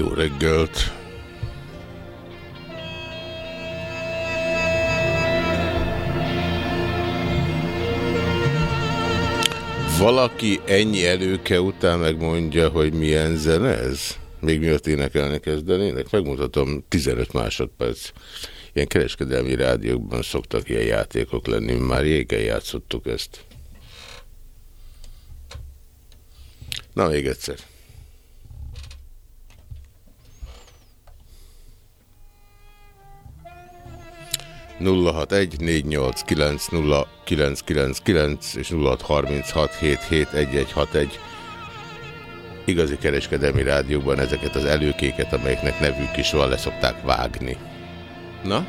Jó reggelt! Valaki ennyi előke után megmondja, hogy milyen zene ez? Még miatt énekelni kezdenének? Megmutatom 15 másodperc. Ilyen kereskedelmi rádiókban szoktak ilyen játékok lenni. Már régen játszottuk ezt. Na, még egyszer. 061-489-0999 és 0636771161 igazi kereskedelmi rádióban ezeket az előkéket, amelyeknek nevük is van, leszokták vágni. Na?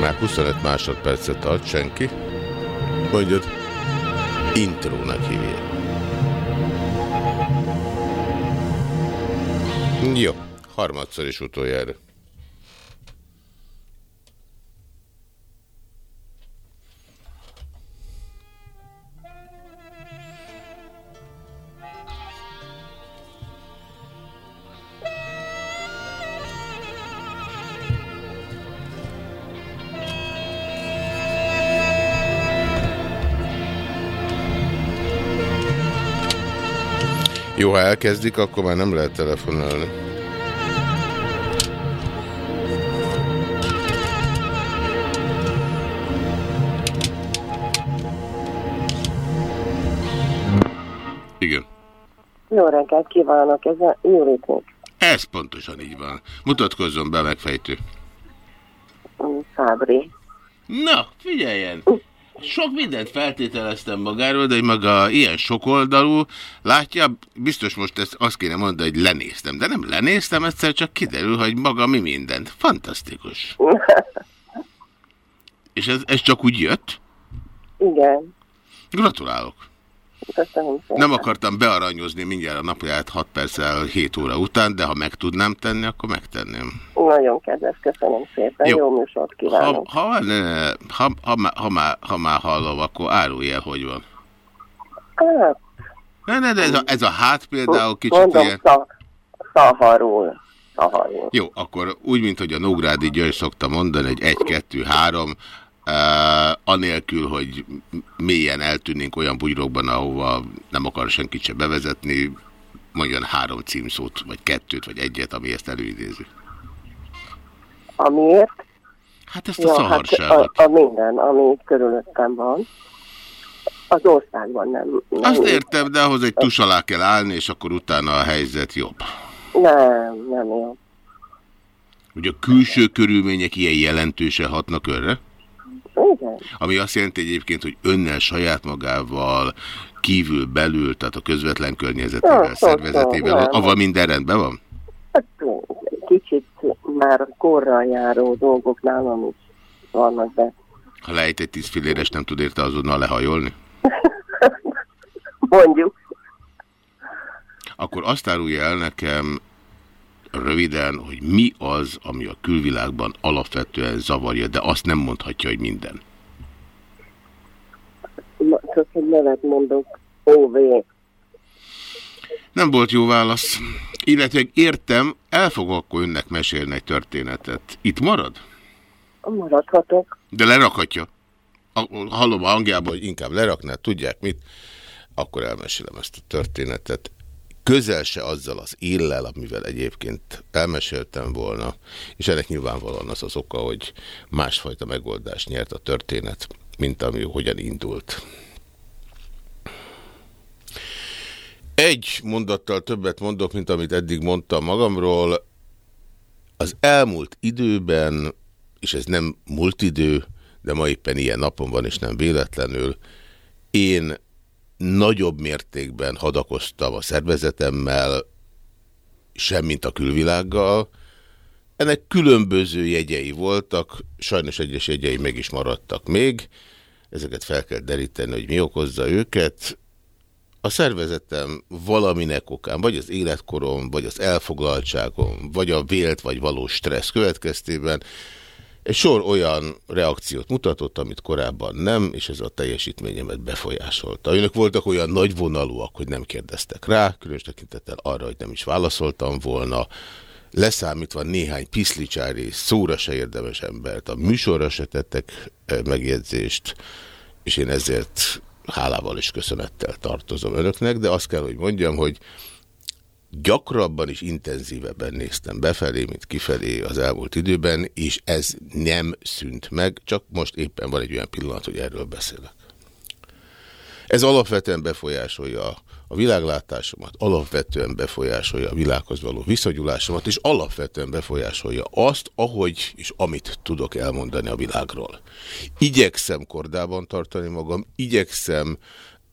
Már 25 másodpercet tart senki. Mondjad, intrónak hívják. Jó, harmadszor is utoljára. Jó, ha elkezdik, akkor már nem lehet telefonálni. Igen. Jó reggelt kívánok, ez a Júritnik. Ez pontosan így van. Mutatkozzon be megfejtő. Fábri. Na, figyeljen! Sok mindent feltételeztem magáról, de egy maga ilyen sokoldalú, látja, biztos most ezt azt kéne mondani, hogy lenéztem, de nem lenéztem, egyszer csak kiderül, hogy maga mi mindent. Fantasztikus. És ez, ez csak úgy jött? Igen, Gratulálok. Köszönöm szépen. Nem akartam bearanyozni mindjárt a napját 6 perccel 7 óra után, de ha meg tudnám tenni, akkor megtenném. Nagyon kedves, köszönöm szépen. Jó. Jó, Jó műsort Ha, kívánok. ha, ne, ne, ha, ha, ha, már, ha már hallom, akkor árulj el, hogy van. Hát, Ne, ne, de ez a, ez a hát például kicsit mondom, ilyen... sza, szaharul. Szaharul. Jó, akkor úgy, mint hogy a Nógrádi György szokta mondani, egy 1, 2, 3, uh, anélkül, hogy mélyen eltűnnénk olyan bugyrokban, ahova nem akar senkit se bevezetni, mondjon három címszót, vagy kettőt, vagy egyet, ami ezt előidézi. Amiért? Hát ezt a Ja, hát a, a minden, ami körülöttem van. Az országban nem. nem Azt értem, de ahhoz egy tus alá kell állni, és akkor utána a helyzet jobb. Nem, nem jó. Ugye a külső körülmények ilyen jelentősen hatnak önre? Igen. Ami azt jelenti egyébként, hogy önnel saját magával kívül, belül, tehát a közvetlen környezetével, Ja, szervezetével, nem. avval minden rendben van? Hát kicsit már korral járó dolgok nálam is vannak, de Ha lejt egy tíz filléres, nem tud érte azonnal lehajolni? mondjuk. Akkor azt árulja el nekem röviden, hogy mi az, ami a külvilágban alapvetően zavarja, de azt nem mondhatja, hogy minden. Csak egy nevet mondok. OV. Nem volt jó válasz. Illetve értem, el fogok akkor önnek mesélni egy történetet. Itt marad? Maradhatok. De lerakhatja. Hallom a hangjában, hogy inkább lerakná, tudják mit? Akkor elmesélem ezt a történetet. Közel se azzal az éllel, amivel egyébként elmeséltem volna, és ennek nyilvánvalóan az az oka, hogy másfajta megoldást nyert a történet, mint ami hogyan indult. Egy mondattal többet mondok, mint amit eddig mondtam magamról. Az elmúlt időben, és ez nem múlt idő, de ma éppen ilyen napon van, és nem véletlenül, én nagyobb mértékben hadakoztam a szervezetemmel, semmint a külvilággal. Ennek különböző jegyei voltak, sajnos egyes jegyei meg is maradtak még. Ezeket fel kell deríteni, hogy mi okozza őket. A szervezetem valaminek okán, vagy az életkorom, vagy az elfoglaltságom, vagy a vélt vagy valós stressz következtében egy sor olyan reakciót mutatott, amit korábban nem, és ez a teljesítményemet befolyásolta. Önök voltak olyan nagyvonalúak, hogy nem kérdeztek rá, különös tekintettel arra, hogy nem is válaszoltam volna, leszámítva néhány piszlicsári, szóra se érdemes embert, a műsorra se tettek eh, megjegyzést, és én ezért hálával és köszönettel tartozom önöknek, de azt kell, hogy mondjam, hogy gyakrabban és intenzívebben néztem befelé, mint kifelé az elmúlt időben, és ez nem szűnt meg, csak most éppen van egy olyan pillanat, hogy erről beszélek. Ez alapvetően befolyásolja a világlátásomat, alapvetően befolyásolja a világhoz való viszonyulásomat, és alapvetően befolyásolja azt, ahogy és amit tudok elmondani a világról. Igyekszem kordában tartani magam, igyekszem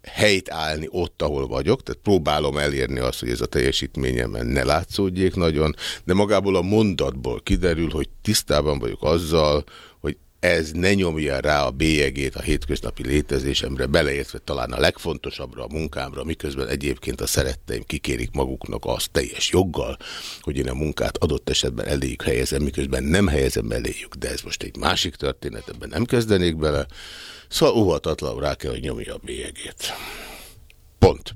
helyt állni ott, ahol vagyok, tehát próbálom elérni azt, hogy ez a teljesítményemben ne látszódjék nagyon, de magából a mondatból kiderül, hogy tisztában vagyok azzal, hogy ez ne nyomja rá a bélyegét a hétköznapi létezésemre, beleértve talán a legfontosabbra, a munkámra, miközben egyébként a szeretteim kikérik maguknak azt teljes joggal, hogy én a munkát adott esetben eléjük helyezem, miközben nem helyezem eléjük, de ez most egy másik történet, ebben nem kezdenék bele. Szóval óhatatlanul rá kell, hogy nyomja a bélyegét. Pont.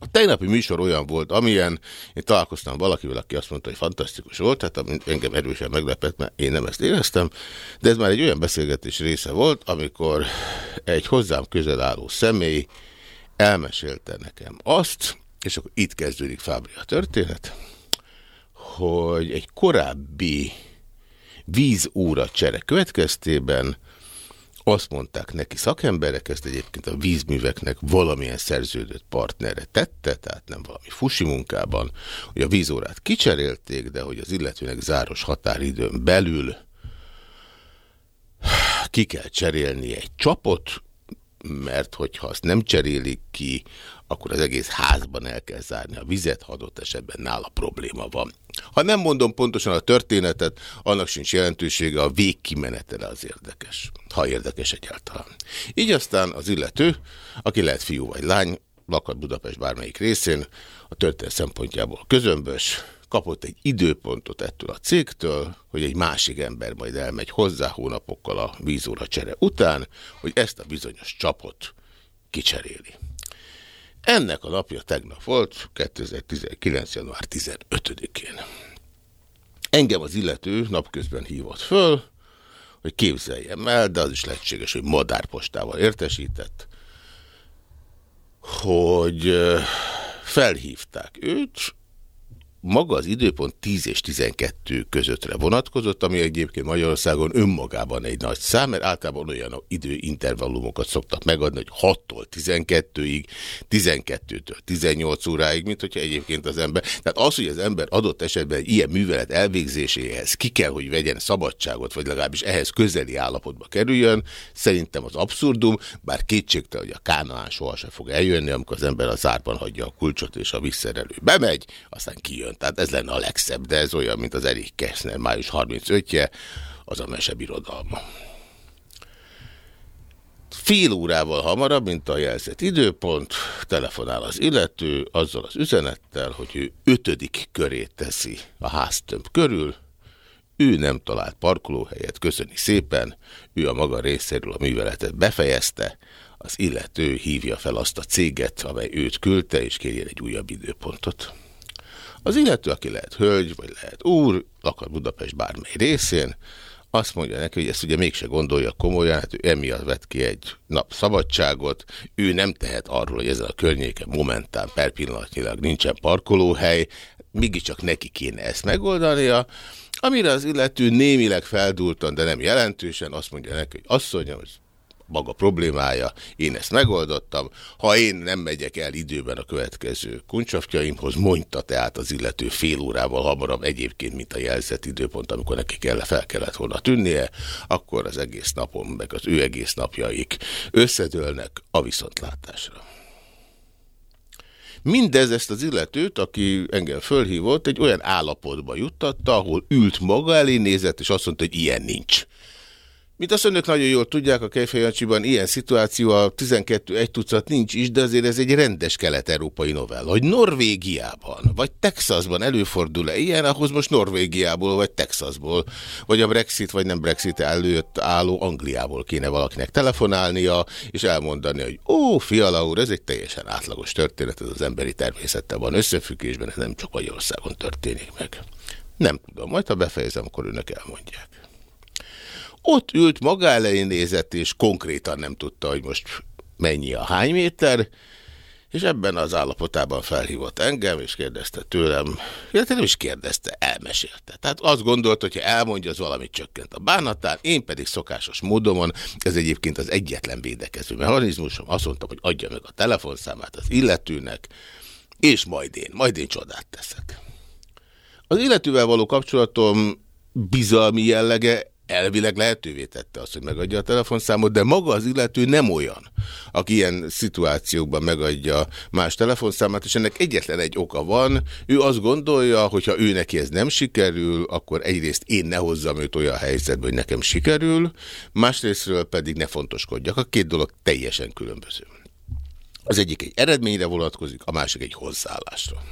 A tegnapi műsor olyan volt, amilyen én találkoztam valakivel, aki azt mondta, hogy fantasztikus volt, tehát engem erősen meglepett, mert én nem ezt éreztem, de ez már egy olyan beszélgetés része volt, amikor egy hozzám közel álló személy elmesélte nekem azt, és akkor itt kezdődik Fábri a történet, hogy egy korábbi vízóra csere következtében azt mondták neki szakemberek, ezt egyébként a vízműveknek valamilyen szerződött partnere tette, tehát nem valami fusi munkában, hogy a vízórát kicserélték, de hogy az illetőnek záros határidőn belül ki kell cserélni egy csapot, mert hogyha azt nem cserélik ki, akkor az egész házban el kell zárni a vizet, ha adott esetben nála probléma van. Ha nem mondom pontosan a történetet, annak sincs jelentősége, a végkimenetele az érdekes, ha érdekes egyáltalán. Így aztán az illető, aki lehet fiú vagy lány, lakad Budapest bármelyik részén, a történet szempontjából közömbös, kapott egy időpontot ettől a cégtől, hogy egy másik ember majd elmegy hozzá hónapokkal a vízóra csere után, hogy ezt a bizonyos csapot kicseréli. Ennek a napja tegnap volt, 2019. január 15-én. Engem az illető napközben hívott föl, hogy képzeljem el, de az is lehetséges, hogy madárpostával értesített, hogy felhívták őt, maga az időpont 10 és 12 közöttre vonatkozott, ami egyébként Magyarországon önmagában egy nagy szám, mert általában olyan időintervallumokat szoktak megadni, hogy 6-tól 12-ig, 12-től 18 óráig, mint hogyha egyébként az ember. Tehát az, hogy az ember adott esetben egy ilyen művelet elvégzéséhez ki kell, hogy vegyen szabadságot, vagy legalábbis ehhez közeli állapotba kerüljön, szerintem az abszurdum, bár kétségtel, hogy a kánaán sohasem fog eljönni, amikor az ember a zárban hagyja a kulcsot, és a visszerelő bemegy, aztán kijön jön. Tehát ez lenne a legszebb, de ez olyan, mint az Erik Kessner május 35-je, az a mesebirodalma. Fél órával hamarabb, mint a jelzett időpont, telefonál az illető azzal az üzenettel, hogy ő ötödik körét teszi a háztömb körül, ő nem talált parkolóhelyet, köszöni szépen, ő a maga részéről a műveletet befejezte, az illető hívja fel azt a céget, amely őt küldte, és kérjen egy újabb időpontot. Az illető, aki lehet hölgy, vagy lehet úr, akar Budapest bármely részén, azt mondja neki, hogy ezt ugye mégse gondolja komolyan, hát ő emiatt vett ki egy nap szabadságot, ő nem tehet arról, hogy ezen a környéken momentán per pillanatnyilag nincsen parkolóhely, mégiscsak neki kéne ezt megoldania, amire az illető némileg feldúltan, de nem jelentősen azt mondja neki, hogy asszonyom, maga problémája, én ezt megoldottam. Ha én nem megyek el időben a következő kuncsaftjaimhoz, mondta tehát az illető fél órával hamarabb egyébként, mint a jelzett időpont, amikor neki kell, fel kellett volna tűnnie, akkor az egész napom, meg az ő egész napjaik összedőlnek a viszontlátásra. Mindez ezt az illetőt, aki engem fölhívott, egy olyan állapotba juttatta, ahol ült maga elé, nézett, és azt mondta, hogy ilyen nincs. Mint azt önök nagyon jól tudják, a Kejfejancsiban ilyen szituáció a 12 egy tucat nincs is, de azért ez egy rendes kelet-európai novella. Hogy Norvégiában vagy Texasban előfordul-e ilyen, ahhoz most Norvégiából vagy Texasból, vagy a Brexit vagy nem Brexit előtt álló Angliából kéne valakinek telefonálnia, és elmondani, hogy ó, fiala úr, ez egy teljesen átlagos történet, ez az emberi természettel van összefüggésben, ez nem csak Magyarországon történik meg. Nem tudom, majd ha befejezem, akkor önök elmondják. Ott ült, maga elején nézett, és konkrétan nem tudta, hogy most mennyi a hány méter, és ebben az állapotában felhívott engem, és kérdezte tőlem, illetve nem is kérdezte, elmesélte. Tehát azt gondolt, hogy ha elmondja, az valamit csökkent a bánatán, én pedig szokásos módomon, ez egyébként az egyetlen védekező mechanizmusom, azt mondtam, hogy adja meg a telefonszámát az illetőnek, és majd én, majd én csodát teszek. Az illetővel való kapcsolatom bizalmi jellege elvileg lehetővé tette azt, hogy megadja a telefonszámot, de maga az illető nem olyan, aki ilyen szituációkban megadja más telefonszámát, és ennek egyetlen egy oka van, ő azt gondolja, hogy ha ő neki ez nem sikerül, akkor egyrészt én ne hozzam őt olyan helyzetbe, hogy nekem sikerül, másrésztről pedig ne fontoskodjak. A két dolog teljesen különböző. Az egyik egy eredményre vonatkozik, a másik egy hozzáállásra.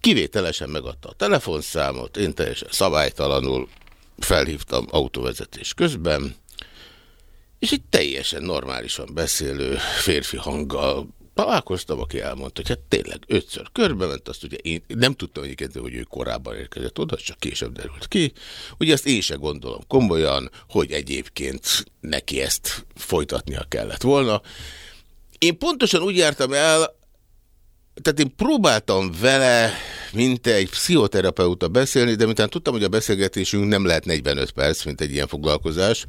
Kivételesen megadta a telefonszámot, én teljesen szabálytalanul felhívtam autóvezetés közben, és egy teljesen normálisan beszélő férfi hanggal találkoztam, aki elmondta, hogy hát tényleg ötször körbe ment, azt ugye én nem tudtam egyébként, hogy ő korábban érkezett oda, csak később derült ki. Ugye ezt én se gondolom komolyan, hogy egyébként neki ezt folytatnia kellett volna. Én pontosan úgy jártam el, tehát én próbáltam vele, mint egy pszichoterapeuta beszélni, de mintán tudtam, hogy a beszélgetésünk nem lehet 45 perc, mint egy ilyen foglalkozás,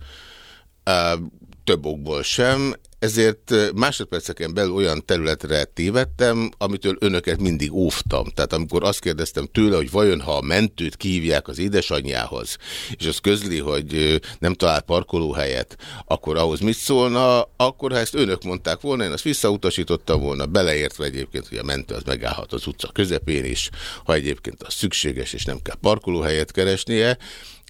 több okból sem, ezért másodperceken belül olyan területre tévedtem, amitől önöket mindig óvtam. Tehát amikor azt kérdeztem tőle, hogy vajon ha a mentőt kihívják az édesanyjához, és az közli, hogy nem talál parkolóhelyet, akkor ahhoz mit szólna, akkor ha ezt önök mondták volna, én azt visszautasítottam volna, beleértve egyébként, hogy a mentő az megállhat az utca közepén is, ha egyébként az szükséges, és nem kell parkolóhelyet keresnie,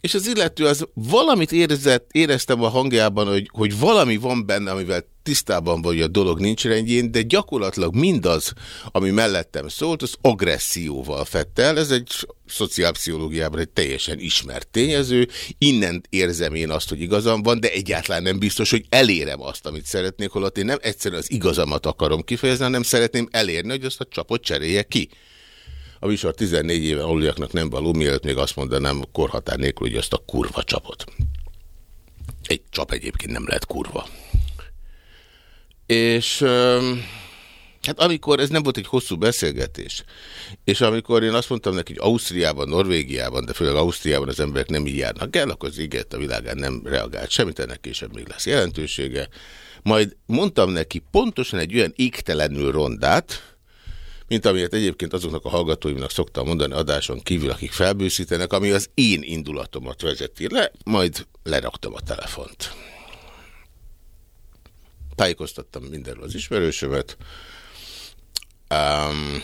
és az illető az valamit érzett, éreztem a hangjában, hogy, hogy valami van benne, amivel tisztában vagy a dolog nincs rendjén, de gyakorlatilag mindaz, ami mellettem szólt, az agresszióval fett el. Ez egy szociálpszichológiában egy teljesen ismert tényező. Innen érzem én azt, hogy igazam van, de egyáltalán nem biztos, hogy elérem azt, amit szeretnék, holott én nem egyszerűen az igazamat akarom kifejezni, hanem szeretném elérni, hogy azt a csapot cserélje ki a műsor 14 éven aluliaknak nem való, mielőtt még azt mondanám korhatár nélkül, hogy azt a kurva csapot. Egy csap egyébként nem lehet kurva. És hát amikor, ez nem volt egy hosszú beszélgetés, és amikor én azt mondtam neki, hogy Ausztriában, Norvégiában, de főleg Ausztriában az emberek nem így járnak el, akkor az ígért a világán nem reagált semmit, ennek később még lesz jelentősége. Majd mondtam neki pontosan egy olyan égtelenül rondát, mint amilyet egyébként azoknak a hallgatóimnak szoktam mondani adáson kívül, akik felbőszítenek, ami az én indulatomat vezeti le, majd leraktam a telefont. Tájékoztattam mindenről az ismerősömet. Um,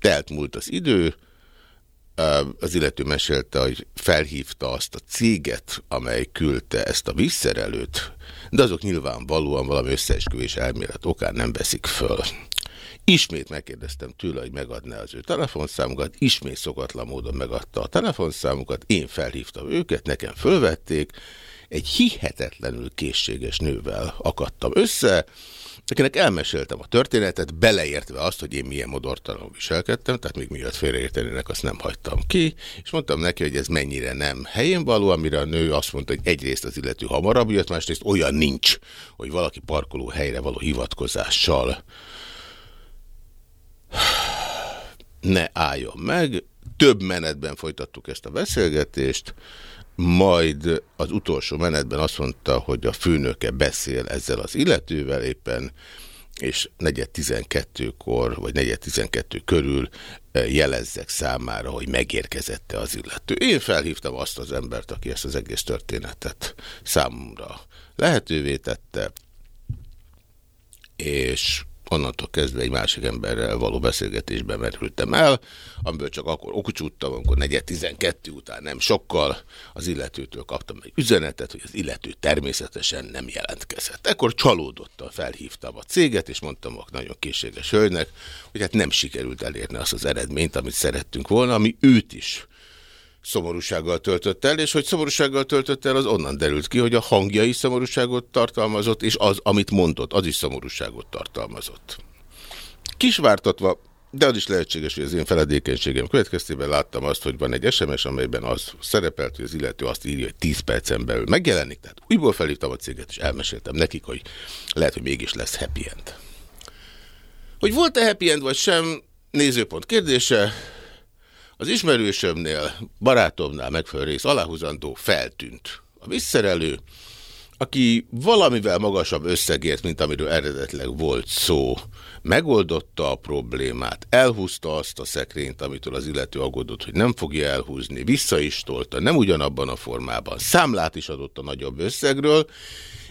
telt múlt az idő, az illető mesélte, hogy felhívta azt a céget, amely küldte ezt a visszerelőt, de azok nyilvánvalóan valami összeesküvés elmélet okán nem veszik föl. Ismét megkérdeztem tőle, hogy megadná az ő telefonszámukat, ismét szokatlan módon megadta a telefonszámukat, én felhívtam őket, nekem fölvették, egy hihetetlenül készséges nővel akadtam össze, akinek elmeséltem a történetet, beleértve azt, hogy én milyen modortalanul viselkedtem, tehát még miatt félreértenének, azt nem hagytam ki, és mondtam neki, hogy ez mennyire nem helyén való, amire a nő azt mondta, hogy egyrészt az illető hamarabb jött, másrészt olyan nincs, hogy valaki parkoló helyre való hivatkozással ne álljon meg. Több menetben folytattuk ezt a beszélgetést. Majd az utolsó menetben azt mondta, hogy a főnöke beszél ezzel az illetővel éppen, és 4.12-kor, vagy 4.12 körül jelezzek számára, hogy megérkezette az illető. Én felhívtam azt az embert, aki ezt az egész történetet számomra lehetővé tette, és onnantól kezdve egy másik emberrel való beszélgetésbe merültem el, amiből csak akkor okucsúttam, amikor 4.12 után nem sokkal az illetőtől kaptam egy üzenetet, hogy az illető természetesen nem jelentkezett. Ekkor csalódottan felhívtam a céget, és mondtam a nagyon készséges hölgynek, hogy hát nem sikerült elérni azt az eredményt, amit szerettünk volna, ami őt is szomorúsággal töltött el, és hogy szomorúsággal töltött el, az onnan derült ki, hogy a hangja is szomorúságot tartalmazott, és az, amit mondott, az is szomorúságot tartalmazott. Kisvártatva, de az is lehetséges, hogy az én feledékenységem következtében láttam azt, hogy van egy SMS, amelyben az szerepelt, hogy az illető azt írja, hogy 10 percen belül megjelenik, tehát újból felhívtam a céget, és elmeséltem nekik, hogy lehet, hogy mégis lesz happy end. Hogy volt-e happy end, vagy sem, nézőpont kérdése, az ismerősömnél, barátomnál megfelelő rész aláhúzandó feltűnt. A visszerelő, aki valamivel magasabb összegért, mint amiről eredetleg volt szó, megoldotta a problémát, elhúzta azt a szekrényt, amitől az illető aggódott, hogy nem fogja elhúzni, vissza is tolta, nem ugyanabban a formában, számlát is adott a nagyobb összegről,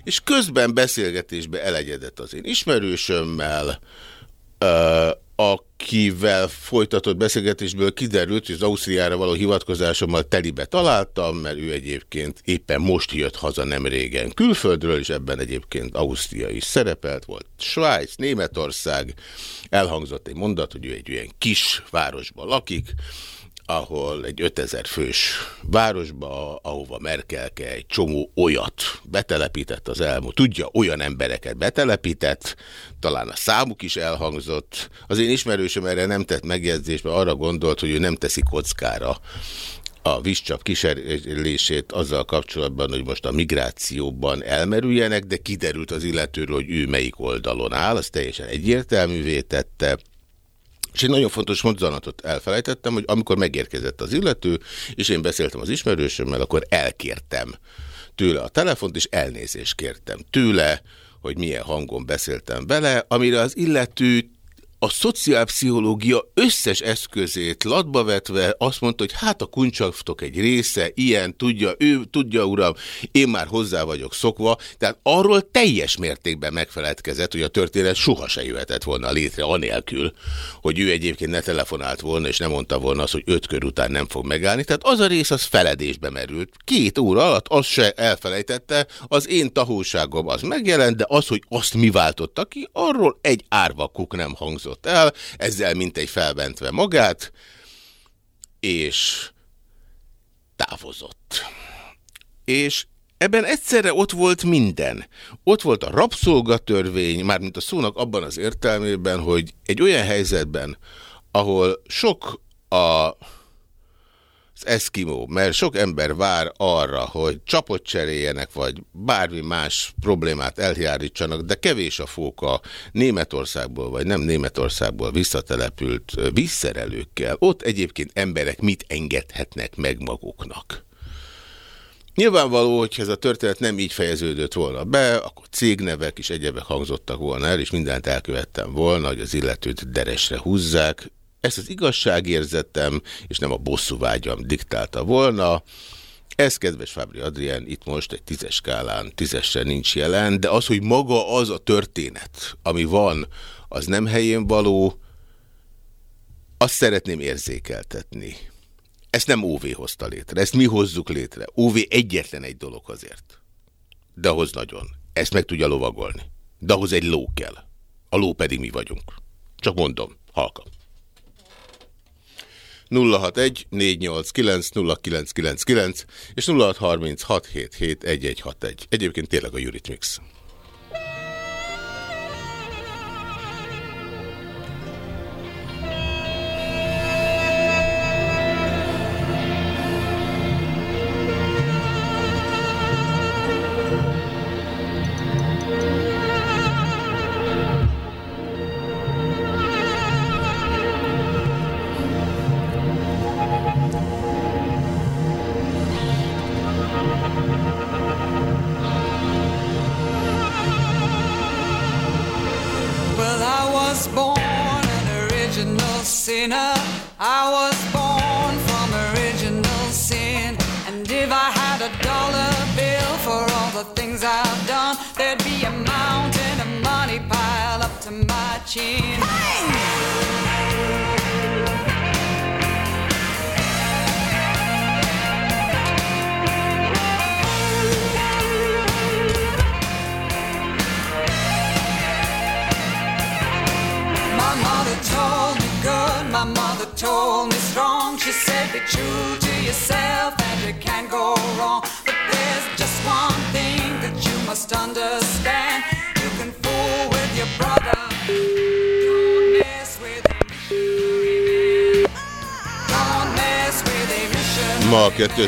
és közben beszélgetésbe elegyedett az én ismerősömmel, akivel folytatott beszélgetésből kiderült, hogy az Ausztriára való hivatkozásommal telibe találtam, mert ő egyébként éppen most jött haza nem régen külföldről, és ebben egyébként Ausztria is szerepelt, volt Svájc, Németország, elhangzott egy mondat, hogy ő egy olyan kis városban lakik, ahol egy 5000 fős városba, ahova Merkelke egy csomó olyat betelepített az elmúlt, tudja, olyan embereket betelepített, talán a számuk is elhangzott. Az én ismerősöm erre nem tett megjegyzésbe, arra gondolt, hogy ő nem teszi kockára a vízcsap kísérlését azzal kapcsolatban, hogy most a migrációban elmerüljenek, de kiderült az illetőről, hogy ő melyik oldalon áll, az teljesen egyértelművé tette. És egy nagyon fontos mozzanatot elfelejtettem, hogy amikor megérkezett az illető, és én beszéltem az ismerősömmel, akkor elkértem tőle a telefont, és elnézést kértem tőle, hogy milyen hangon beszéltem vele, amire az illető a szociálpszichológia összes eszközét latba vetve azt mondta, hogy hát a kuncsaftok egy része, ilyen, tudja, ő tudja, uram, én már hozzá vagyok szokva, tehát arról teljes mértékben megfeledkezett, hogy a történet soha se jöhetett volna létre anélkül, hogy ő egyébként ne telefonált volna, és nem mondta volna azt, hogy öt kör után nem fog megállni. Tehát az a rész az feledésbe merült. Két óra alatt azt se elfelejtette, az én tahóságom az megjelent, de az, hogy azt mi váltotta ki, arról egy árva kuk nem hangzott hangzott el, ezzel mintegy felbentve magát, és távozott. És ebben egyszerre ott volt minden. Ott volt a rabszolgatörvény, mármint a szónak abban az értelmében, hogy egy olyan helyzetben, ahol sok a az eszkimó, mert sok ember vár arra, hogy csapot cseréljenek, vagy bármi más problémát eljárítsanak, de kevés a fóka Németországból, vagy nem Németországból visszatelepült visszerelőkkel. Ott egyébként emberek mit engedhetnek meg maguknak? Nyilvánvaló, hogy ez a történet nem így fejeződött volna be, akkor cégnevek és egyebek hangzottak volna el, és mindent elkövettem volna, hogy az illetőt deresre húzzák, ezt az igazságérzetem, és nem a bosszúvágyam diktálta volna. Ez, kedves Fábri Adrián, itt most egy tízes skálán tízesre nincs jelen, de az, hogy maga az a történet, ami van, az nem helyén való, azt szeretném érzékeltetni. Ezt nem OV hozta létre, ezt mi hozzuk létre. OV egyetlen egy dolog azért. De ahhoz nagyon. Ezt meg tudja lovagolni. De ahhoz egy ló kell. A ló pedig mi vagyunk. Csak mondom, halka. 061 489 0999 és 0636771161. Egyébként tényleg a Eurythmics.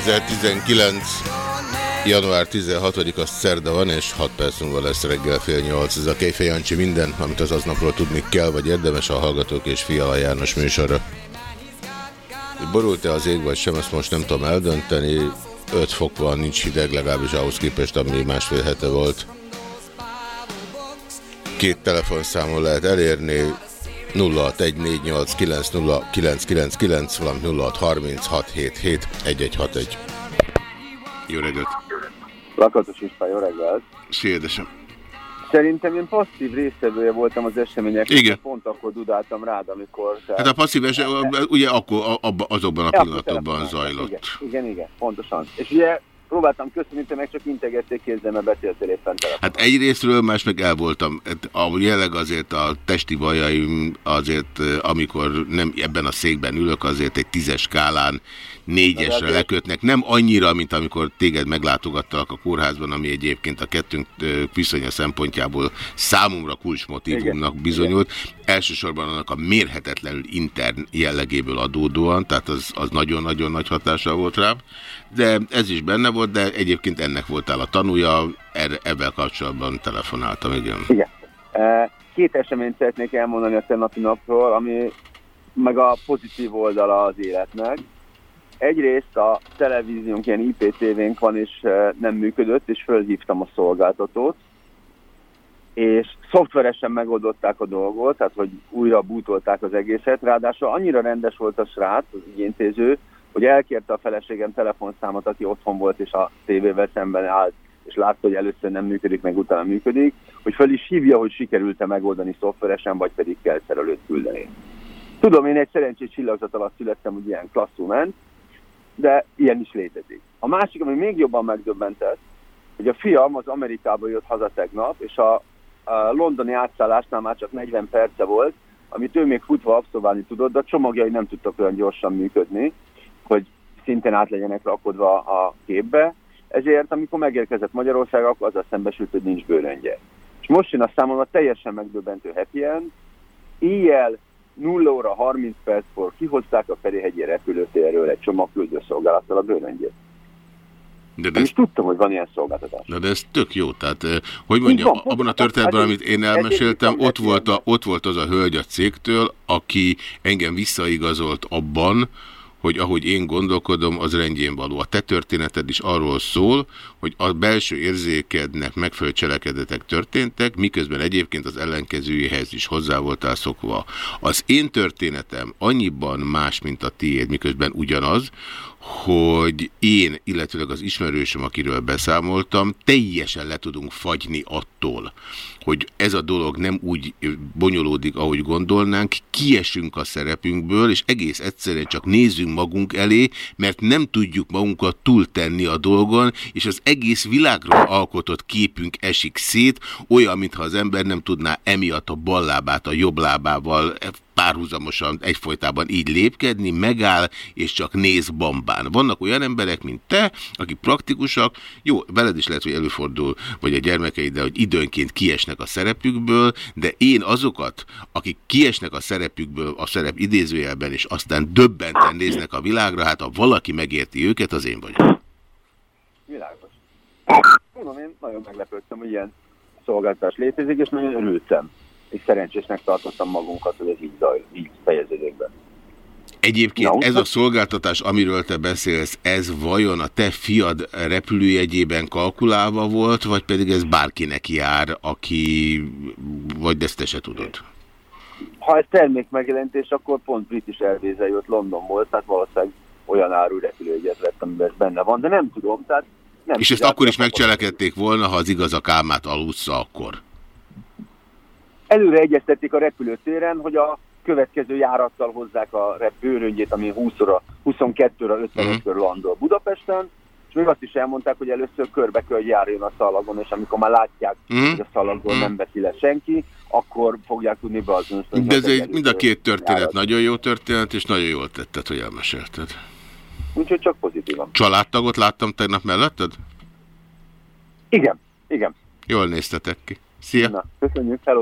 2019. Január 16-a szerda van, és 6 perc múlva lesz reggel fél 8. Ez a Kejfej Jancsi minden, amit az aznapról tudni kell, vagy érdemes a Hallgatók és Fiala János műsorra. Borult-e az ég, vagy sem, ezt most nem tudom eldönteni. 5 fok van, nincs hideg, legalábbis ahhoz képest, ami másfél hete volt. Két telefonszámon lehet elérni, 0614890999, valamint 0636771161. Jó reggelt! Lakatos István, jó reggelt! Szia, édesem! Szerintem én passzív résztvevője voltam az eseményeknek, Igen. pont akkor dudáltam rád, amikor... Hát a passzív eset, ugye akkor, abba, azokban a pillanatokban zajlott. Igen, igen, igen, pontosan. És ugye próbáltam köszönni, meg csak integették kézzel, mert beszéltél éppen telefonon. Hát egyrésztről, más meg el voltam. Hát A jelleg azért a testi bajaim, azért eh, amikor nem ebben a székben ülök, azért egy tízes skálán négyesre lekötnek. Nem annyira, mint amikor téged meglátogattak a kórházban, ami egyébként a kettőnk viszonya szempontjából számomra kulcsmotívumnak Igen. bizonyult. Elsősorban annak a mérhetetlenül intern jellegéből adódóan, tehát az nagyon-nagyon nagy hatással volt rám. De ez is benne volt, de egyébként ennek voltál a tanúja, erre, ebben kapcsolatban telefonáltam, igen. Igen. Két eseményt szeretnék elmondani a tegnapi napról, ami meg a pozitív oldala az életnek. Egyrészt a televíziónk, ilyen IPTV-nk van, és nem működött, és fölhívtam a szolgáltatót, és szoftveresen megoldották a dolgot, tehát hogy újra bútolták az egészet. Ráadásul annyira rendes volt a srác, az ügyintéző, hogy elkérte a feleségem telefonszámot, aki otthon volt, és a tévével szemben állt, és látta, hogy először nem működik, meg utána működik, hogy föl is hívja, hogy sikerült-e megoldani szoftveresen, vagy pedig kell szerelőt küldeni. Tudom, én egy szerencsés csillagzat alatt születtem, hogy ilyen klasszú ment, de ilyen is létezik. A másik, ami még jobban megdöbbentett, hogy a fiam az Amerikába jött haza tegnap, és a, a londoni átszállásnál már csak 40 perce volt, amit ő még futva abszolválni tudott, de a csomagjai nem tudtak olyan gyorsan működni, hogy szintén át legyenek rakodva a képbe. Ezért, amikor megérkezett Magyarország, akkor azzal szembesült, hogy nincs bőröngye. És most jön a számomra teljesen megdöbbentő happy end. Éjjel 0 óra 30 perckor kihozták a Ferihegyi repülőtérről egy csomagküldő szolgálattal a bőröngyét. De, de, ez, is tudtam, hogy van ilyen szolgáltatás. de, de ez tök jó, tehát eh, hogy mondjam, van, abban a hát történetben, ez- amit én elmeséltem, ott volt, a, ott volt az a hölgy a cégtől, aki engem visszaigazolt abban, hogy ahogy én gondolkodom, az rendjén való. A te történeted is arról szól, hogy a belső érzékednek megfelelő cselekedetek történtek, miközben egyébként az ellenkezőjéhez is hozzá voltál szokva. Az én történetem annyiban más, mint a tiéd, miközben ugyanaz, hogy én, illetőleg az ismerősöm, akiről beszámoltam, teljesen le tudunk fagyni attól, hogy ez a dolog nem úgy bonyolódik, ahogy gondolnánk, kiesünk a szerepünkből, és egész egyszerűen csak nézzünk magunk elé, mert nem tudjuk magunkat túltenni a dolgon, és az egész világról alkotott képünk esik szét, olyan, mintha az ember nem tudná emiatt a bal lábát a jobb lábával párhuzamosan egyfolytában így lépkedni, megáll, és csak néz bambán. Vannak olyan emberek, mint te, akik praktikusak, jó, veled is lehet, hogy előfordul, vagy a gyermekeiddel, hogy időnként kiesnek a szerepükből, de én azokat, akik kiesnek a szerepükből, a szerep idézőjelben, és aztán döbbenten néznek a világra, hát ha valaki megérti őket, az én vagyok. Világos. Mondom, én nagyon meglepődtem, hogy ilyen szolgáltatás létezik, és nagyon örültem. És szerencsésnek tartottam magunkat, hogy ez így, zaj, így fejeződik be. Egyébként Na, ez a szolgáltatás, amiről te beszélsz, ez vajon a te fiad repülőjegyében kalkulálva volt, vagy pedig ez bárkinek jár, aki, vagy ezt te se tudod? Ha ez termék megjelentés, akkor pont British airways jött London volt, tehát valószínűleg olyan áru repülőjegyet vett, amiben ez benne van, de nem tudom, tehát Nem És ezt akkor is megcselekedték volna, ha az igaz a kálmát aludsz akkor. Előre egyeztették a repülőtéren, hogy a következő járattal hozzák a repülőröngyét, ami 20-ra, 22-ra, 55-kör landol Budapesten, és még azt is elmondták, hogy először körbe kell, járjon a szalagon, és amikor már látják, Mhm. hogy a szalagból Mhm. nem veszi le senki, akkor fogják tudni beazonosítani. De ez az egy, mind a két történet járat. nagyon jó történet, és nagyon jól tetted, hogy elmesélted. Úgyhogy csak pozitívan. Családtagot láttam tegnap melletted? Igen, igen. Jól néztetek ki. Szia! Na, köszönjük, hello!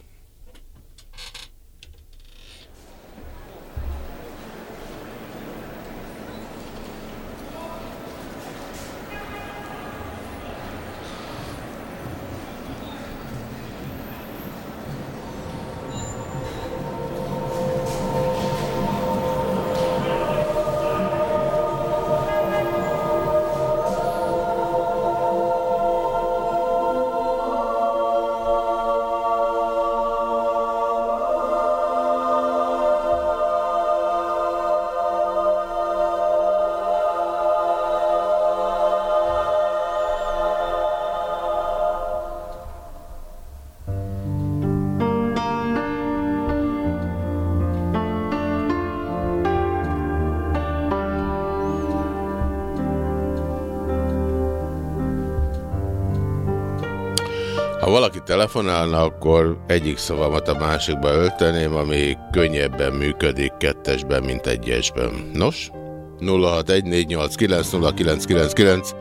telefonálna, akkor egyik szavamat a másikba ölteném, ami könnyebben működik kettesben, mint egyesben. Nos? 0614890999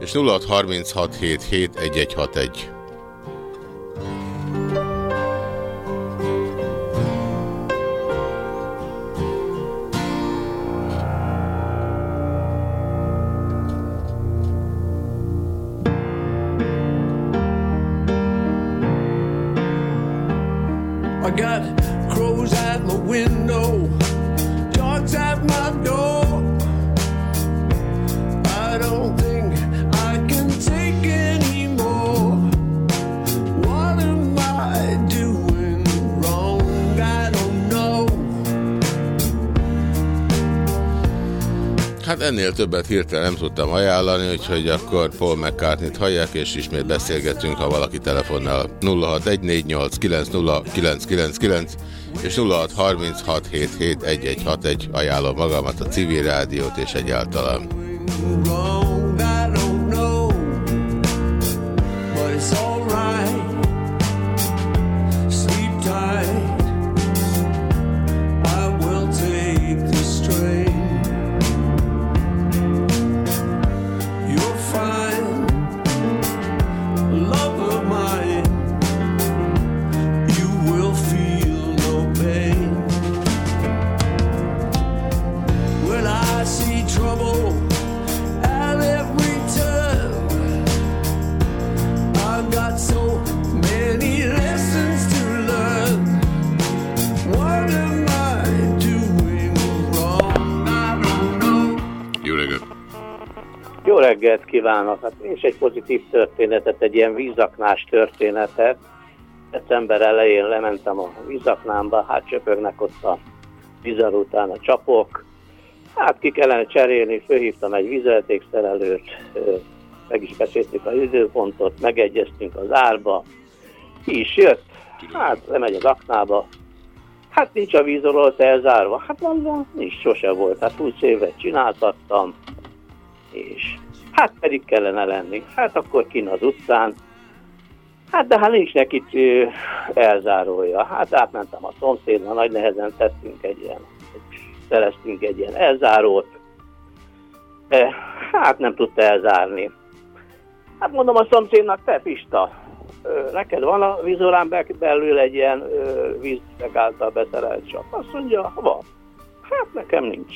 és 0636771161. I got crows at my window, dogs at my door. Hát ennél többet hirtelen nem tudtam ajánlani, úgyhogy akkor Paul McCartney-t hallják, és ismét beszélgetünk, ha valaki telefonnál 0614890999 és 0636771161 ajánlom magamat a civil rádiót és egyáltalán. Kívánok! Hát én is egy pozitív történetet, egy ilyen vízaknás történetet. December elején lementem a vízaknámba, hát csöpögnek ott a vizar után a csapok. Hát ki kellene cserélni, fölhívtam egy vizeltékszerelőt, meg is beszéltük az időpontot, megegyeztünk az árba, ki is jött, hát lemegy az aknába, hát nincs a vízorolt elzárva, hát mondom, nincs, sose volt, hát 20 évet csináltattam, és hát pedig kellene lenni. Hát akkor kin az utcán, hát de hát nincs neki elzárója. Hát átmentem a szomszédra, nagy nehezen tettünk egy ilyen, szereztünk egy ilyen elzárót, de hát nem tudta elzárni. Hát mondom a szomszédnak, te Pista, neked van a vizorán be- belül egy ilyen ö, víztek által beszerelt csak. Azt mondja, van. Hát nekem nincs.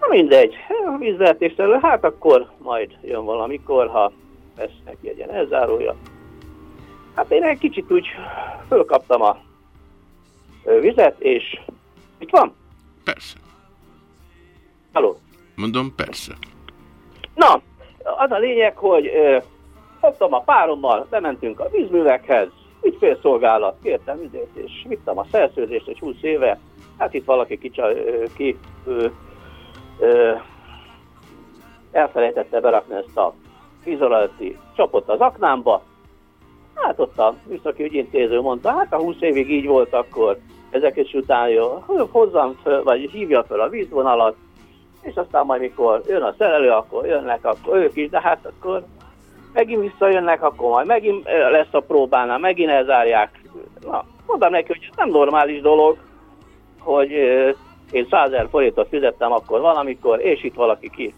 Na mindegy, a vízvezetésszerű, hát akkor majd jön valamikor, ha lesz neki egy ilyen elzárója. Hát én egy kicsit úgy fölkaptam a vizet, és itt van? Persze. Haló? Mondom, persze. Na, az a lényeg, hogy ö, fogtam a párommal, bementünk a vízművekhez, ügyfélszolgálat, kértem ügyét, és vittem a szerződést egy 20 éve, hát itt valaki kicsa, ö, ki ö, ö, elfelejtette berakni ezt a vízolajti csapot az aknámba, Hát ott a műszaki ügyintéző mondta, hát a 20 évig így volt akkor, ezek is után jó, hozzam föl, vagy hívja föl a vízvonalat, és aztán majd mikor jön a szerelő, akkor jönnek, akkor ők is, de hát akkor megint visszajönnek, akkor majd megint lesz a próbánál, megint elzárják. Na, mondtam neki, hogy ez nem normális dolog, hogy én 100 ezer forintot fizettem akkor valamikor, és itt valaki ki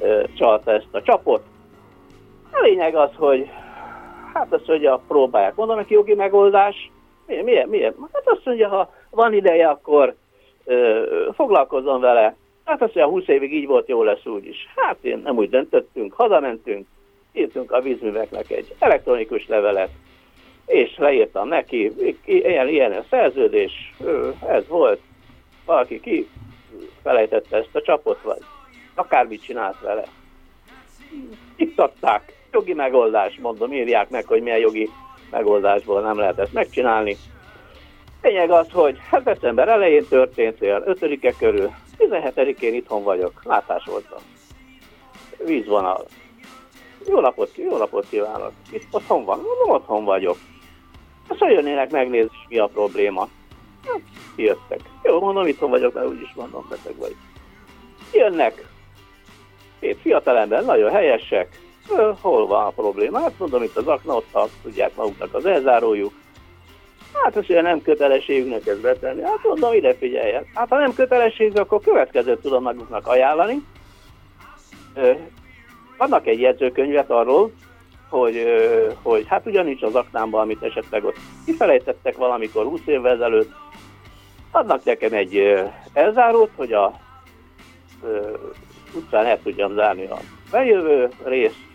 ö, csalta ezt a csapot. A lényeg az, hogy hát azt mondja, próbálják. Mondom neki jogi megoldás. Milyen, milyen, milyen? Hát azt mondja, ha van ideje, akkor ö, foglalkozzon vele. Hát azt mondja, 20 évig így volt, jó lesz úgy is. Hát én nem úgy döntöttünk, hazamentünk, írtunk a vízműveknek egy elektronikus levelet, és leírtam neki, ilyen, ilyen a szerződés, ez volt, valaki ki felejtette ezt a csapot, vagy akármit csinált vele. Iktatták, jogi megoldás, mondom, írják meg, hogy milyen jogi megoldásból nem lehet ezt megcsinálni. Lényeg az, hogy hát december elején történt, olyan 5-e körül, 17-én itthon vagyok, látás voltam. Vízvonal. Jó napot, jó napot kívánok. Itt otthon van, mondom, otthon vagyok. Azt hogy jönnének megnézni, mi a probléma. Jöttek. Jó, mondom, itthon vagyok, mert úgyis mondom, beteg vagy. Jönnek. Két fiatalember, nagyon helyesek. Hol van a probléma? Hát mondom, itt az akna, ott ha tudják maguknak az elzárójuk. Hát azt mondja, nem kötelességüknek ezt betenni. Hát mondom, ide figyeljen. Hát ha nem kötelesség, akkor következőt tudom maguknak ajánlani. Ö, Vannak egy jegyzőkönyvet arról, hogy, hogy hát ugyanincs az aknámban, amit esetleg ott kifelejtettek valamikor 20 évvel ezelőtt. Adnak nekem egy elzárót, hogy a utcán el tudjam zárni a bejövő részt,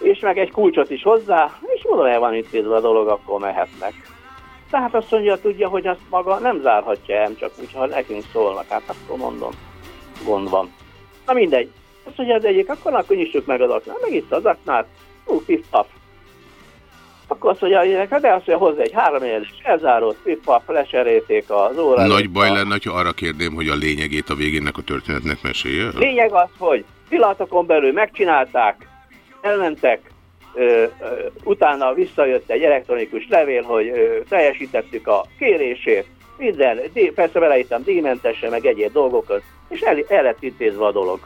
és meg egy kulcsot is hozzá, és mondom, el van intézve a dolog, akkor mehetnek. Tehát azt mondja, tudja, hogy azt maga nem zárhatja el, csak úgy, ha nekünk szólnak, hát akkor mondom, gond van. Na mindegy. Azt mondja az egyik, akkor akkor nyissuk meg az aknát. Meg itt az aknát, ú, pif paf. Akkor azt mondja, hogy hát de azt mondja, hozzá egy három éves elzárót, pif paf, leserélték az órát. Nagy baj lenne, ha arra kérném, hogy a lényegét a végének a történetnek mesélje. Lényeg az, hogy pillanatokon belül megcsinálták, elmentek, ö, ö, utána visszajött egy elektronikus levél, hogy ö, teljesítettük a kérését, minden, persze beleírtam díjmentesen, meg egyéb dolgokat, és el, el lett intézve a dolog.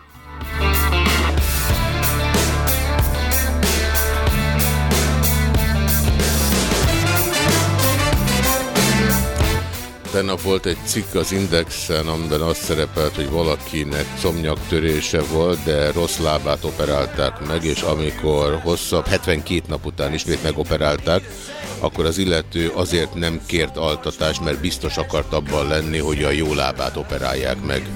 Tegnap volt egy cikk az Indexen, amiben azt szerepelt, hogy valakinek szomnyaktörése volt, de rossz lábát operálták meg, és amikor hosszabb, 72 nap után ismét megoperálták, akkor az illető azért nem kért altatást, mert biztos akart abban lenni, hogy a jó lábát operálják meg.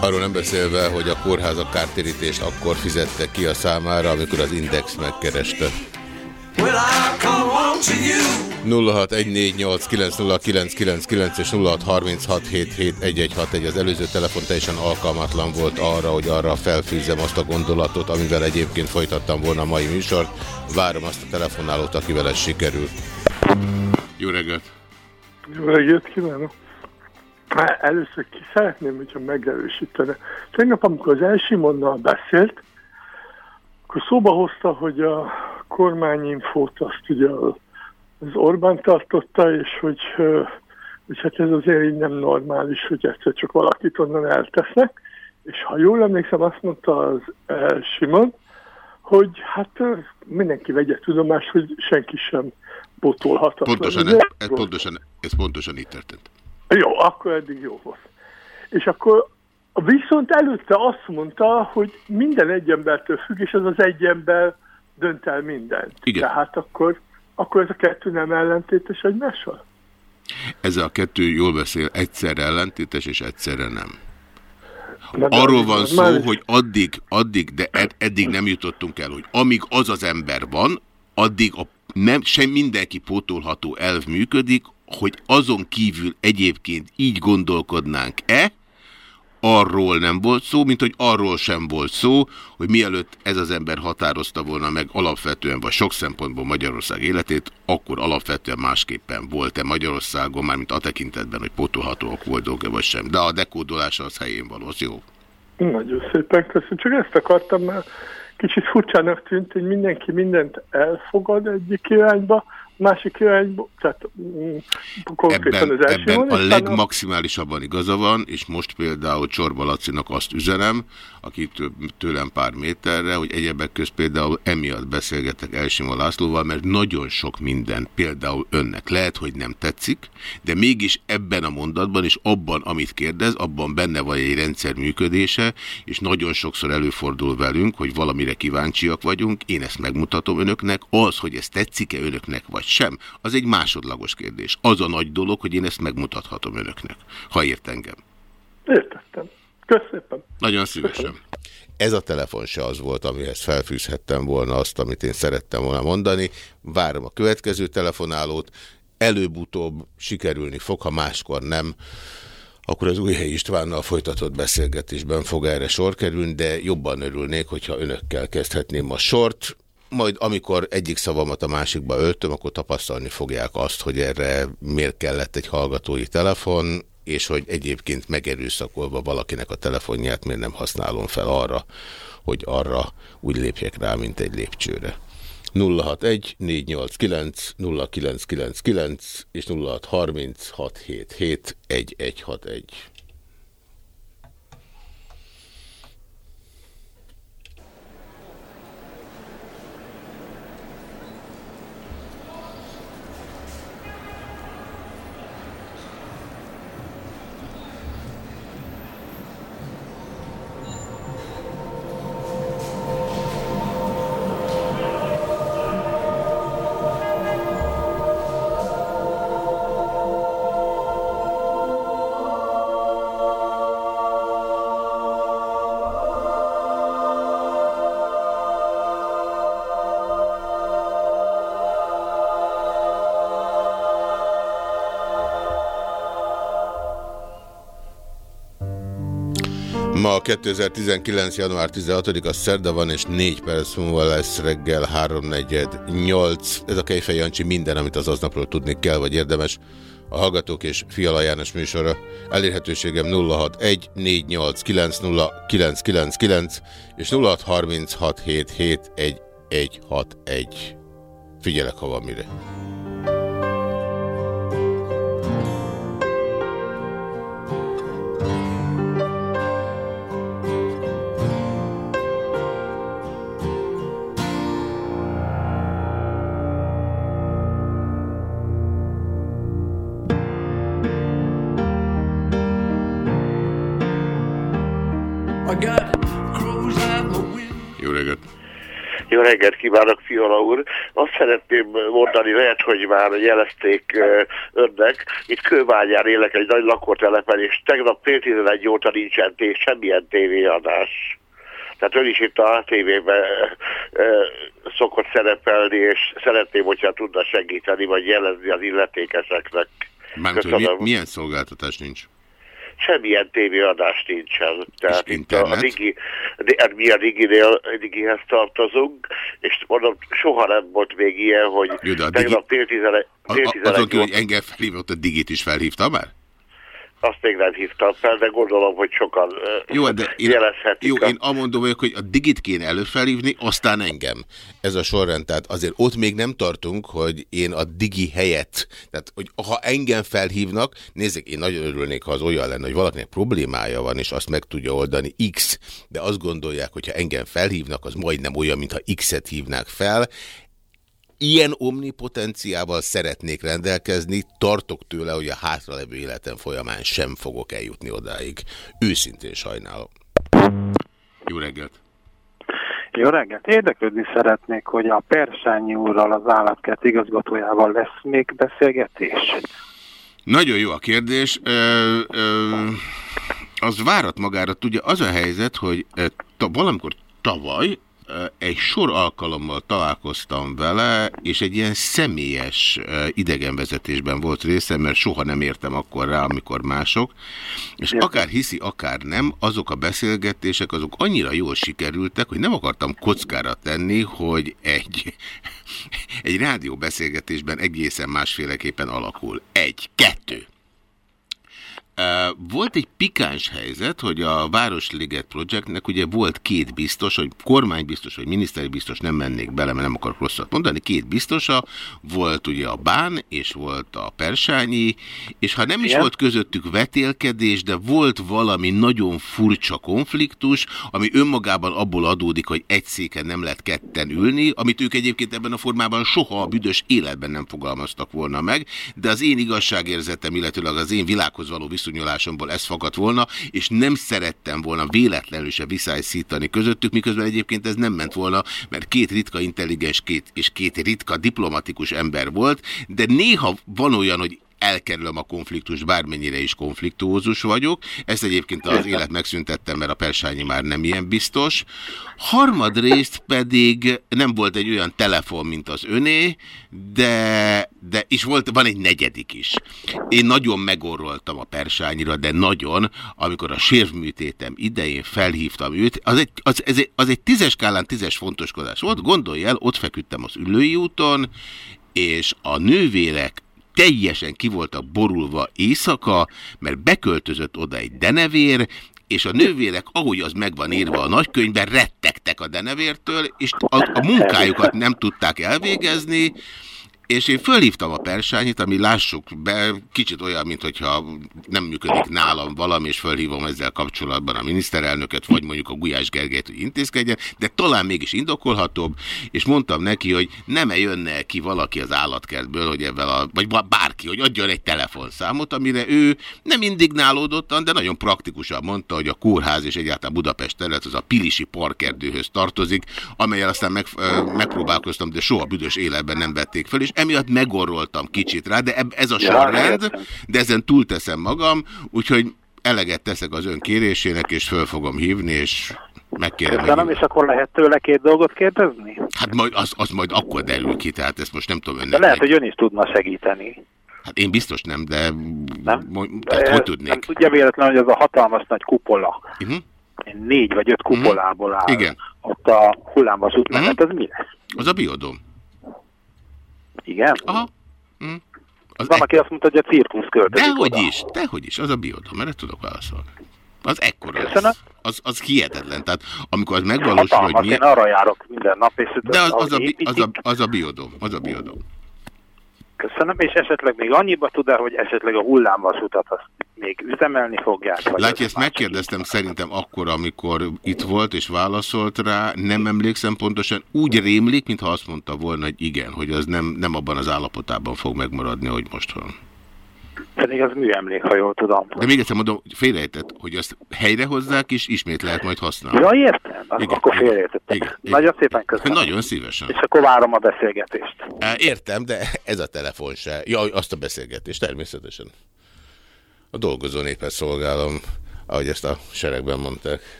Arról nem beszélve, hogy a kórházak kártérítést akkor fizette ki a számára, amikor az Index megkereste. 0614890999 és 0636771161 az előző telefon teljesen alkalmatlan volt arra, hogy arra felfűzzem azt a gondolatot, amivel egyébként folytattam volna a mai műsort. Várom azt a telefonálót, akivel ez sikerül. Jó reggelt! Jó reggelt kívánok! Először ki szeretném, hogyha megerősítene. Tegnap, amikor az Elsimonnal beszélt, akkor szóba hozta, hogy a kormányinfót azt ugye az Orbán tartotta, és hogy, hogy hát ez azért így nem normális, hogy egyszer csak valakit onnan eltesznek. És ha jól emlékszem, azt mondta az Elsimon, hogy hát mindenki vegye tudomást, hogy senki sem botolhatatlan. Pontosan, ez, ez, pontosan, ez pontosan így történt. Jó, akkor eddig jó volt. És akkor viszont előtte azt mondta, hogy minden egy embertől függ, és az az egy ember dönt el mindent. Igen. Tehát akkor, akkor ez a kettő nem ellentétes egymással? Ez a kettő jól beszél, egyszerre ellentétes és egyszerre nem. Na, Arról van szó, normális. hogy addig, addig, de ed, eddig nem jutottunk el, hogy amíg az az ember van, addig a nem, sem mindenki pótolható elv működik, hogy azon kívül egyébként így gondolkodnánk-e, arról nem volt szó, mint hogy arról sem volt szó, hogy mielőtt ez az ember határozta volna meg alapvetően, vagy sok szempontból Magyarország életét, akkor alapvetően másképpen volt-e Magyarországon, mármint a tekintetben, hogy potolhatóak voltak-e vagy sem. De a dekódolása az helyén való, az jó. Nagyon szépen köszönöm. Csak ezt akartam, mert kicsit furcsának tűnt, hogy mindenki mindent elfogad egyik irányba, másik irányba, tehát mm, konkrétan Ebben, az első ebben van, a legmaximálisabban igaza van, és most például Csorba Lacinak azt üzenem, aki tő- tőlem pár méterre, hogy egyebek közt például emiatt beszélgetek Elsima Lászlóval, mert nagyon sok minden például önnek. Lehet, hogy nem tetszik, de mégis ebben a mondatban és abban, amit kérdez, abban benne van egy rendszer működése, és nagyon sokszor előfordul velünk, hogy valamire kíváncsiak vagyunk, én ezt megmutatom önöknek, az, hogy ez tetszik-e önöknek vagy sem, az egy másodlagos kérdés. Az a nagy dolog, hogy én ezt megmutathatom önöknek, ha ért engem. Értettem. Köszönöm. Nagyon szívesen. Ez a telefon se az volt, amihez felfűzhettem volna azt, amit én szerettem volna mondani. Várom a következő telefonálót. Előbb-utóbb sikerülni fog, ha máskor nem, akkor az Újhely Istvánnal folytatott beszélgetésben fog erre sor kerülni, de jobban örülnék, hogyha önökkel kezdhetném a sort. Majd amikor egyik szavamat a másikba öltöm, akkor tapasztalni fogják azt, hogy erre miért kellett egy hallgatói telefon, és hogy egyébként megerőszakolva valakinek a telefonját miért nem használom fel arra, hogy arra úgy lépjek rá, mint egy lépcsőre. 061 489 0999 és 0630 677 1161. 2019. január 16-a szerda van, és 4 perc múlva lesz reggel 3.48. Ez a Kejfej Jancsi minden, amit az aznapról tudni kell, vagy érdemes. A Hallgatók és Fiala János műsora. Elérhetőségem 061 489 0999 és 0636771161. Figyelek, ha van mire. Mondani, lehet, hogy már jelezték önnek. Itt Kőbányán élek egy nagy lakótelepen, és tegnap fél tizenegy óta nincsen té- semmilyen tévéadás. Tehát ön is itt a ö, szokott szerepelni, és szeretném, hogyha tudna segíteni, vagy jelezni az illetékeseknek. Mármint, hogy mi, milyen szolgáltatás nincs? Semmilyen tévéadás nincsen. Tehát itt a, a internet? Digi, de, hát mi a Diginél, Digihez tartozunk, és mondom, soha nem volt még ilyen, hogy Jó, a Digi- tegnap fél tizenegy, azon kívül, hogy engem felhívott, a Digit is felhívta már? Azt még nem hívtam fel, de gondolom, hogy sokan Jó, de én, jelezhetik. jó, a- én amondom vagyok, hogy a digit kéne előfelhívni, aztán engem. Ez a sorrend, tehát azért ott még nem tartunk, hogy én a digi helyett, tehát hogy ha engem felhívnak, nézzék, én nagyon örülnék, ha az olyan lenne, hogy valakinek problémája van, és azt meg tudja oldani X, de azt gondolják, hogy ha engem felhívnak, az majdnem olyan, mintha X-et hívnák fel. Ilyen omnipotenciával szeretnék rendelkezni, tartok tőle, hogy a hátralevő életem folyamán sem fogok eljutni odáig. Őszintén sajnálom. Jó reggelt! Jó reggelt! Érdeklődni szeretnék, hogy a Persányi úrral, az állatkert igazgatójával lesz még beszélgetés. Nagyon jó a kérdés. Ö, ö, az várat magára. Tudja, az a helyzet, hogy valamikor tavaly, egy sor alkalommal találkoztam vele, és egy ilyen személyes idegenvezetésben volt részem, mert soha nem értem akkor rá, amikor mások, és akár hiszi, akár nem, azok a beszélgetések azok annyira jól sikerültek, hogy nem akartam kockára tenni, hogy egy, egy rádióbeszélgetésben egészen másféleképpen alakul. Egy, kettő. Volt egy pikáns helyzet, hogy a Városliget Projectnek ugye volt két biztos, hogy kormánybiztos vagy miniszteri biztos, nem mennék bele, mert nem akarok rosszat mondani, két biztosa, volt ugye a Bán, és volt a Persányi, és ha nem is Igen. volt közöttük vetélkedés, de volt valami nagyon furcsa konfliktus, ami önmagában abból adódik, hogy egy széken nem lehet ketten ülni, amit ők egyébként ebben a formában soha a büdös életben nem fogalmaztak volna meg, de az én igazságérzetem, illetőleg az én világhoz való viszonyulásomból ez fakadt volna, és nem szerettem volna véletlenül se viszályszítani közöttük, miközben egyébként ez nem ment volna, mert két ritka intelligens két, és két ritka diplomatikus ember volt, de néha van olyan, hogy elkerülöm a konfliktust, bármennyire is konfliktuózus vagyok. Ezt egyébként az élet megszüntettem, mert a persányi már nem ilyen biztos. Harmadrészt pedig nem volt egy olyan telefon, mint az öné, de, de és volt, van egy negyedik is. Én nagyon megorroltam a persányira, de nagyon, amikor a sérvműtétem idején felhívtam őt. Az egy, az, ez egy, az egy tízes skálán tízes fontoskodás volt. Gondolj el, ott feküdtem az ülői úton, és a nővérek teljesen ki voltak borulva éjszaka, mert beköltözött oda egy denevér, és a nővérek, ahogy az meg van írva a nagykönyvben, rettegtek a denevértől, és a, a munkájukat nem tudták elvégezni, és én fölhívtam a persányit, ami lássuk be, kicsit olyan, mint hogyha nem működik nálam valami, és fölhívom ezzel kapcsolatban a miniszterelnököt, vagy mondjuk a Gulyás Gergelyt, hogy intézkedjen, de talán mégis indokolhatóbb, és mondtam neki, hogy nem -e jönne ki valaki az állatkertből, hogy ebben a, vagy bá- bárki, hogy adjon egy telefonszámot, amire ő nem indignálódottan, de nagyon praktikusan mondta, hogy a kórház és egyáltalán Budapest terület az a Pilisi parkerdőhöz tartozik, amelyel aztán meg, megpróbálkoztam, de soha büdös életben nem vették fel, és emiatt megorroltam kicsit rá, de ez a sorrend, de ezen túlteszem magam, úgyhogy eleget teszek az ön kérésének, és föl fogom hívni, és megkérem. Köszönöm, és akkor lehet tőle két dolgot kérdezni? Hát majd, az, az majd akkor derül ki, tehát ezt most nem tudom De önnek. lehet, meg- hogy ön is tudna segíteni. Hát én biztos nem, de... Nem? Tehát Eh, hogy tudnék? Nem tudja véletlenül, hogy az a hatalmas nagy kupola, Uh-huh. négy vagy öt kupolából áll. Igen. Ott a hullámvasút mellett, az mi lesz? Az a biodóm. Igen? Aha. Mm. Az Van, aki azt mondta, hogy a cirkusz költözik Dehogy oda. is, dehogy is, az a biodóm, erre tudok válaszolni. Az ekkora Köszönöm. lesz. Az, az hihetetlen. Tehát amikor az megvalósul, hogy milyen... én arra járok minden nap, és De az, az, a, ahogy bi- az, a, az a biodóm, az a biodóm. Köszönöm, és esetleg még annyiba tud el, hogy esetleg a hullámvasutat azt még üzemelni fogják? Látja, ezt megkérdeztem szerintem akkor, amikor itt volt és válaszolt rá, nem emlékszem pontosan, úgy rémlik, mintha azt mondta volna, hogy igen, hogy az nem, nem abban az állapotában fog megmaradni, hogy most van. Pedig az műemlék, ha jól tudom. De még egyszer mondom, félrejtett, hogy azt helyre hozzák, és ismét lehet majd használni. Ja, értem, az Igen, akkor igen, igen. Nagyon szépen köszönöm. Nagyon szívesen. És akkor várom a beszélgetést. Értem, de ez a telefon se. Ja, azt a beszélgetést, természetesen. A dolgozó népet szolgálom, ahogy ezt a seregben mondták.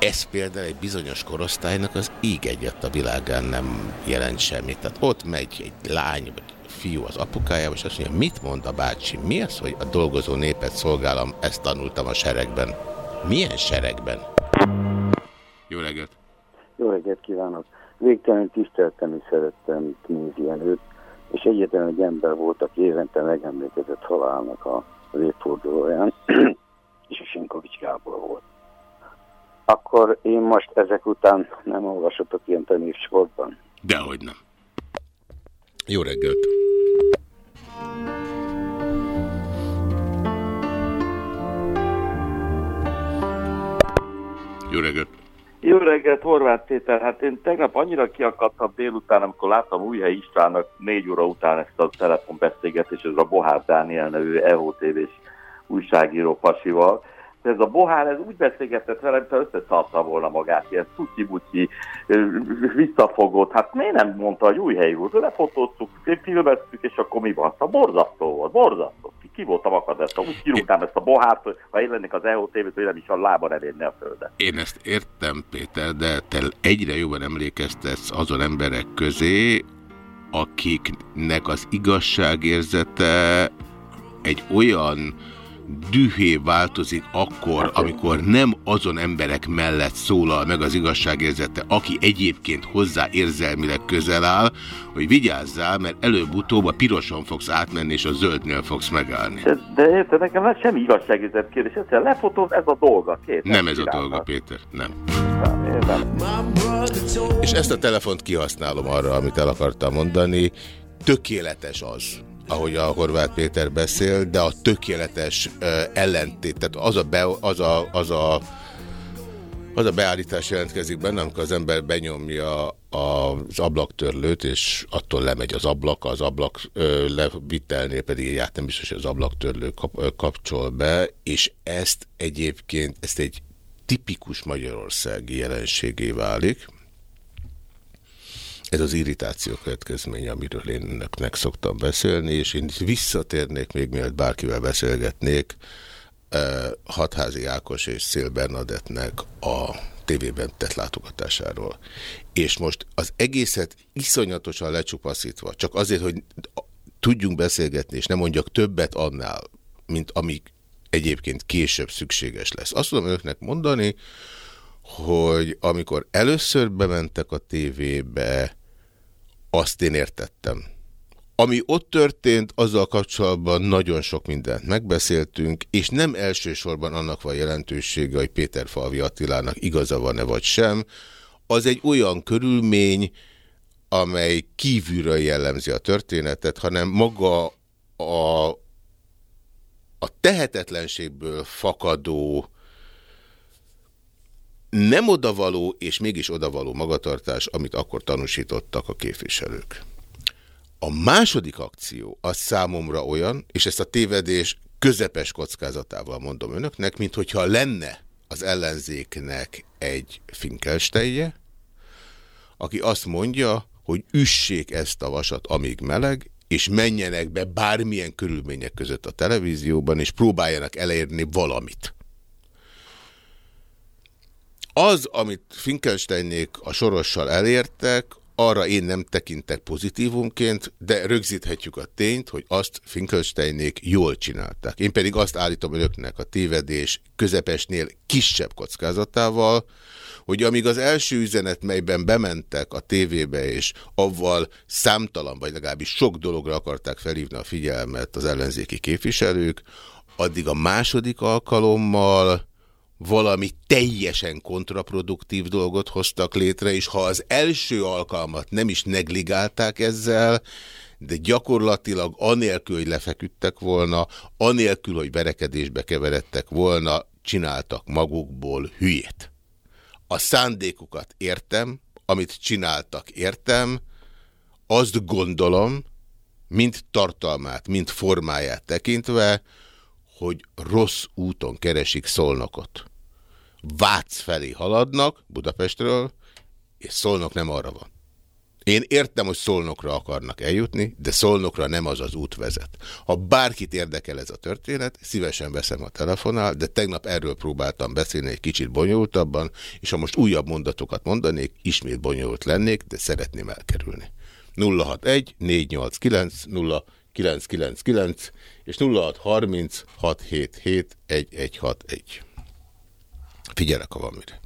Ez például egy bizonyos korosztálynak az íg egyet a világán nem jelent semmit. Tehát ott megy egy lány vagy fiú az apukájába, és azt mondja, mit mond a bácsi? Mi az, hogy a dolgozó népet szolgálom? Ezt tanultam a seregben. Milyen seregben? Jó reggelt! Jó reggelt kívánok! Végtelen tiszteltem és szerettem Knézi előtt, és egyetlen egy ember volt, aki évente megemlékezett halálnak a évfordulóján, és a Sinkovics Gábor volt. Akkor én most ezek után nem olvashatok ilyen tanévsportban. Dehogy nem. Jó reggelt! Jó reggelt! Jó reggelt, Horváth Péter. Hát én tegnap annyira kiakadtam délután, amikor láttam Újhely Istvánnak négy óra után ezt a telefonbeszélgetést, ez a Bohár Dániel nevű EOTV-s újságíró pasival. De ez a Bohár, ez úgy beszélgetett velem, mintha összeszarta volna magát, ilyen cuci-buci, ö, visszafogott. Hát miért nem mondta, hogy Újhely úr, lefotóztuk, filmeztük, és akkor mi van? Szóval borzasztó volt, borzasztó. ki voltam akadálva. Úgy kirúgtám ezt a hogy ha én lennék az EOTV-t, hogy nem is a lába revérni a földet. Én ezt értem, Péter, de te egyre jobban emlékeztetsz azon emberek közé, akiknek az igazságérzete egy olyan dühé változik akkor, amikor nem azon emberek mellett szólal meg az igazságérzete, aki egyébként hozzá érzelmileg közel áll, hogy vigyázzál, mert előbb-utóbb a piroson fogsz átmenni, és a zöldnél fogsz megállni. De, érted, nekem nem semmi igazságérzet kérdés. Ezt lefotóz, ez a dolga. Két, Nem ez a dolga, Péter, nem. És ezt a telefont kihasználom arra, amit el akartam mondani. Tökéletes az, ahogy a Horváth Péter beszél, de a tökéletes ellentét, tehát az a, be, az a, az a az a beállítás jelentkezik benne, amikor az ember benyomja az ablaktörlőt, és attól lemegy az ablak, az ablak levitelnél pedig egyáltalán nem biztos, hogy az ablaktörlő kap, kapcsol be, és ezt egyébként, ezt egy tipikus magyarországi jelenségé válik. Ez az irritáció következménye, amiről én önöknek szoktam beszélni, és én visszatérnék még, mielőtt bárkivel beszélgetnék, Hatházi Ákos és Szél Bernadettnek a tévében tett látogatásáról. És most az egészet iszonyatosan lecsupaszítva, csak azért, hogy tudjunk beszélgetni, és nem mondjak többet annál, mint amik egyébként később szükséges lesz. Azt tudom önöknek mondani, hogy amikor először bementek a tévébe, azt én értettem. Ami ott történt, azzal kapcsolatban nagyon sok mindent megbeszéltünk, és nem elsősorban annak van jelentősége, hogy Péter Falvi Attilának igaza van-e vagy sem. Az egy olyan körülmény, amely kívülről jellemzi a történetet, hanem maga a, a tehetetlenségből fakadó nem odavaló és mégis odavaló magatartás, amit akkor tanúsítottak a képviselők. A második akció az számomra olyan, és ezt a tévedés közepes kockázatával mondom önöknek, mint hogyha lenne az ellenzéknek egy finkelsteje, aki azt mondja, hogy üssék ezt a vasat, amíg meleg, és menjenek be bármilyen körülmények között a televízióban, és próbáljanak elérni valamit. Az, amit Finkelsteinék a sorossal elértek, arra én nem tekintek pozitívumként, de rögzíthetjük a tényt, hogy azt Finkelsteinék jól csinálták. Én pedig azt állítom önöknek a tévedés közepesnél kisebb kockázatával, hogy amíg az első üzenet, melyben bementek a tévébe, és avval számtalan, vagy legalábbis sok dologra akarták felhívni a figyelmet az ellenzéki képviselők, addig a második alkalommal valami teljesen kontraproduktív dolgot hoztak létre, és ha az első alkalmat nem is negligálták ezzel, de gyakorlatilag anélkül, hogy lefeküdtek volna, anélkül, hogy verekedésbe keveredtek volna, csináltak magukból hülyét. A szándékukat értem, amit csináltak értem, azt gondolom, mind tartalmát, mind formáját tekintve, hogy rossz úton keresik Szolnokot. Vác felé haladnak Budapestről, és Szolnok nem arra van. Én értem, hogy Szolnokra akarnak eljutni, de Szolnokra nem az az út vezet. Ha bárkit érdekel ez a történet, szívesen veszem a telefonál, de tegnap erről próbáltam beszélni egy kicsit bonyolultabban, és ha most újabb mondatokat mondanék, ismét bonyolult lennék, de szeretném elkerülni. 061 489 0999 és 0630 677 1161. Figyelek, ha van mire.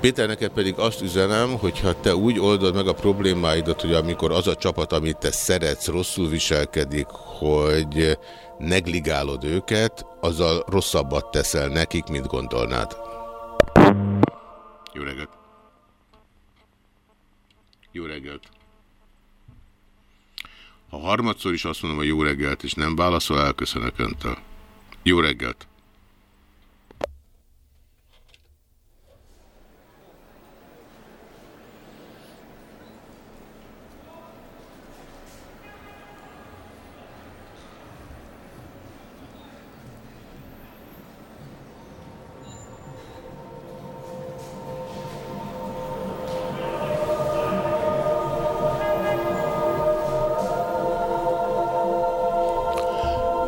Péter, neked pedig azt üzenem, hogy ha te úgy oldod meg a problémáidat, hogy amikor az a csapat, amit te szeretsz, rosszul viselkedik, hogy negligálod őket, azzal rosszabbat teszel nekik, mint gondolnád. Jó reggelt! Jó reggelt! Ha harmadszor is azt mondom, hogy jó reggelt, és nem válaszol, elköszönök öntől. Jó reggelt!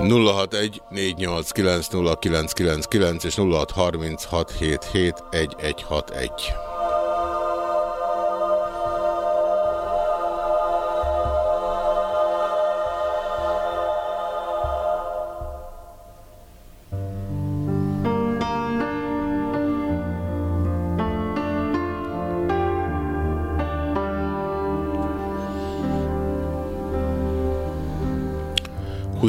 061 489 és 0636771161.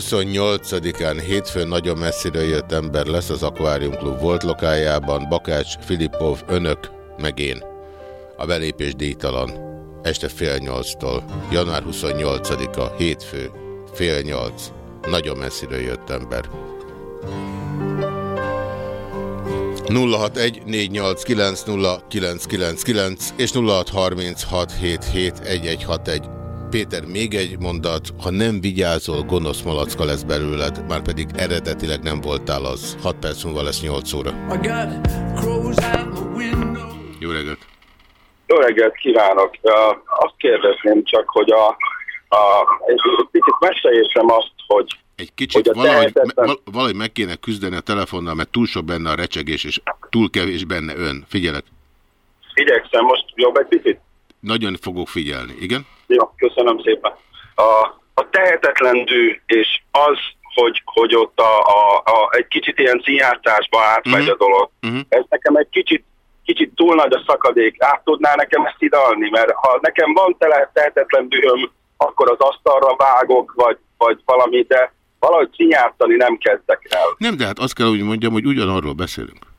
...28-án hétfőn nagyon messzire jött ember lesz az Aquarium Klub volt lokájában, Bakács, Filippov, önök, meg én. A belépés díjtalan. Este fél nyolctól. Január 28-a, hétfő, fél nyolc. Nagyon messzire jött ember. 061-489-0999 és 0636771161. Péter, még egy mondat, ha nem vigyázol, gonosz malacka lesz belőled, már pedig eredetileg nem voltál az. 6 perc múlva lesz 8 óra. Jó reggelt! Jó reggelt kívánok! Azt kérdezném csak, hogy a, a, egy picit meséljésem azt, hogy Egy kicsit Hogy valahogy, tehetetlen- val- valahogy meg kéne küzdeni a telefonnal, mert túl sok benne a recsegés, és túl kevés benne ön. Figyelek! igyekszem most jobb egy picit. Nagyon fogok figyelni, igen? Jó, köszönöm szépen. A, a tehetetlen dű, és az, hogy, hogy ott a, a, a, egy kicsit ilyen színjártásba átmegy a dolog, ez nekem egy kicsit, kicsit túl nagy a szakadék. Át tudná nekem ezt idalni? Mert ha nekem van tele tehetetlen dühöm, akkor az asztalra vágok, vagy, vagy valami, de valahogy színjártani nem kezdek el. Nem, de hát azt kell, hogy mondjam, hogy ugyanarról beszélünk.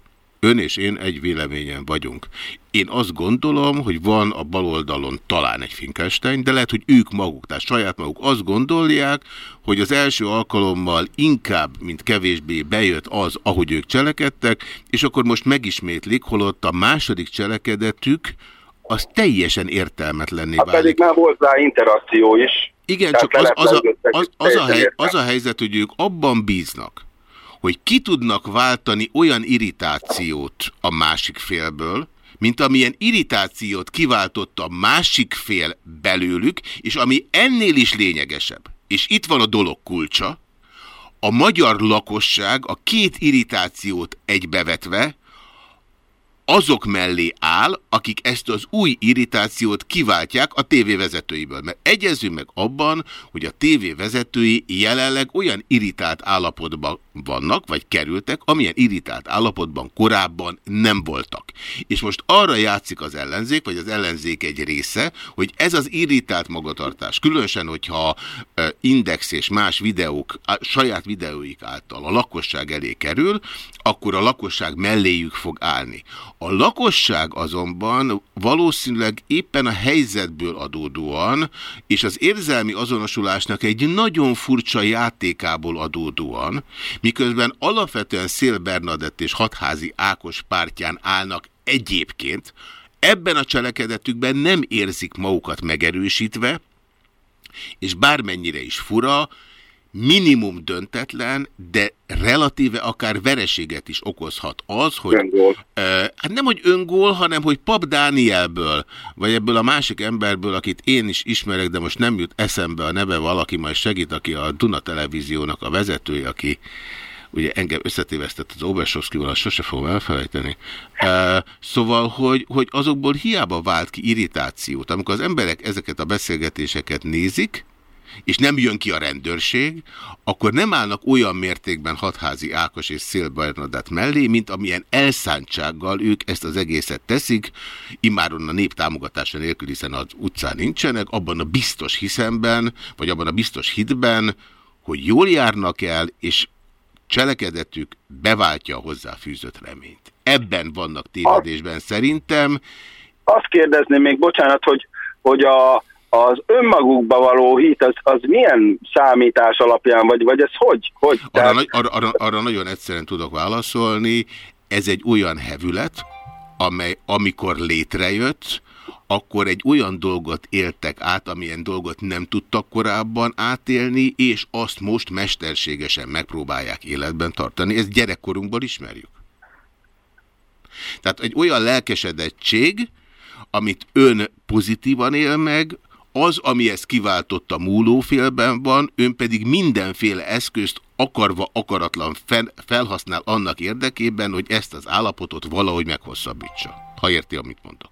Ön és én egy véleményen vagyunk. Én azt gondolom, hogy van a baloldalon talán egy Finkelstein, de lehet, hogy ők maguk, tehát saját maguk azt gondolják, hogy az első alkalommal inkább, mint kevésbé bejött az, ahogy ők cselekedtek, és akkor most megismétlik, holott a második cselekedetük az teljesen értelmetlenné Hát válik. pedig már volt rá interakció is. Igen, Tehát csak az, az, a, az, az, a hely, az a helyzet, hogy ők abban bíznak, hogy ki tudnak váltani olyan irritációt a másik félből, mint amilyen irritációt kiváltott a másik fél belőlük, és ami ennél is lényegesebb, és itt van a dolog kulcsa, a magyar lakosság a két irritációt egybevetve azok mellé áll, akik ezt az új irritációt kiváltják a tévévezetőiből. Mert egyezünk meg abban, hogy a tévévezetői jelenleg olyan irritált állapotban vannak, vagy kerültek, amilyen irritált állapotban korábban nem voltak. És most arra játszik az ellenzék, vagy az ellenzék egy része, hogy ez az irritált magatartás, különösen, hogyha Index és más videók, saját videóik által a lakosság elé kerül, akkor a lakosság melléjük fog állni. A lakosság azonban valószínűleg éppen a helyzetből adódóan, és az érzelmi azonosulásnak egy nagyon furcsa játékából adódóan, miközben alapvetően Szél Bernadett és Hatházi Ákos pártján állnak egyébként, ebben a cselekedetükben nem érzik magukat megerősítve, és bármennyire is fura, minimum döntetlen, de relatíve akár vereséget is okozhat az, hogy Öngól. Hát nem, hogy öngól, hanem hogy Pap Dánielből, vagy ebből a másik emberből, akit én is ismerek, de most nem jut eszembe a neve, valaki majd segít, aki a Duna Televíziónak a vezetője, aki ugye engem összetévesztett az Obersovszkival, azt sose fogom elfelejteni. Szóval, hogy, hogy azokból hiába vált ki irritációt, amikor az emberek ezeket a beszélgetéseket nézik, és nem jön ki a rendőrség, akkor nem állnak olyan mértékben Hatházi Ákos és Szél Bernadett mellé, mint amilyen elszántsággal ők ezt az egészet teszik, immáron a nép támogatása nélkül, hiszen az utcán nincsenek, abban a biztos hiszemben, vagy abban a biztos hitben, hogy jól járnak el, és cselekedetük beváltja a hozzáfűzött reményt. Ebben vannak tévedésben szerintem. Azt kérdezném még, bocsánat, hogy, hogy a, az önmagukba való hit, az, az milyen számítás alapján, vagy, vagy ez hogy? hogy? Arra, nagy- arra, arra, arra nagyon egyszerűen tudok válaszolni. Ez egy olyan hevület, amely amikor létrejött, akkor egy olyan dolgot éltek át, amilyen dolgot nem tudtak korábban átélni, és azt most mesterségesen megpróbálják életben tartani. Ezt gyerekkorunkból ismerjük. Tehát egy olyan lelkesedettség, amit ön pozitívan él meg, Az, ami ezt kiváltotta múlófélben van, ön pedig mindenféle eszközt akarva, akaratlan fel, felhasznál annak érdekében, hogy ezt az állapotot valahogy meghosszabbítsa. Ha érti, amit mondok.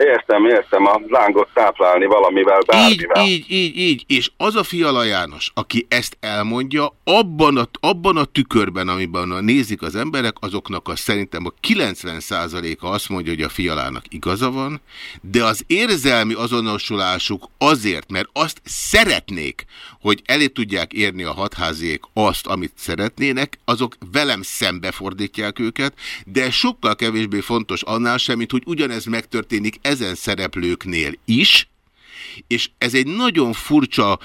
Értem, értem, a lángot táplálni valamivel, bármivel. Így, így, így, így. És az a Fiala János, aki ezt elmondja, abban a, abban a tükörben, amiben nézik az emberek, azoknak a szerintem a 90%-a azt mondja, hogy a Fialának igaza van, de az érzelmi azonosulásuk azért, mert azt szeretnék, hogy elé tudják érni a hatháziék azt, amit szeretnének, azok velem szembefordítják őket, de sokkal kevésbé fontos annál sem, mint hogy ugyanez megtörténik ezen szereplőknél is, és ez egy nagyon furcsa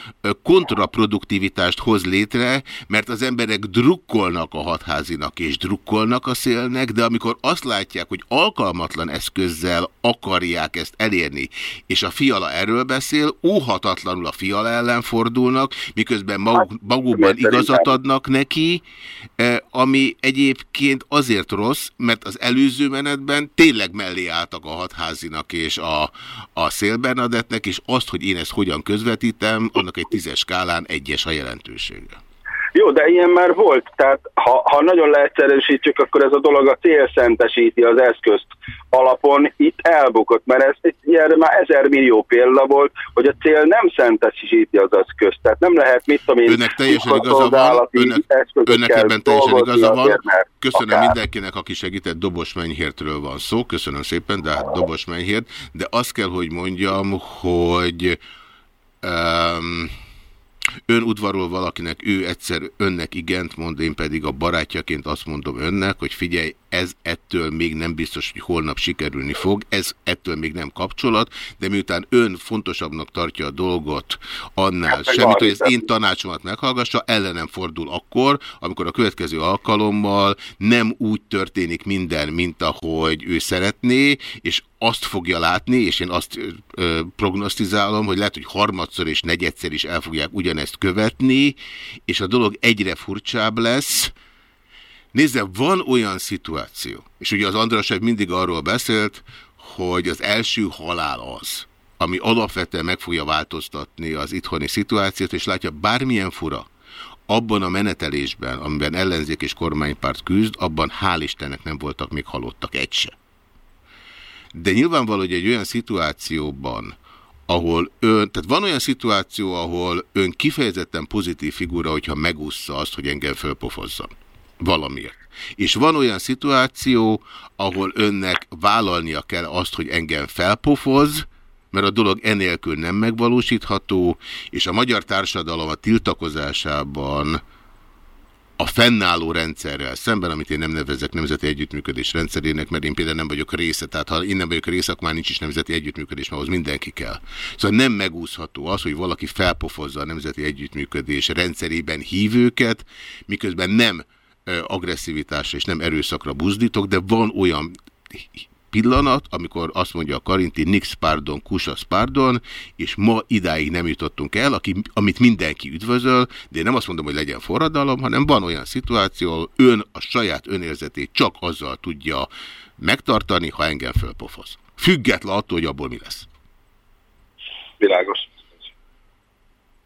kontraproduktivitást hoz létre, mert az emberek drukkolnak a hatházinak és drukkolnak a szélnek, de amikor azt látják, hogy alkalmatlan eszközzel akarják ezt elérni, és a fiala erről beszél, óhatatlanul a fiala ellen fordulnak, miközben maguk, magukban igazat adnak neki, eh, ami egyébként azért rossz, mert az előző menetben tényleg mellé álltak a hatházinak és a, a szélbernadettnek, és azt, hogy én ezt hogyan közvetítem, annak egy tízes skálán egyes a jelentősége. Jó, de ilyen már volt, tehát ha, ha nagyon leegyszerűsítjük, akkor ez a dolog a cél szentesíti az eszközt alapon, itt elbukott, mert ez ilyen már ezer millió példa volt, hogy a cél nem szentesíti az eszközt, tehát nem lehet, mit tudom én, Önnek teljesen igaza van, önnek, önnek ebben teljesen igaza van. Köszönöm akár. mindenkinek, aki segített, Dobos Menyhértről van szó, köszönöm szépen, de hát Dobos Menyhért, de azt kell, hogy mondjam, hogy um, ön udvarol valakinek, ő egyszer önnek igent mond, én pedig a barátjaként azt mondom önnek, hogy figyelj, ez ettől még nem biztos, hogy holnap sikerülni fog, ez ettől még nem kapcsolat, de miután ön fontosabbnak tartja a dolgot annál Hát semmit, hogy az én tanácsomat meghallgassa, ellenem fordul akkor, amikor a következő alkalommal nem úgy történik minden, mint ahogy ő szeretné, és azt fogja látni, és én azt ö, prognosztizálom, hogy lehet, hogy harmadszor és negyedszer is el fogják ugyanezt követni, és a dolog egyre furcsább lesz. Nézze, van olyan szituáció, és ugye az Andrasev mindig arról beszélt, hogy az első halál az, ami alapvetően meg fogja változtatni az itthoni szituációt, és látja bármilyen fura, abban a menetelésben, amiben ellenzék és kormánypárt küzd, abban hál' Istennek nem voltak még halottak egy se. De nyilvánvaló, hogy egy olyan szituációban, ahol ön, tehát van olyan szituáció, ahol ön kifejezetten pozitív figura, hogyha megúszza azt, hogy engem fölpofozzon. Valamiért. És van olyan szituáció, ahol önnek vállalnia kell azt, hogy engem felpofoz, mert a dolog enélkül nem megvalósítható, és a magyar társadalom a tiltakozásában a fennálló rendszerrel szemben, amit én nem nevezek nemzeti együttműködés rendszerének, mert én például nem vagyok része, tehát ha én nem vagyok része, akkor már nincs is nemzeti együttműködés, mert ahhoz mindenki kell. Szóval nem megúszható az, hogy valaki felpofozza a nemzeti együttműködés rendszerében hívőket, miközben nem agresszivitásra és nem erőszakra buzdítok, de van olyan pillanat, amikor azt mondja a Karinti, nix pardon, kusas pardon, és ma idáig nem jutottunk el, aki, amit mindenki üdvözöl, de én nem azt mondom, hogy legyen forradalom, hanem van olyan szituáció, ahol ön a saját önérzetét csak azzal tudja megtartani, ha engem fölpofoz. Független attól, hogy abból mi lesz. Világos.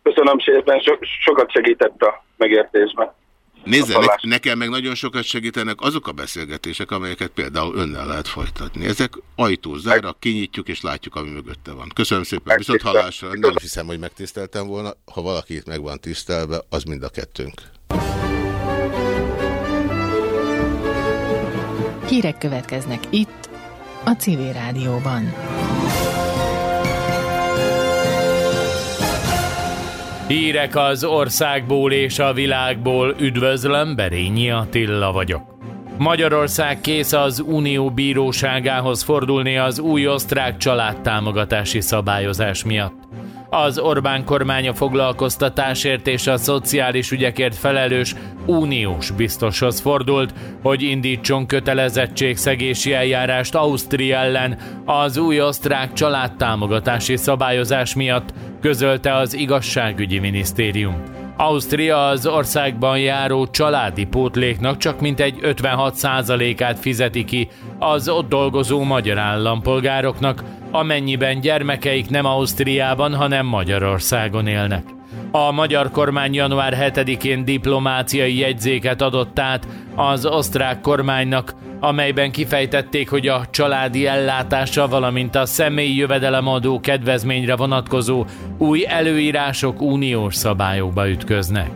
Köszönöm szépen, so, sokat segített a megértésben. Nézze, ne, nekem meg nagyon sokat segítenek azok a beszélgetések, amelyeket például önnel lehet folytatni. Ezek ajtó zárak, kinyitjuk és látjuk, ami mögötte van. Köszönöm szépen, viszont hallásra. Nem hiszem, hogy megtiszteltem volna. Ha valaki itt meg van tisztelve, az mind a kettőnk. Hírek következnek itt, a Civil Rádióban. Hírek az országból és a világból. Üdvözlöm, Berényi Attila vagyok. Magyarország kész az Unió bíróságához fordulni az új osztrák családtámogatási szabályozás miatt. Az Orbán kormány a foglalkoztatásért és a szociális ügyekért felelős uniós biztoshoz fordult, hogy indítson kötelezettségszegési eljárást Ausztria ellen az új osztrák családtámogatási szabályozás miatt, közölte az igazságügyi minisztérium. Ausztria az országban járó családi pótléknak csak mintegy 56%-át fizeti ki az ott dolgozó magyar állampolgároknak, amennyiben gyermekeik nem Ausztriában, hanem Magyarországon élnek. A magyar kormány január 7-én diplomáciai jegyzéket adott át az osztrák kormánynak, amelyben kifejtették, hogy a családi ellátása, valamint a személyi jövedelemadó kedvezményre vonatkozó új előírások uniós szabályokba ütköznek.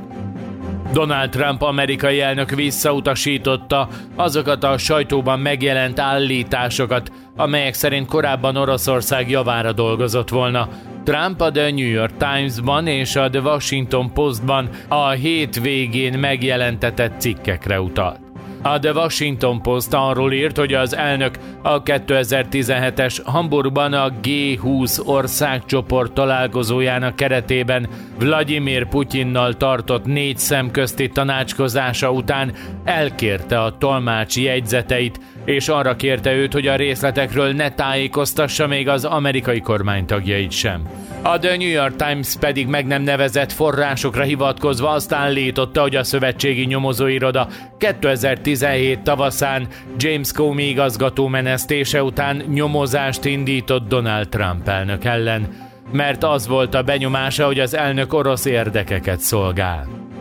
Donald Trump amerikai elnök visszautasította azokat a sajtóban megjelent állításokat, amelyek szerint korábban Oroszország javára dolgozott volna. Trump a The New York Times-ban és a The Washington Postban a hétvégén megjelentetett cikkekre utalt. A The Washington Post arról írt, hogy az elnök a 2017-es Hamburgban a G20 országcsoport találkozójának keretében Vladimir Putyinnal tartott négy szemközti tanácskozása után elkérte a tolmács jegyzeteit, és arra kérte őt, hogy a részletekről ne tájékoztassa még az amerikai kormány tagjait sem. A The New York Times pedig meg nem nevezett forrásokra hivatkozva azt állította, hogy a szövetségi nyomozóiroda 2017 tavaszán James Comey igazgató menesztése után nyomozást indított Donald Trump elnök ellen, mert az volt a benyomása, hogy az elnök orosz érdekeket szolgál.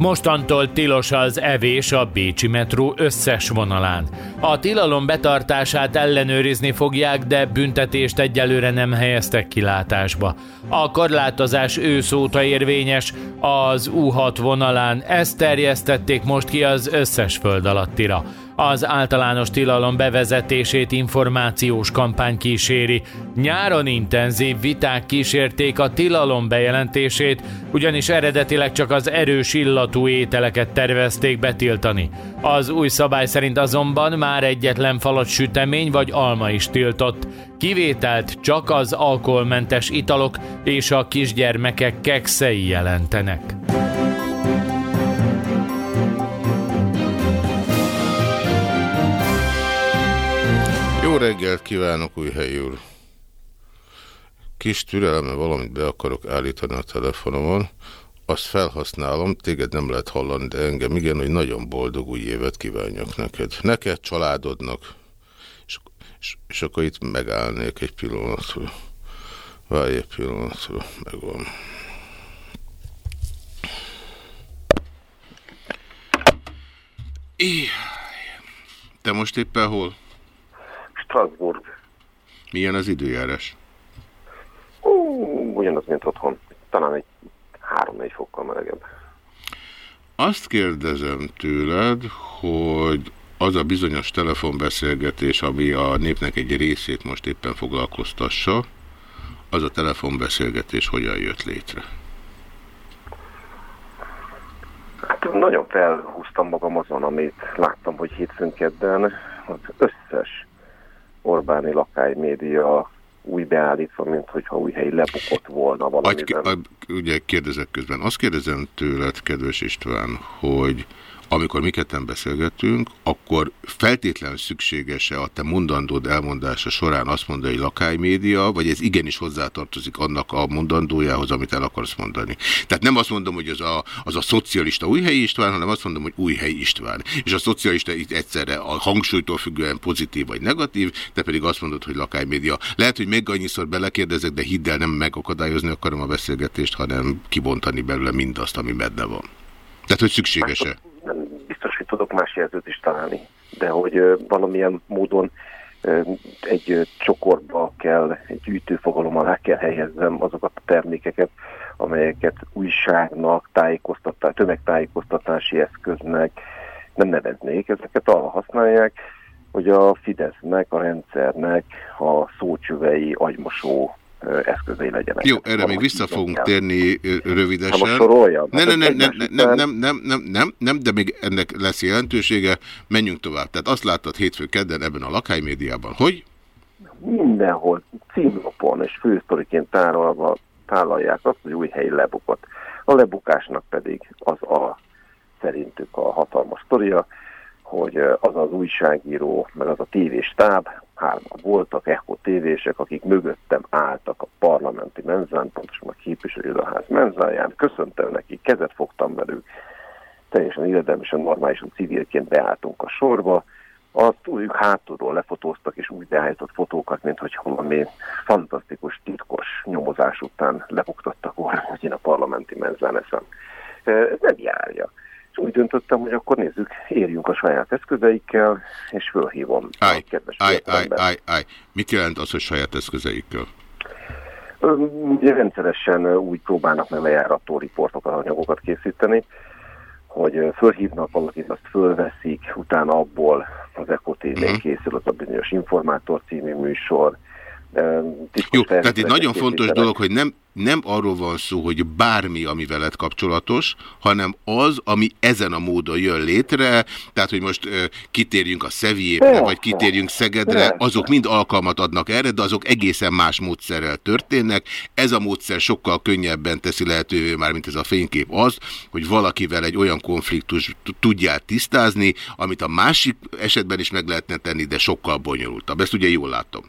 Mostantól tilos az evés a Bécsi metró összes vonalán. A tilalom betartását ellenőrizni fogják, de büntetést egyelőre nem helyeztek kilátásba. A korlátozás ősz óta érvényes, az U6 vonalán ezt terjesztették most ki az összes föld alattira. Az általános tilalom bevezetését információs kampány kíséri. Nyáron intenzív viták kísérték a tilalom bejelentését, ugyanis eredetileg csak az erős illatú ételeket tervezték betiltani. Az új szabály szerint azonban már egyetlen falat sütemény vagy alma is tiltott. Kivételt csak az alkoholmentes italok és a kisgyermekek kekszei jelentenek. Reggelt kívánok, újhely úr! Kis türelemmel valamit be akarok állítani a telefonomon, azt felhasználom, téged nem lehet hallani, de engem igen, hogy nagyon boldog új évet kívánjak neked. Neked, családodnak. És, és, és akkor itt megállnék egy pillanatra. Várj egy pillanatra, megvan. Éj. Te most éppen hol? Strasbourg. Milyen az időjárás? Ú, ugyanaz, mint otthon. Talán egy 3-4 fokkal melegebb. Azt kérdezem tőled, hogy az a bizonyos telefonbeszélgetés, ami a népnek egy részét most éppen foglalkoztassa, az a telefonbeszélgetés hogyan jött létre? Hát nagyon felhúztam magam azon, amit láttam, hogy hétfőn kedden az összes Orbáni lakálymédia úgy beállítva, mint hogyha új helyi lebukott volna Agy, valamiben. a, ugye kérdezek közben. Azt kérdezem tőled, kedves István, hogy amikor mi ketten beszélgetünk, akkor feltétlenül szükséges-e a te mondandód elmondása során azt mondani, hogy lakálymédia, vagy ez igenis hozzátartozik annak a mondandójához, amit el akarsz mondani. Tehát nem azt mondom, hogy az a, az a szocialista újhelyi István, hanem azt mondom, hogy újhelyi István. És a szocialista itt egyszerre a hangsúlytól függően pozitív vagy negatív, te pedig azt mondod, hogy lakálymédia. Lehet, hogy még annyiszor belekérdezek, de hidd el, nem megakadályozni akarom a beszélgetést, hanem kibontani belőle mindazt, ami benne van. Tehát, hogy szükséges-e? Tudok más jelzőt is találni, de hogy valamilyen módon egy csokorba kell, egy gyűjtőfogalom alá kell helyezzem azokat a termékeket, amelyeket újságnak, tájékoztatás, tömegtájékoztatási eszköznek nem neveznék, ezeket arra használják, hogy a Fidesznek, a rendszernek a szócsövei agymosó eszközei legyenek. Jó, erre még vissza fogunk térni Ha rövidesen. most? Nem, Hát nem, nem, egymás nem, nem, nem, nem, nem, nem, nem, de még ennek lesz jelentősége. Menjünk tovább. Tehát azt láttad hétfő kedden ebben a lakhálymédiában, hogy mindenhol címlapon és fősztoriként tárolva tálalják azt, hogy új helyi lebukott. A lebukásnak pedig az a szerintük a hatalmas sztoria, hogy az az újságíró, meg az a tévéstáb hárman voltak Echo tévések, akik mögöttem álltak a parlamenti menzán, pontosan a képviselőház menzáján, köszöntem nekik, kezet fogtam velük, teljesen illedelmesen, normálisan civilként beálltunk a sorba, azt ők hátulról lefotóztak, és úgy beállított fotókat, mint hogy valami fantasztikus, titkos nyomozás után lebuktattak volna, hogy én a parlamenti menzán eszem. Ez nem járja. És úgy döntöttem, hogy akkor nézzük, érjünk a saját eszközeikkel, és fölhívom Állj, a kedves állj, fiatalembert. állj, állj. Mit jelent az, hogy saját eszközeikkel? Ugye rendszeresen úgy próbálnak meg lejárató riportokat, anyagokat készíteni, hogy fölhívnak valakit, azt fölveszik, utána abból az Eco tv Mhm. készül az a bizonyos Informátor című műsor. Titkos Jó, tehát termékeket nagyon fontos dolog, hogy nem, nem arról van szó, hogy bármi, ami veled kapcsolatos, hanem az, ami ezen a módon jön létre, tehát, hogy most ö, kitérjünk a Szeviépre, vagy kitérjünk Szegedre, azok mind alkalmat adnak erre, de azok egészen más módszerrel történnek. Ez a módszer sokkal könnyebben teszi lehetővé, már mint ez a fénykép az, hogy valakivel egy olyan konfliktus tudjál tisztázni, amit a másik esetben is meg lehetne tenni, de sokkal bonyolultabb. Ezt ugye jól látom.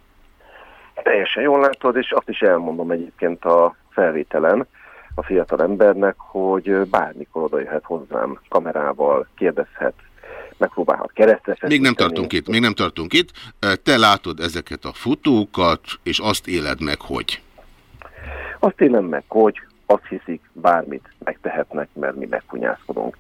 Teljesen jól látod, és azt is elmondom egyébként a felvételen a fiatal embernek, hogy bármikor oda jöhet hozzám kamerával, kérdezhet, megpróbálhat keresztre Még nem tartunk itt, még nem tartunk itt. Te látod ezeket a fotókat, és azt éled meg, hogy. Azt élem meg, hogy azt hiszik, bármit megtehetnek, mert mi megkunyászkodunk.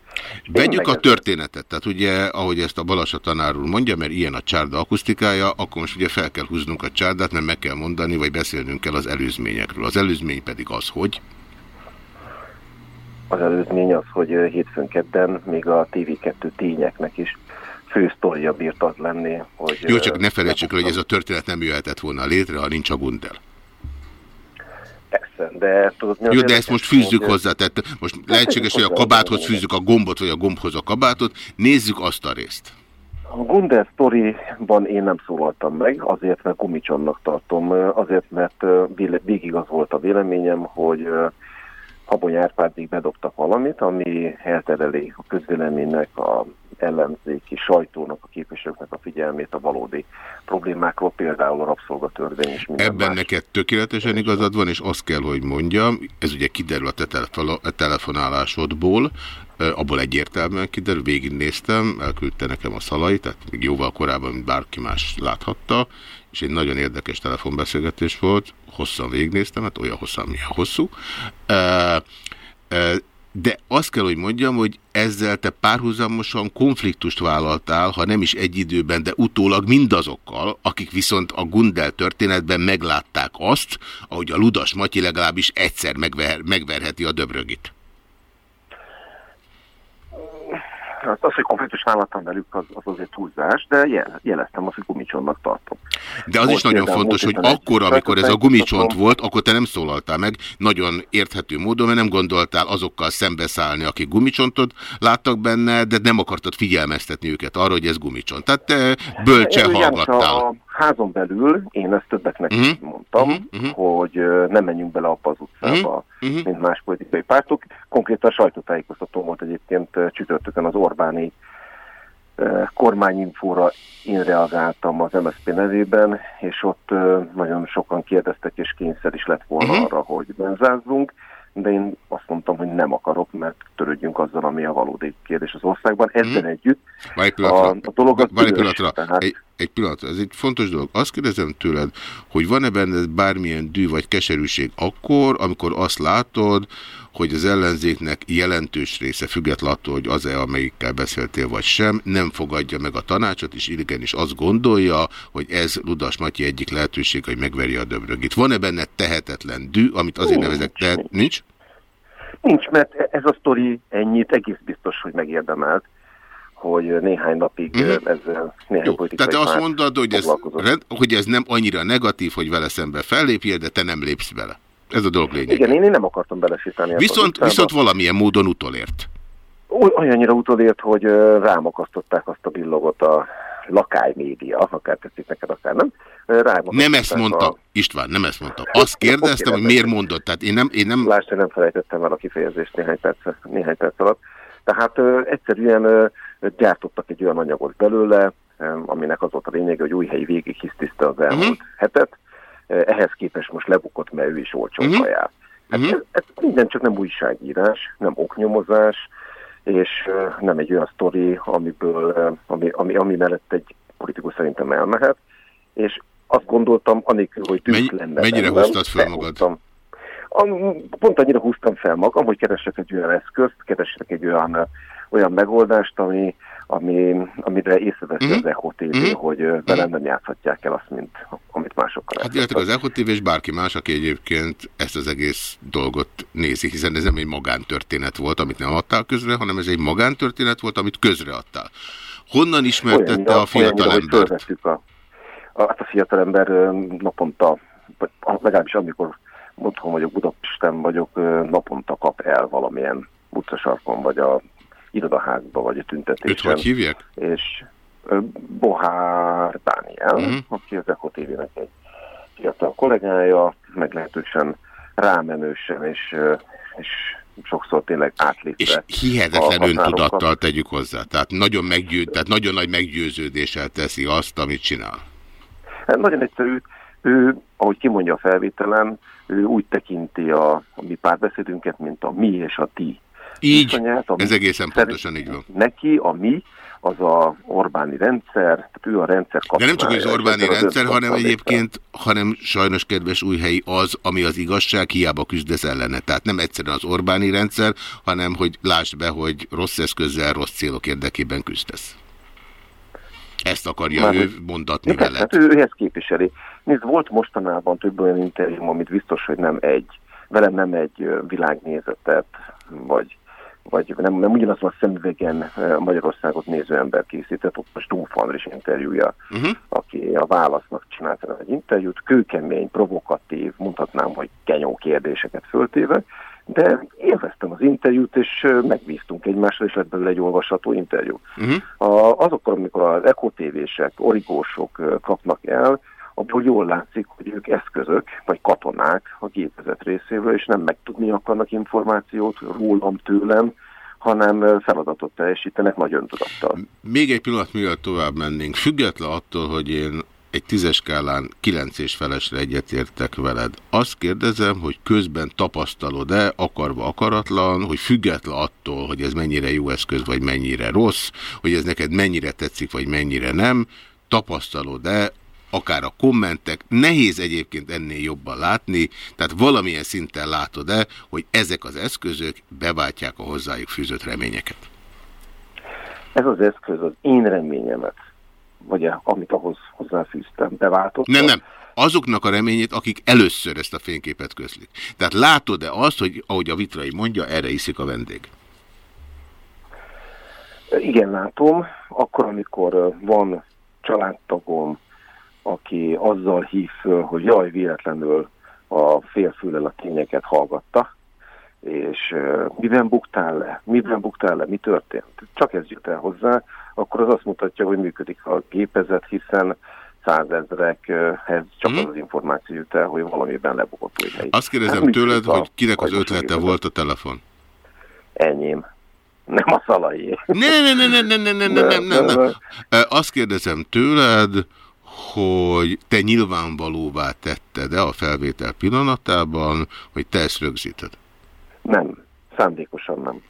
Vegyük a történetet, tehát ugye, ahogy ezt a Balassa tanár úr mondja, mert ilyen a csárda akusztikája, akkor most ugye fel kell húznunk a csárdát, mert meg kell mondani, vagy beszélnünk kell az előzményekről. Az előzmény pedig az, hogy Az előzmény az, hogy hétfőn kedden még a TV2 tényeknek is fő sztoria bírt az lenni, hogy... jó, csak ne felejtsük el, hogy ez a történet nem jöhetett volna létre, ha nincs a Gundel. Persze, de tudod, mi Jó, de ezt most fűzzük ö, hozzá, tehát most lehetséges, hogy a kabáthoz fűzzük a gombot, vagy a gombhoz a kabátot. Nézzük azt a részt. A Gundel sztoriban én nem szólaltam meg, azért, mert gumicsonnak tartom, azért, mert végig az volt a véleményem, hogy Habony Árpádig bedobtak valamit, ami eltereli a közvéleménynek, a ellenzéki sajtónak, a képviselőknek a figyelmét a valódi problémákról, például a rabszolgatörvény és minden Ebben más. neked tökéletesen igazad van, és azt kell, hogy mondjam, ez ugye kiderül a te telefonálásodból, abból egyértelműen kiderül, végignéztem, elküldte nekem a szalai, tehát még jóval korábban, mint bárki más láthatta, és egy nagyon érdekes telefonbeszélgetés volt, hosszan végignéztem, hát olyan hosszan, milyen hosszú. De azt kell, hogy mondjam, hogy ezzel te párhuzamosan konfliktust vállaltál, ha nem is egy időben, de utólag mindazokkal, akik viszont a Gundel történetben meglátták azt, ahogy a Ludas Matyi legalábbis egyszer megver, megverheti a döbrögit. Hát az, hogy konfliktus vállaltam velük, az, az azért túlzás, de jel, jeleztem azt, hogy gumicsonnak tartom. De az Volt is nagyon fontos, hogy akkor, amikor ez a gumicsont volt, akkor te nem szólaltál meg, nagyon érthető módon, mert nem gondoltál azokkal szembeszállni, akik gumicsontot láttak benne, de nem akartad figyelmeztetni őket arra, hogy ez gumicsont. Tehát te bölcsen János, hallgattál. A házon belül én ezt többeknek is mondtam, hogy ö, ne menjünk bele abba az utcába, Mhm. mint más politikai pártok. Konkrétan sajtótájékoztató volt egyébként csütörtökön az Orbáni kormányinfóra én reagáltam az MSZP nevében, és ott nagyon sokan kérdeztek, és kényszer is lett volna Mhm. arra, hogy benzázzunk, de én azt mondtam, hogy nem akarok, mert törődjünk azzal, ami a valódi kérdés az országban. Ezzel együtt Várj egy pillanatra. a, a dolog az Várj egy pillanatra. tehát- Egy, egy pillanatra. Ez egy fontos dolog. Azt kérdezem tőled, hogy van-e benned bármilyen dű vagy keserűség akkor, amikor azt látod, hogy az ellenzéknek jelentős része, függetlenül attól, hogy az-e, amelyikkel beszéltél vagy sem, nem fogadja meg a tanácsot, és igenis azt gondolja, hogy ez Ludas Matyi egyik lehetőség, hogy megverje a döbrögit. Van-e benned tehetetlen dű, amit azért Nincs, nevezek tehet... Nincs? Nincs, mert ez a sztori ennyit egész biztos, hogy megérdemelt, hogy néhány napig Mhm. mm-hmm. ezzel néhány Jó, politikai tehát te azt mondod, hogy ez, hogy ez nem annyira negatív, hogy vele szembe fellépjél, de te nem lépsz bele. Ez a dolog lényeg. Igen, én, én nem akartam belesétálni. Viszont, viszont valamilyen módon utolért. Oly- Olyannyira utolért, hogy ö, rámakasztották azt a billogot a lakály média, akár tetszik neked, akár nem. Ö, Nem ezt mondta, A... István, nem ezt mondta. Azt kérdeztem, hogy miért mondod. Tehát én nem, én nem... Lásd, hogy nem felejtettem el a kifejezést néhány perc, néhány perc alatt. Tehát ö, egyszerűen ö, gyártottak egy olyan anyagot belőle, em, aminek az volt a lényege, hogy új helyi végig hisztiszte az elmúlt hetet. Eh, Ehhez képest most lebukott, mert ő is olcsó Mhm. uh kajál. Hát ez, ez minden csak nem újságírás, nem oknyomozás, és eh, nem egy olyan sztori, amiből, eh, ami, ami, ami mellett egy politikus szerintem elmehet. És azt gondoltam, anélkül, hogy tűz lenne mennyire bennem, húztad föl magad? Pont annyira húztam fel magam, hogy keresek egy olyan eszközt, keresek egy olyan, olyan megoldást, ami, ami, amire észreveszi Mhm. az Echo TV, Mhm. hogy ö, velem nem játszhatják el azt, mint amit másokkal Hát illetve az Echo TV és bárki más, aki egyébként ezt az egész dolgot nézi, hiszen ez nem egy magántörténet volt, amit nem adtál közre, hanem ez egy magántörténet volt, amit közreadtál. Honnan ismertette Olyannyira- a fiatal olyannyira, hogy embert? fölvettük A, a, hát a fiatalember naponta, vagy legalábbis amikor otthon vagyok, Budapesten vagyok, naponta kap el valamilyen utcasarkon, vagy a irodaházba, vagy a tüntetésen. Őt hogy hívják? És Bohár Dániel, Mhm. aki az Echo TV-nek egy fiatal kollégája, meglehetősen rámenősen, és, és sokszor tényleg átlépve. És hihetetlen öntudattal tegyük hozzá. Tehát nagyon, meggyő, tehát nagyon nagy meggyőződéssel teszi azt, amit csinál. Hát nagyon egyszerű, ő, ahogy kimondja a felvételen, ő úgy tekinti a, a mi párbeszédünket, mint a mi és a ti. Így, viszonyát, ami ez egészen pontosan így van. Neki a mi, az a Orbáni rendszer, tehát ő a rendszer De nem csak az Orbáni az rendszer, hanem egyébként, hanem sajnos kedves újhelyi az, ami az igazság, hiába küzdesz ellene. Tehát nem egyszerűen az Orbáni rendszer, hanem hogy lásd be, hogy rossz eszközzel, rossz célok érdekében küzdesz. Ezt akarja Már ő mondatni persze, veled. hát ő, ő ezt képviseli. Nézd, volt mostanában több olyan interjú, amit biztos, hogy nem egy, velem nem egy világnézetet, vagy, vagy nem, nem ugyanazon a szemüvegen Magyarországot néző ember készített, ott most Tóth Andris interjúja, uh-huh. aki a válasznak csinált vele egy interjút, kőkemény, provokatív, mondhatnám, hogy kenyó kérdéseket föltéve, de élveztem az interjút, és megbíztunk egymásra, és lett belőle egy olvasható interjú. Uh-huh. A, azokkor, amikor az ekotévések, origósok kapnak el, abból jól látszik, hogy ők eszközök, vagy katonák a gépezet részéről, és nem megtudni akarnak információt rólam, tőlem, hanem feladatot teljesítenek nagy öntudattal. Még egy pillanat, mielőtt tovább mennénk. Független attól, hogy én egy tízes skálán kilenc és felesre egyetértek veled. Azt kérdezem, hogy közben tapasztalod-e, akarva akaratlan, hogy független attól, hogy ez mennyire jó eszköz, vagy mennyire rossz, hogy ez neked mennyire tetszik, vagy mennyire nem, tapasztalod-e, akár a kommentek, nehéz egyébként ennél jobban látni, tehát valamilyen szinten látod-e, hogy ezek az eszközök beváltják a hozzájuk fűzött reményeket? Ez az eszköz az én reményemet, vagy amit ahhoz hozzáfűztem, beváltott. Nem, nem. Azoknak a reményét, akik először ezt a fényképet közlik. Tehát látod-e azt, hogy ahogy a vitrai mondja, erre iszik a vendég? Igen, látom. Akkor, amikor van családtagom, aki azzal hív föl, hogy jaj, véletlenül a félfüllel a tényeket hallgatta, és ö, miben buktál le, miben buktál le, mi történt. Csak ez jut el hozzá, akkor az azt mutatja, hogy működik a gépezet, hiszen százezrekhez csak az az információ jut el, hogy valamiben lebukott hely. Azt kérdezem Hát tőled, a hogy kinek az ötlete volt a telefon? Enyém. Nem a szalaié. Ne, ne, ne, ne, ne, ne, ne, ne, nem, nem, nem. Ö, Azt kérdezem tőled, hogy te nyilvánvalóvá tetted-e a felvétel pillanatában, hogy te ezt rögzíted? Nem, szándékosan nem.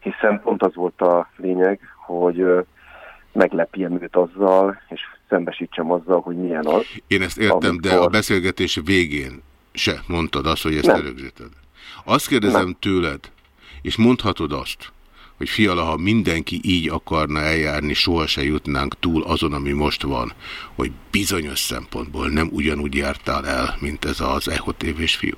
Hiszen pont az volt a lényeg, hogy meglepjem őt azzal, és szembesítsem azzal, hogy milyen az. Én ezt értem, de a Amikor- beszélgetés végén se mondtad azt, hogy ezt Nem. te rögzíted. Azt kérdezem tőled, és mondhatod azt, hogy fiala, ha mindenki így akarna eljárni, soha se jutnánk túl azon, ami most van, hogy bizonyos szempontból nem ugyanúgy jártál el, mint ez az Echo TV-s fiú.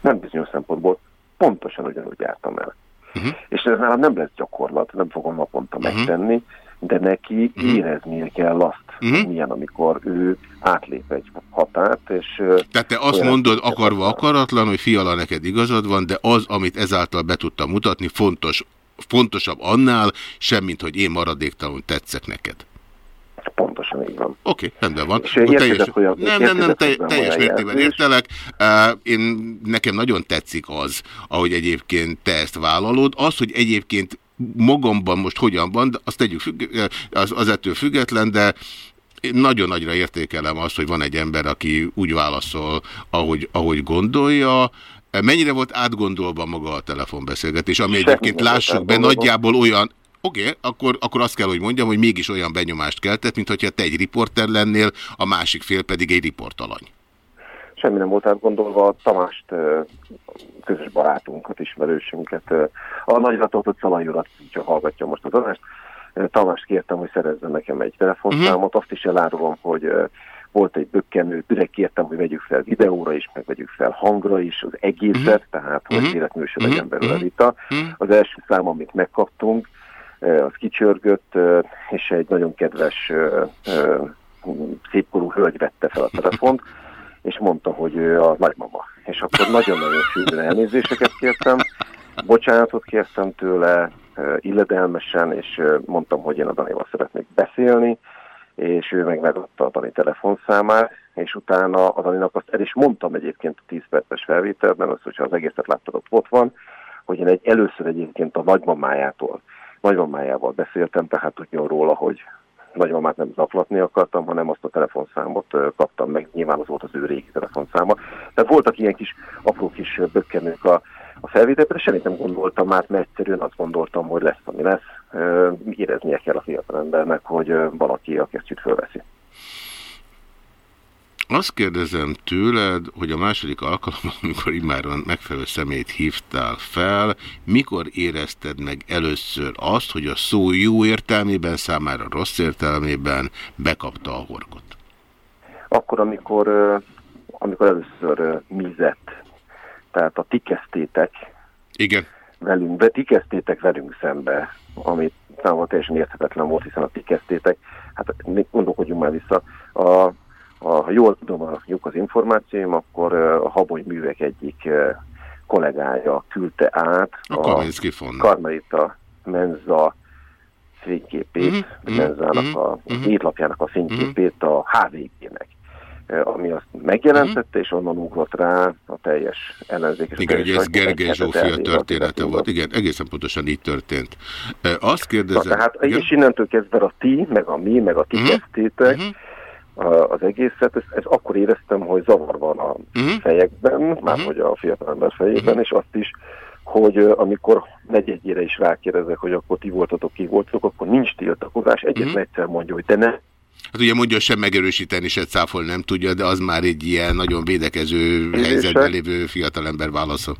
Nem bizonyos szempontból, pontosan ugyanúgy jártam el. Uh-huh. És ez nálam nem lesz gyakorlat, nem fogom naponta uh-huh. megtenni, de neki uh-huh. éreznie kell azt, uh-huh. hogy milyen, amikor ő átlép egy határt, és... Tehát te azt mondod akarva akaratlan, hogy fiala neked igazad van, de az, amit ezáltal be tudtam mutatni, fontos, fontosabb annál, semmint, hogy én maradéktalanul tetszek neked. Pontosan így van. Oké, okay, rendben van. És Akkor érkezett teljes, olyan- nem, nem, nem, érkezett te, hozzám teljes mértékben értelek. Uh, én, nekem nagyon tetszik az, ahogy egyébként te ezt vállalod. Az, hogy egyébként magamban most hogyan van, de azt tegyük függ, az, az ettől független, de én nagyon nagyra értékelem azt, hogy van egy ember, aki úgy válaszol, ahogy, ahogy gondolja. Mennyire volt átgondolva maga a telefonbeszélgetés, ami Semmi egyébként lássuk be, nagyjából olyan, Oké, okay, akkor, akkor azt kell, hogy mondjam, hogy mégis olyan benyomást keltett, mint hogyha te egy riporter lennél, a másik fél pedig egy riportalany. Semmi nem volt átgondolva, Tamást, közös barátunkat, ismerősünket, a nagyra tartott Szalai urat, hogyha hallgatja most az adást, Tamást kértem, hogy szerezzen nekem egy telefonszámot, azt is elárulom, hogy volt egy bökkenő, direkt kértem, hogy vegyük fel videóra is, meg vegyük fel hangra is, az egészet, tehát hogy Mhm. életműsor legyen belőle vita. Az első szám, amit megkaptunk, az kicsörgött, és egy nagyon kedves, szépkorú hölgy vette fel a telefont, és mondta, hogy ő a nagymama. És akkor nagyon-nagyon sűrűn elnézéseket kértem, bocsánatot kértem tőle, illedelmesen, és mondtam, hogy én a Danival szeretnék beszélni, és ő meg megadta a Dani telefonszámát, és utána a Daninak azt el is mondtam egyébként a 10 perces felvételben, az, hogyha az egészet láttad, ott, ott van, hogy én egy, először egyébként a nagymamájától, nagymamájával beszéltem, tehát tudjon róla, hogy nagymamát nem zaklatni akartam, hanem azt a telefonszámot kaptam meg, nyilván az volt az ő régi telefonszáma. Tehát voltak ilyen kis apró kis bökkenők a, a felvételben, de semmit nem gondoltam már, mert egyszerűen azt gondoltam, hogy lesz, ami lesz. Éreznie kell a fiatalembernek, hogy valaki a kesztyűt fölveszi. Azt kérdezem tőled, hogy a második alkalommal, amikor immáron megfelelő szemét hívtál fel, mikor érezted meg először azt, hogy a szó jó értelmében, számára rossz értelmében bekapta a horgot? Akkor, amikor, amikor először ö, mizett, tehát a ti kezdtétek Igen. velünk, de ti kezdtétek velünk szembe, amit számomra teljesen érthetetlen volt, hiszen a ti kezdtétek, hát gondolkodjunk már vissza, a, a, ha jól tudom, a, jók az információim, akkor a Habony Művek egyik kollégája küldte át A Fond. Karmelita Menza fényképét, Mhm, uh-huh, Menzának a mhm. étlapjának a fényképét a HVG-nek ami azt megjelentette, és onnan ugrott rá a teljes ellenzék. és Igen, ugye ez Gergely Zsófia története volt. Igen, egészen pontosan így történt. Ö, Azt kérdezem... Na, tehát, igen? és innentől kezdve a ti, meg a mi, meg a ti Mhm. kezdtétek, a, az egészet, ez, ez akkor éreztem, hogy zavar van a Mhm. fejekben, már hogy a fiatalember fejében, és azt is, hogy amikor negyedjére is rákérdezek, hogy akkor ti voltatok, ki voltatok, akkor nincs tiltakozás, egyetlen Mhm. egyszer mondja, hogy de ne, Hát ugye mondja, sem megerősíteni, se cáfolni nem tudja, de az már egy ilyen nagyon védekező helyzetben lévő fiatalember válasza.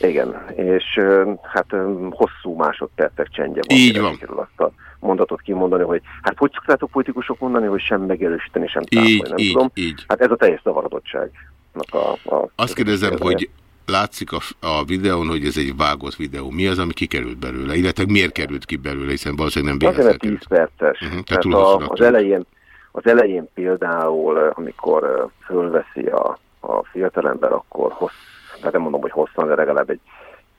Igen, és hát hosszú másodpercek csendje van. Így van. azt a mondatot kimondani, hogy hát hogy szoktátok politikusok mondani, hogy sem megerősíteni, sem Így, nem így, tudom. így. Hát ez a teljes zavarodottságnak a... a Azt kérdezem, kérdezem. hogy látszik a, a videón, hogy ez egy vágott videó. Mi az, ami kikerült belőle? Illetve miért került ki belőle, hiszen valószínűleg nem Azért, véletlen mert 10 perces. Mhm, tehát tehát a, az, elején, az elején például, ö, amikor ö, fölveszi a, a fiatalember, akkor hossz, hát nem mondom, hogy hosszan, de legalább egy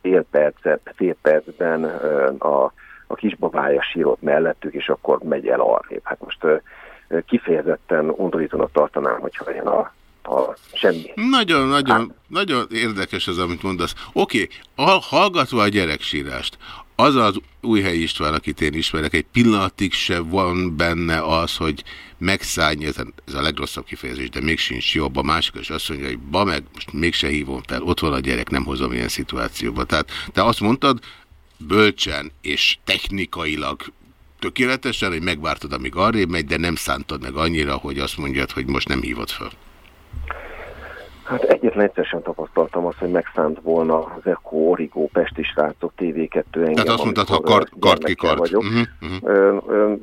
fél percet, fél percben ö, a, a kisbabája sírott mellettük, és akkor megy el arrébb. Hát most kifejezetten undorítónak tartanám, hogyha én a, a semmi. Nagyon, nagyon, nagyon érdekes az, amit mondasz. Oké, okay, hallgatva a gyereksírást, az az Újhely István, akit én ismerek, egy pillanatig se van benne az, hogy megszállni, ez a, ez a legrosszabb kifejezés, de még sincs jobb. A másik is azt mondja, hogy ba meg, most mégse hívom fel, ott van a gyerek, nem hozom ilyen szituációba. Tehát te azt mondtad, bölcsen és technikailag tökéletesen, hogy megvártad, amíg arrébb megy, de nem szántad meg annyira, hogy azt mondjad, hogy most nem hívod fel. Hát egyetlen egyszer sem tapasztaltam azt, hogy megszánt volna az Eko, Origo, Pesti srácok, TV2 engem. Tehát azt mondtad, ha kart, kart ki kart. Vagyok. Uh -huh, uh Ö, ö,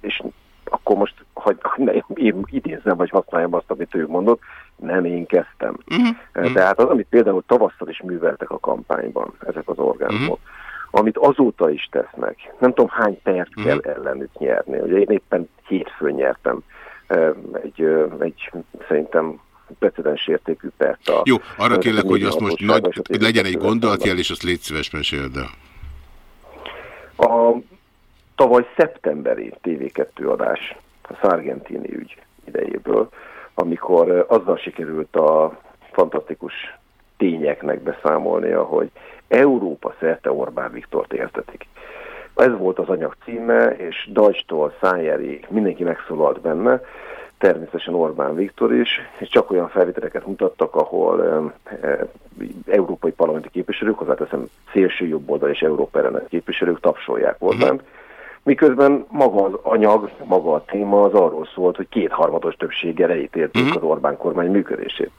és akkor most, hogy ne, én idézzem, vagy használjam azt, amit ő mondott, nem én kezdtem. Uh -huh, Uh, Tehát az, amit például tavasszal is műveltek a kampányban, ezek az orgánumok, Mhm. amit azóta is tesznek, nem tudom hány perc kell ellenük nyerni. Ugye én éppen hétfőn nyertem egy, egy szerintem precedens értékű pert a... Jó, arra kérlek, hogy azt most nagy, hogy legyen egy TV2-vel gondolatjel, és azt légy szíves, meséld el. A tavaly szeptemberi TV2 adás, a Sargentini ügy idejéből, amikor azzal sikerült a fantasztikus tényeknek beszámolnia, hogy Európa szerte Orbán Viktort értetik. Ez volt az anyag címe, és Dajstól Szájerig mindenki megszólalt benne, természetesen Orbán Viktor is, és csak olyan felvételeket mutattak, ahol e, e, európai parlamenti képviselők, hozzáteszem szélső jobboldal és Európa ellenes képviselők tapsolják Orbánt, miközben maga az anyag, maga a téma az arról szólt, hogy kétharmados többséggel elítélték az Orbán kormány működését.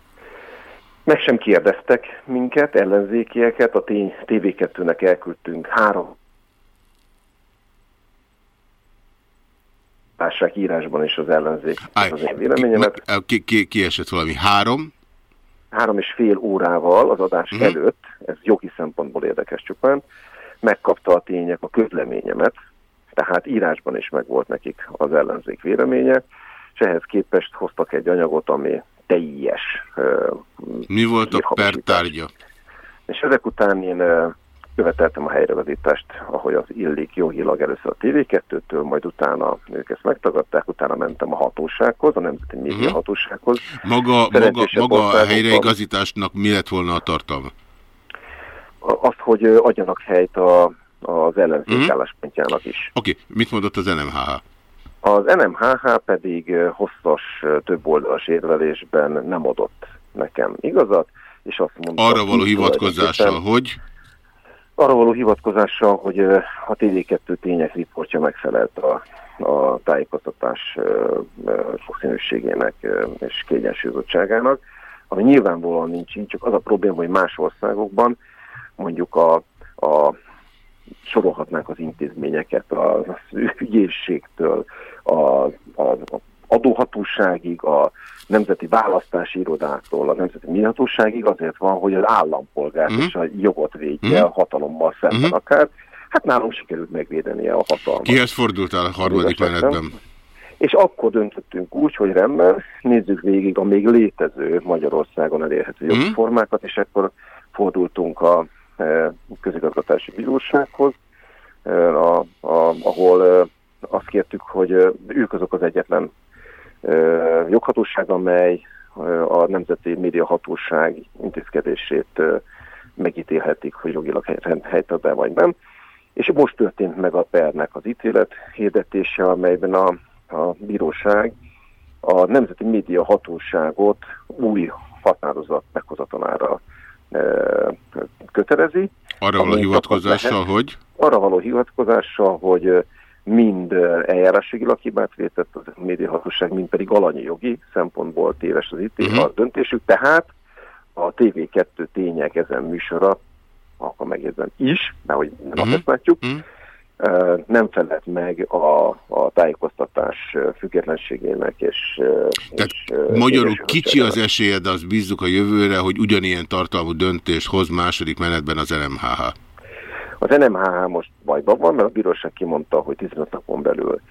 Meg sem kérdeztek minket, ellenzékieket, a tény TV2-nek elküldtünk három lássák írásban is az ellenzék Állj, az én véleményemet. Ki, ki, ki esett valami? Három? Három és fél órával az adás Mhm. előtt, ez jogi szempontból érdekes csupán, megkapta a tények a közleményemet, tehát írásban is megvolt nekik az ellenzék véleménye, és ehhez képest hoztak egy anyagot, ami teljes. Mi volt a hírhamisítás. per tárgya? És ezek után én követeltem a helyrevezítást, ahogy az illik jogilag először a TV2-től, majd utána ők ezt megtagadták, utána mentem a hatósághoz, a Nemzeti Média Mhm. Hatósághoz. Maga, maga, Szerencsésebb maga a helyreigazításnak mi lett volna a tartalma? Azt, hogy adjanak helyt a, az ellenzék Mhm. álláspontjának is. Oké, mit mondott az NMHH? Az NMHH pedig hosszas, ö, több oldalas érvelésben nem adott nekem igazat, és azt mondta... Arra való hivatkozással, hogy Arra való hivatkozással, hogy a TV2 tények riportja megfelelt a, a tájékoztatás sokszínűségének és kiegyensúlyozottságának, ami nyilvánvalóan nincs így, csak az a probléma, hogy más országokban mondjuk a, a sorolhatnánk az intézményeket, az ügyészségtől, a, a, a adóhatóságig, a Nemzeti Választási Irodától, a Nemzeti Mihatóságig azért van, hogy az állampolgár Mhm. és a jogot védje Mhm. a hatalommal szemben Mhm. akár. Hát nálunk sikerült megvédenie a hatalmat. kihez fordultál a harmadik menetben? És akkor döntöttünk úgy, hogy rendben, nézzük végig a még létező Magyarországon elérhető jogi Mhm. formákat, és akkor fordultunk a e, közigazgatási bírósághoz, e, a, a, ahol e, azt kértük, hogy e, ők azok az egyetlen joghatóság, amely a Nemzeti Média Hatóság intézkedését megítélhetik, hogy jogilag hely- helytad-e vagy nem. És most történt meg a pernek az ítélet hirdetése, amelyben a, a bíróság a Nemzeti Média Hatóságot új határozat meghozatalára e, kötelezi. Arra való hivatkozással, lehet- hogy Arra való hivatkozással, hogy mind eljárásjogilag hibát vétett a médiahatóság, mind pedig alanyi jogi szempontból téves az ítél, Mhm. a döntésük. Tehát a TV2 tények ezen műsora, akkor megjegyzem is, mert hogy nem Mhm. azt látjuk, Mhm. ö, nem felett meg a, a tájékoztatás függetlenségének és, ö, és magyarul kicsi az esélye, de azt bízzuk a jövőre, hogy ugyanilyen tartalmú döntést hoz második menetben az NMHH. Az NMHH most bajban van, mert a bíróság kimondta, hogy 15 napon belül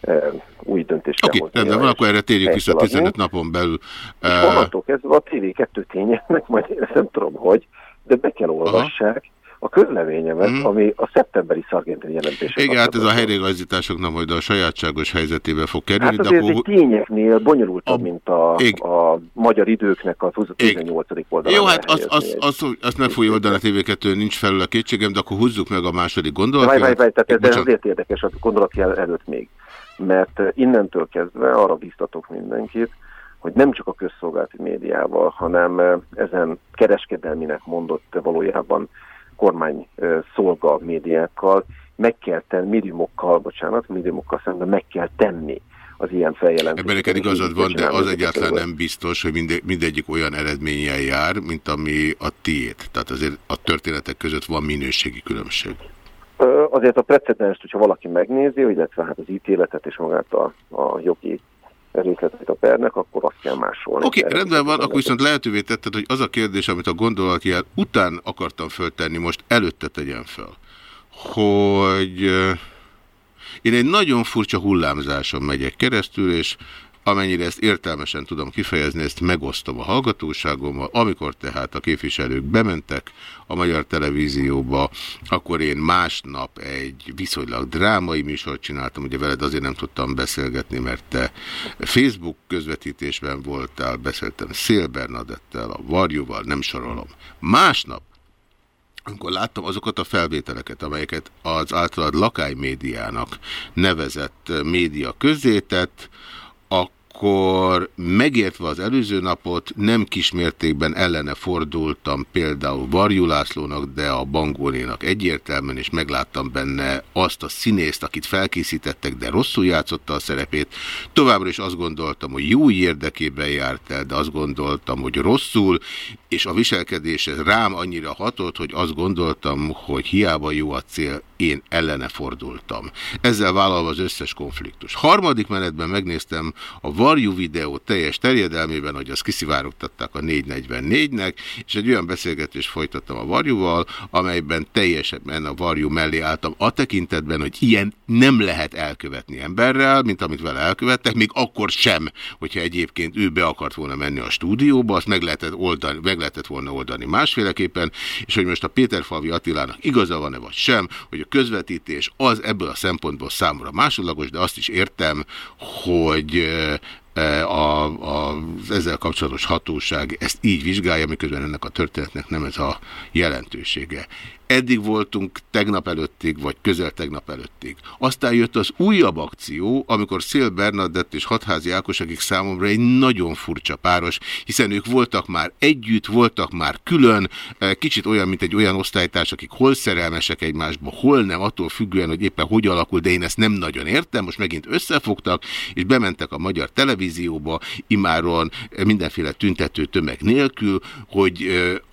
e, új döntést kell Oké, hoznia, rendben van, akkor erre térjük vissza helyt 15 feladni. napon belül. És Eh, onnantól kezdve a TV2 tényeknek, majd én nem tudom, hogy, de be kell olvassák a közleményemet, Mhm. ami a szeptemberi szargentini jelentés. Igen, hát ez a helyreigazításoknak majd a sajátságos helyzetébe fog kerülni, Hát de akkor... egy tényeknél bonyolultabb, mint a, a magyar időknek az 18. oldalán. Jó, hát azt, elhelyezni azt, azt, azt meg fogja oldani a TV2, nincs felül a kétségem, de akkor húzzuk meg a második Várj, gondolatot. várj, várj, tehát ez azért érdekes a gondolatjel előtt még. Mert innentől kezdve arra biztatok mindenkit, hogy nem csak a közszolgálati médiával, hanem ezen kereskedelminek mondott valójában kormány szolga médiákkal meg kell tenni, médiumokkal, bocsánat, médiumokkal szemben meg kell tenni az ilyen feljelentéseket. Ebben neked igazad van, de az egyáltalán nem biztos, hogy minde, mindegyik olyan eredménnyel jár, mint ami a tiét. Tehát azért a történetek között van minőségi különbség. Azért a precedenst, hogyha valaki megnézi, illetve hát az ítéletet és magát a, a jogi részletét a pernek, akkor azt kell másolni. Oké, okay, rendben van, akkor viszont lehetővé tetted, hogy az a kérdés, amit a gondolatjár után akartam föltenni, most előtte tegyen fel, hogy én egy nagyon furcsa hullámzáson megyek keresztül, és amennyire ezt értelmesen tudom kifejezni, ezt megosztom a hallgatóságommal. Amikor tehát a képviselők bementek a Magyar Televízióba, akkor én másnap egy viszonylag drámai műsort csináltam, ugye veled azért nem tudtam beszélgetni, mert te Facebook közvetítésben voltál, beszéltem Szél Bernadettel, a Varjúval, nem sorolom. Másnap amikor láttam azokat a felvételeket, amelyeket az általad lakálymédiának nevezett média közzétett, akkor megértve az előző napot nem kismértékben ellene fordultam például Varjú Lászlónak, de a Bangónénak egyértelműen, és megláttam benne azt a színészt, akit felkészítettek, de rosszul játszotta a szerepét. Továbbra is azt gondoltam, hogy jó érdekében járt el, de azt gondoltam, hogy rosszul, és a viselkedése rám annyira hatott, hogy azt gondoltam, hogy hiába jó a cél, én ellene fordultam. Ezzel vállalva az összes konfliktus. Harmadik menetben megnéztem a Varjú videó teljes terjedelmében, hogy azt kiszivárogtatták a 444-nek, és egy olyan beszélgetést folytattam a Varjúval, amelyben teljesen a Varjú mellé álltam a tekintetben, hogy ilyen nem lehet elkövetni emberrel, mint amit vele elkövettek, még akkor sem, hogyha egyébként ő be akart volna menni a stúdióba, azt meg lehetett, oldani, meg lehetett volna oldani másféleképpen, és hogy most a Péterfalvi Attilának igaza van-e vagy sem, hogy a közvetítés az ebből a szempontból számomra másodlagos, de azt is értem, hogy a, a, az ezzel kapcsolatos hatóság ezt így vizsgálja, miközben ennek a történetnek nem ez a jelentősége. Eddig voltunk tegnap előttig, vagy közel tegnap előttig. Aztán jött az újabb akció, amikor Szél Bernadett és Hatházi Ákos, akik számomra egy nagyon furcsa páros, hiszen ők voltak már együtt, voltak már külön, kicsit olyan, mint egy olyan osztálytárs, akik hol szerelmesek egymásba, hol nem, attól függően, hogy éppen hogy alakul, de én ezt nem nagyon értem, most megint összefogtak, és bementek a magyar televízióba, imáron mindenféle tüntető tömeg nélkül, hogy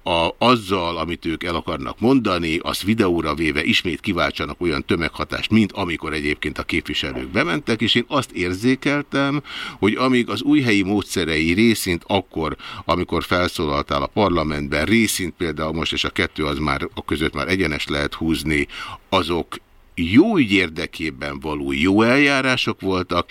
a, azzal, amit ők el akarnak mondani, azt videóra véve ismét kiváltsanak olyan tömeghatást, mint amikor egyébként a képviselők bementek, és én azt érzékeltem, hogy amíg az új helyi módszerei részint akkor, amikor felszólaltál a parlamentben, részint például most, és a kettő az már a között már egyenes lehet húzni, azok jó ügy érdekében való jó eljárások voltak,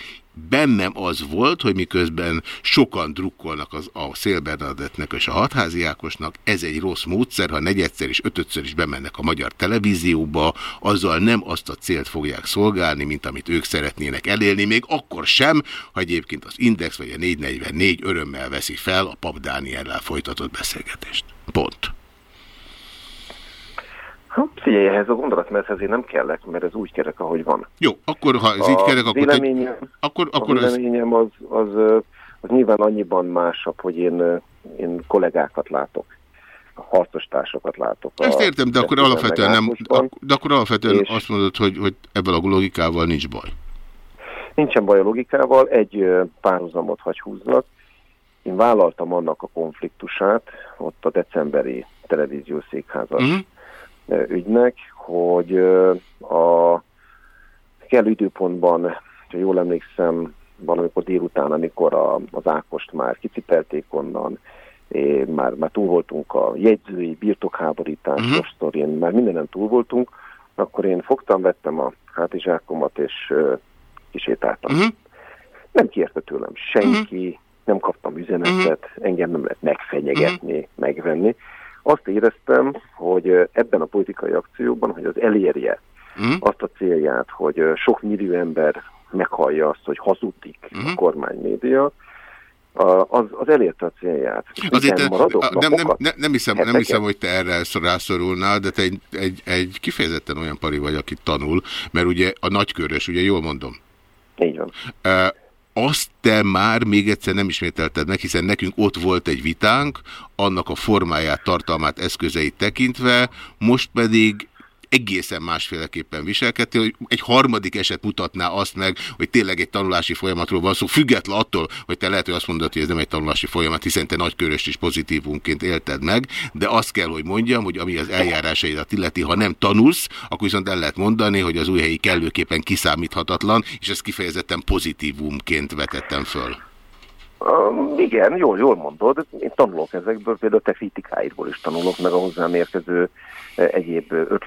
bennem az volt, hogy miközben sokan drukkolnak az, a Szél Bernadettnek és a Hatházi Ákosnak, ez egy rossz módszer, ha negyedszer és ötödször is bemennek a magyar televízióba, azzal nem azt a célt fogják szolgálni, mint amit ők szeretnének elérni, még akkor sem, ha egyébként az Index vagy a 444 örömmel veszi fel a Pap Dániellel folytatott beszélgetést. Pont. Hát figyelj, ehhez a gondolatmenethez én nem kellek, mert ez úgy kerek, ahogy van. Jó, akkor ha ez így kerek, akkor... Te... akkor, akkor a véleményem az, az, az nyilván annyiban másabb, hogy én, én kollégákat látok harcostársakat látok. Ezt értem, de akkor alapvetően nem, de akkor alapvetően és azt mondod, hogy, hogy ebből a logikával nincs baj. Nincsen baj a logikával, egy párhuzamot hagy húznak. Én vállaltam annak a konfliktusát, ott a decemberi televíziós székházas uh -huh. Ügynek, hogy a kell időpontban, ha jól emlékszem, valamikor délután, amikor a, az Ákost már kicipelték onnan, már, már túl voltunk a jegyzői birtokháborítás, uh -huh. sztorén, már mindenen túl voltunk, akkor én fogtam, vettem a hátizsákomat, és uh, kisétáltam. Uh -huh. Nem kérte tőlem senki, uh -huh. nem kaptam üzenetet, uh -huh. engem nem lehet megfenyegetni, uh -huh. megvenni. Azt éreztem, hogy ebben a politikai akcióban, hogy az elérje -huh. azt a célját, hogy sok millió ember meghallja azt, hogy hazudik -huh. a kormánymédia, az, az elérte a célját. Azért te, maradok, nem, nem, nem, nem, hiszem, nem hiszem, hogy te erre rászorulnál, de te egy, egy, egy kifejezetten olyan pari vagy, aki tanul, mert ugye a nagykörös, ugye jól mondom? Így van. Azt te már még egyszer nem ismételted meg, hiszen nekünk ott volt egy vitánk, annak a formáját, tartalmát, eszközeit tekintve, most pedig egészen másféleképpen viselkedtél, hogy egy harmadik eset mutatná azt meg, hogy tényleg egy tanulási folyamatról van szó, független attól, hogy te lehet, hogy azt mondod, hogy ez nem egy tanulási folyamat, hiszen te nagyköröst is pozitívunként élted meg, de azt kell, hogy mondjam, hogy ami az eljárásaidat illeti, ha nem tanulsz, akkor viszont el lehet mondani, hogy az új helyi kellőképpen kiszámíthatatlan, és ezt kifejezetten pozitívumként vetettem föl. Um, igen, jól, jól mondod. Én tanulok ezekből, például te kritikáidból is tanulok, meg a hozzám érkező egyéb, öt,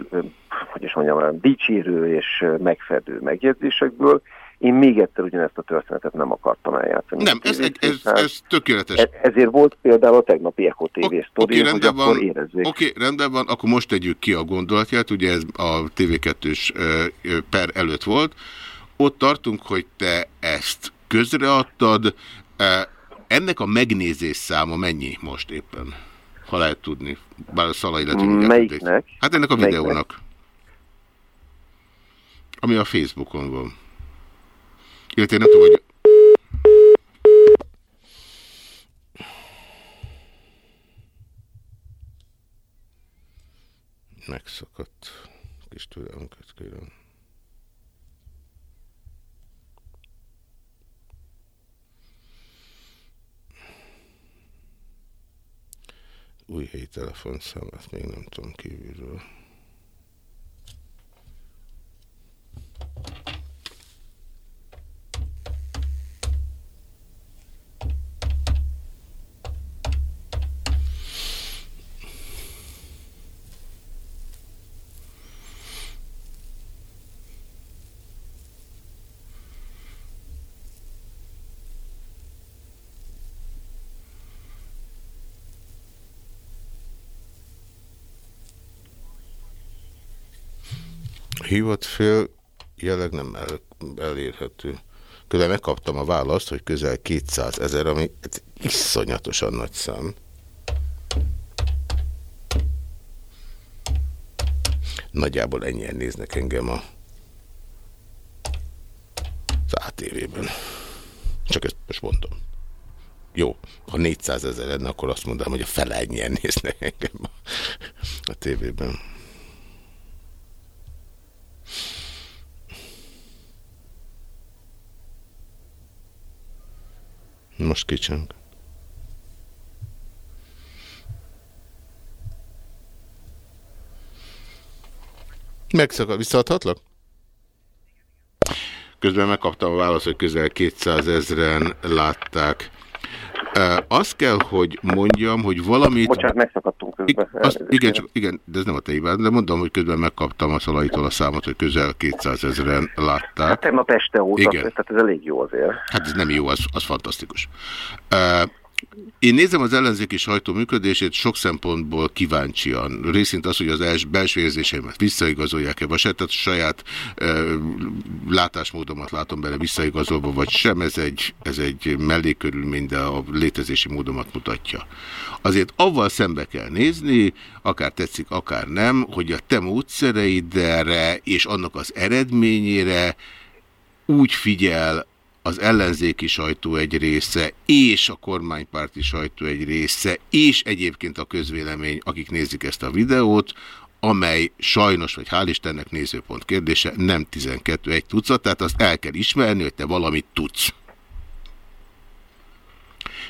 hogy is mondjam, dicsérő és megfedő megjegyzésekből. Én még egyszer ugyanezt a történetet nem akartam eljátszani. Nem, ez, ez, ez, ez tökéletes. E- ezért volt például a tegnapi Echo TV sztori, Oké, hogy akkor van. érezzék. Oké, rendben van, akkor most tegyük ki a gondolatját, ugye ez a TV2-s ö, ö, per előtt volt. Ott tartunk, hogy te ezt közreadtad. Ennek a megnézés száma mennyi most éppen? Ha lehet tudni. Bár a Szalai lehet, hogy mindjárt Melyiknek? Hát ennek a Melyiknek? videónak. Ami a Facebookon van. Illetve én nem tudom, hogy... Megszakadt. Kis türelmüket kérem. Új helyi telefonszám, ezt még nem tudom kívülről. Hívott fél jelenleg nem el, elérhető. Közben megkaptam a választ, hogy közel 200 ezer, ami egy iszonyatosan nagy szám. Nagyjából ennyien néznek engem a az ATV-ben. Csak ezt most mondom. Jó, ha 400 ezer lenne, akkor azt mondanám, hogy a fele ennyien néznek engem a, a tévében. Most kicseng. Megszakad, visszaadhatlak? Közben megkaptam a választ, hogy közel 200 ezeren látták. Azt kell, hogy mondjam, hogy valamit... Bocsánat, megszakadtunk közben. Azt, igen, csak, igen, de ez nem a te hibád, de mondom, hogy közben megkaptam a szalaitól a számot, hogy közel 200 ezeren látták. Hát tegnap este óta, Igen. tehát ez elég jó azért. Hát ez nem jó, az, az fantasztikus. Uh, én nézem az ellenzéki sajtó működését sok szempontból kíváncsian. Részint az, hogy az els, belső érzéseimet visszaigazolják-e, vagy se, tehát saját uh, látásmódomat látom bele visszaigazolva, vagy sem, ez egy, ez egy mellékörülmény, de a létezési módomat mutatja. Azért avval szembe kell nézni, akár tetszik, akár nem, hogy a te módszereidre és annak az eredményére úgy figyel az ellenzéki sajtó egy része, és a kormánypárti sajtó egy része, és egyébként a közvélemény, akik nézik ezt a videót, amely sajnos, vagy hál' Istennek nézőpont kérdése, nem 12 egy tucat, tehát azt el kell ismerni, hogy te valamit tudsz.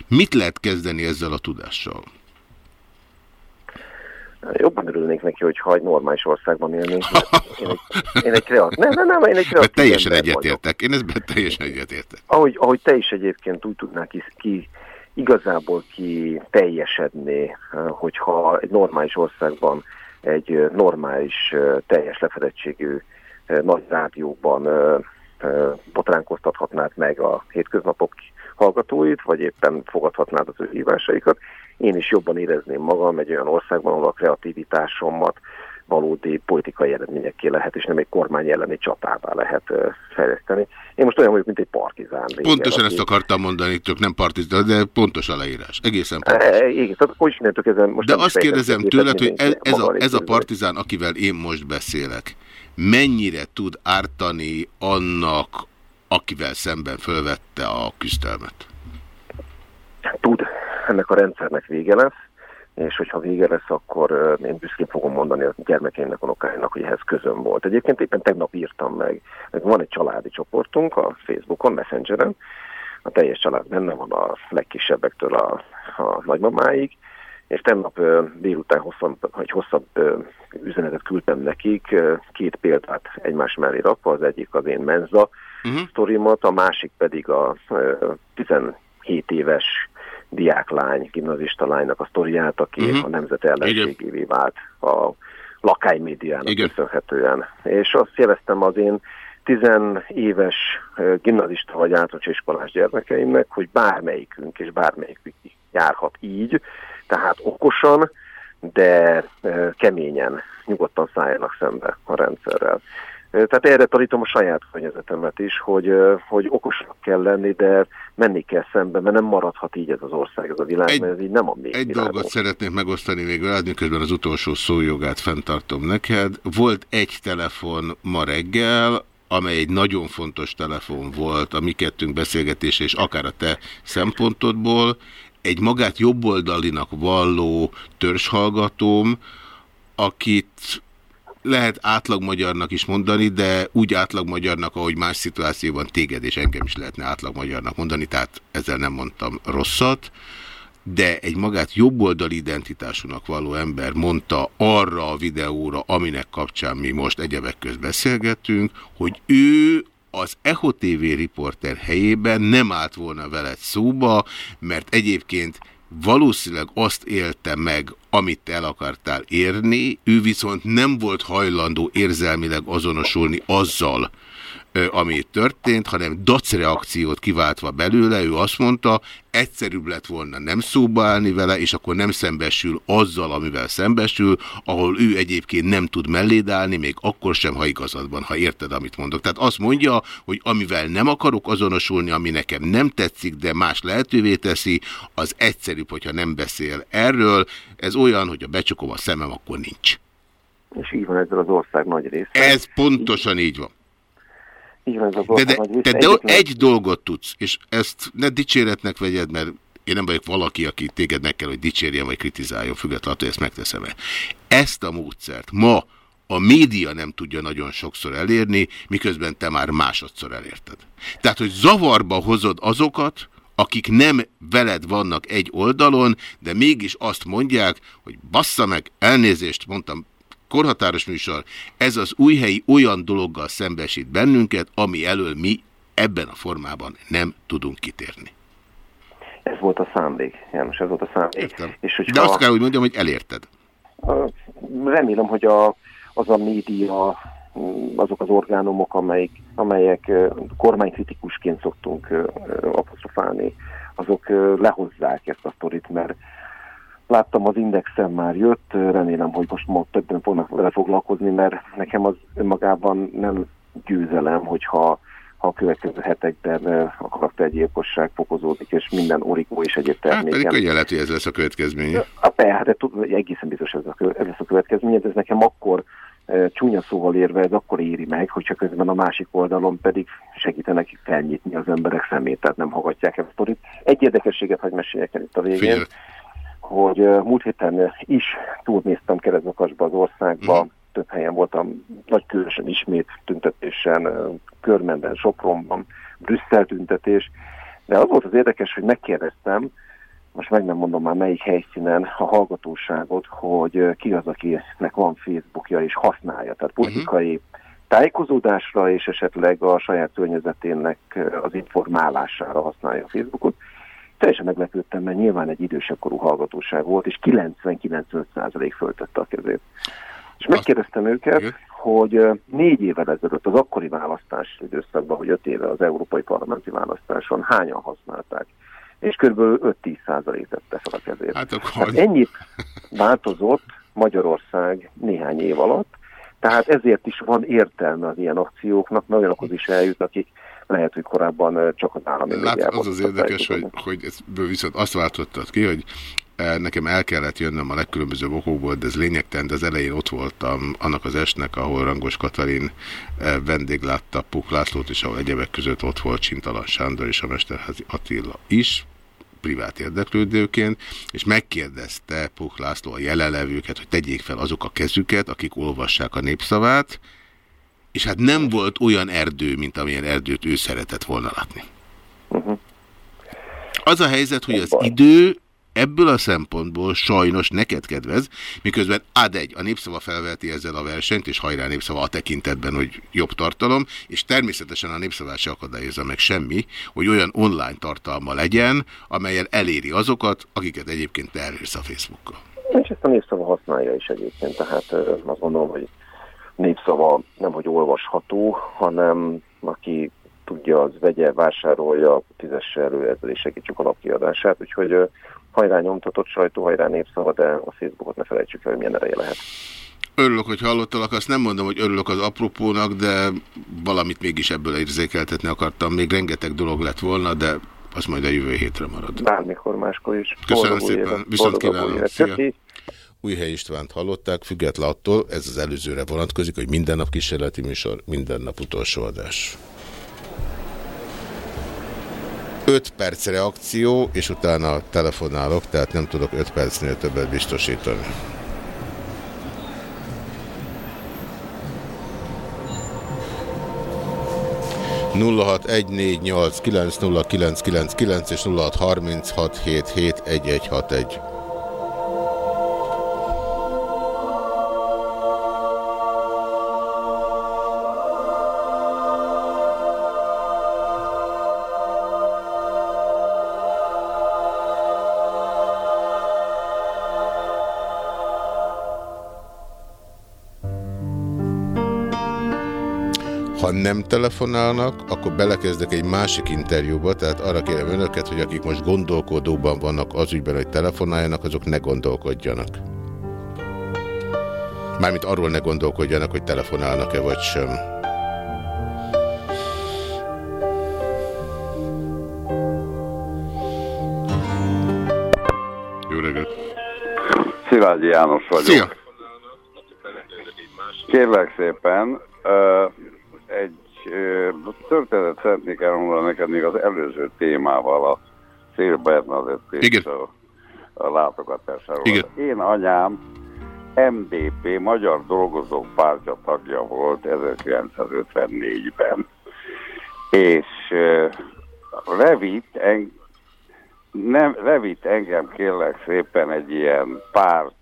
Mit lehet kezdeni ezzel a tudással? Jobban örülnék neki, hogy egy normális országban élnénk. Én egy, én egy kreatív... Nem, nem, nem, én egy kreatív teljesen egyetértek. Én ezben teljesen egyetértek. Ahogy, ahogy te is egyébként úgy tudnál ki, ki igazából ki teljesedni, hogyha egy normális országban egy normális, teljes lefedettségű nagy rádióban botránkoztathatnád meg a hétköznapok hallgatóit, vagy éppen fogadhatnád az ő hívásaikat. Én is jobban érezném magam egy olyan országban, ahol a kreativitásomat valódi politikai eredményekké lehet, és nem egy kormány elleni csatává lehet fejleszteni. Én most olyan vagyok, mint egy partizán. régen, Pontosan aki- ezt akartam mondani, tök nem partizán, de pontos a leírás. Egészen pontos. E, Igen, tehát is innentől kezdve most De azt kérdezem tőled, hogy ez, ez, a, ez a partizán, akivel én most beszélek, mennyire tud ártani annak, akivel szemben fölvette a küzdelmet? tud, ennek a rendszernek vége lesz, és hogyha vége lesz, akkor én büszkén fogom mondani a gyermekeimnek, unokáimnak, hogy ehhez közöm volt. Egyébként éppen tegnap írtam meg, van egy családi csoportunk a Facebookon, Messengeren, a teljes család benne van a legkisebbektől a, a nagymamáig, és tegnap délután hosszabb, vagy hosszabb üzenetet küldtem nekik, két példát egymás mellé rakva, az egyik az én menza Mhm. uh-huh. sztorimat, a másik pedig a ö, 7 éves diáklány, gimnazista lánynak a sztoriát, aki Mhm. uh-huh. a nemzet ellenségévé vált a lakály médiának köszönhetően. És azt jeleztem az én 10 éves gimnazista vagy általános iskolás gyermekeimnek, hogy bármelyikünk és bármelyikük járhat így, tehát okosan, de keményen, nyugodtan szálljanak szembe a rendszerrel. Tehát erre tanítom a saját környezetemet is, hogy, hogy okosnak kell lenni, de menni kell szembe, mert nem maradhat így ez az ország, ez a világ, Egy- mert ez így nem a mi Egy világunk. dolgot szeretnék megosztani még veled, miközben az utolsó szójogát fenntartom neked. Volt egy telefon ma reggel, amely egy nagyon fontos telefon volt a mi kettőnk beszélgetése, és akár a te szempontodból, egy magát jobboldalinak valló törzshallgatóm, akit lehet átlagmagyarnak is mondani, de úgy átlagmagyarnak, ahogy más szituációban téged és engem is lehetne átlagmagyarnak mondani, tehát ezzel nem mondtam rosszat, de egy magát jobboldali identitásúnak való ember mondta arra a videóra, aminek kapcsán mi most egyebek közt beszélgetünk, hogy ő az EHO TV riporter helyében nem állt volna veled szóba, mert egyébként valószínűleg azt élte meg, amit el akartál érni, ő viszont nem volt hajlandó érzelmileg azonosulni azzal, ami itt történt, hanem dacreakciót kiváltva belőle, ő azt mondta, egyszerűbb lett volna nem szóba állni vele, és akkor nem szembesül azzal, amivel szembesül, ahol ő egyébként nem tud melléd állni, még akkor sem, ha igazad van, ha érted, amit mondok. Tehát azt mondja, hogy amivel nem akarok azonosulni, ami nekem nem tetszik, de más lehetővé teszi, az egyszerűbb, hogyha nem beszél erről. Ez olyan, hogy a becsukom a szemem, akkor nincs. És így van ezzel az ország nagy része. Ez pontosan így van. Így van ez az De, de, de, de egy dolgot tudsz, és ezt ne dicséretnek vegyed, mert én nem vagyok valaki, aki téged meg kell, hogy dicsérjen vagy kritizáljon, függetlenül, hogy ezt megteszem-e. Ezt a módszert ma a média nem tudja nagyon sokszor elérni, miközben te már másodszor elérted. Tehát, hogy zavarba hozod azokat, akik nem veled vannak egy oldalon, de mégis azt mondják, hogy bassza meg, elnézést mondtam, korhatáros műsor, ez az újhelyi olyan dologgal szembesít bennünket, ami elől mi ebben a formában nem tudunk kitérni. Ez volt a szándék, János, ez volt a szándék. Értem. És hogyha, De azt kell, hogy mondjam, hogy elérted. Remélem, hogy a, az a média, azok az orgánumok, amelyik, amelyek ö, kormánykritikusként szoktunk apostrofálni, azok lehozzák ezt a sztorit, mert láttam az Indexen már jött, remélem, hogy most ma többen fognak vele foglalkozni, mert nekem az önmagában nem győzelem, hogyha ha a következő hetekben a karaktergyilkosság fokozódik, és minden origó és egyéb Hát pedig terméken. könnyen lehet, hogy ez lesz a következménye. De tud- egészen biztos ez, a, ez lesz a következménye, de ez nekem akkor csúnya szóval érve, ez akkor éri meg, hogyha közben a másik oldalon pedig segítenek felnyitni az emberek szemét, tehát nem hallgatják el a sztorit. Egy érdekességet hagy meséljek el itt a végén, Figyelj. Hogy múlt héten is túlnéztem Kerezakasba az országba, Mhm. több helyen voltam, nagy különösen ismét tüntetésen, Körmenben, Sopronban, Brüsszel tüntetés, de az volt az érdekes, hogy megkérdeztem, most meg nem mondom már melyik helyszínen a hallgatóságot, hogy ki az, akinek van Facebookja és használja. Tehát politikai tájékozódásra és esetleg a saját környezetének az informálására használja a Facebookot. Teljesen meglepődtem, mert nyilván egy idősebb korú hallgatóság volt, és 90-95% föltette a kezét. És megkérdeztem őket, hogy négy évvel ezelőtt az akkori választás időszakban, hogy öt éve az európai parlamenti választáson hányan használták és kb. 5-10 százalék tette fel a kezét. Hát akkor... Hát ennyit változott Magyarország néhány év alatt, tehát ezért is van értelme az ilyen akcióknak, mert olyanokhoz is eljut, akik lehet, hogy korábban csak az állami Lát, az az érdekes, hogy, hogy ezt viszont azt váltottad ki, hogy nekem el kellett jönnöm a legkülönbözőbb okokból, de ez lényegtelen, de az elején ott voltam annak az estnek, ahol Rangos Katalin vendéglátta Puk Lászlót, és ahol egyebek között ott volt Csintalan Sándor és a Mesterházi Attila is, privát érdeklődőként, és megkérdezte Puk László a jelenlevőket, hogy tegyék fel azok a kezüket, akik olvassák a népszavát, és hát nem volt olyan erdő, mint amilyen erdőt ő szeretett volna látni. Az a helyzet, hogy az idő ebből a szempontból sajnos neked kedvez, miközben ad egy, a népszava felveti ezzel a versenyt, és hajrá népszava a tekintetben, hogy jobb tartalom, és természetesen a népszavát se akadályozza meg semmi, hogy olyan online tartalma legyen, amelyen eléri azokat, akiket egyébként elérsz a Facebookkal. És ezt a népszava használja is egyébként, tehát azt gondolom, hogy népszava nem hogy olvasható, hanem aki tudja, az vegye, vásárolja, fizesse elő ezzel is segítsük a lapkiadását, úgyhogy hajrá nyomtatott sajtó, hajrá népszava, de a Facebookot ne felejtsük el, hogy milyen ereje lehet. Örülök, hogy hallottalak, azt nem mondom, hogy örülök az apropónak, de valamit mégis ebből érzékeltetni akartam. Még rengeteg dolog lett volna, de az majd a jövő hétre marad. Bármikor máskor is. Köszönöm Boldog szépen, évet, viszont kívánom. Szia. Újhely Istvánt hallották, független attól, ez az előzőre vonatkozik, hogy minden nap kísérleti műsor, minden nap utolsó adás. 5 perc reakció, és utána telefonálok, tehát nem tudok 5 percnél többet biztosítani. nulla és nulla hét egy nem telefonálnak, akkor belekezdek egy másik interjúba, tehát arra kérem önöket, hogy akik most gondolkodóban vannak az ügyben, hogy telefonáljanak, azok ne gondolkodjanak. Mármint arról ne gondolkodjanak, hogy telefonálnak-e vagy sem. Jó reggelt! Szilágyi János vagyok. Szia! Kérlek szépen, ö, egy ö, történetet szeretnék elmondani neked még az előző témával, a Szél Bernadett és a, a látogatásáról. Igen. Én anyám MDP, Magyar Dolgozók Pártja tagja volt 1954-ben, és ö, levitt, en, nem, levitt engem kérlek szépen egy ilyen párt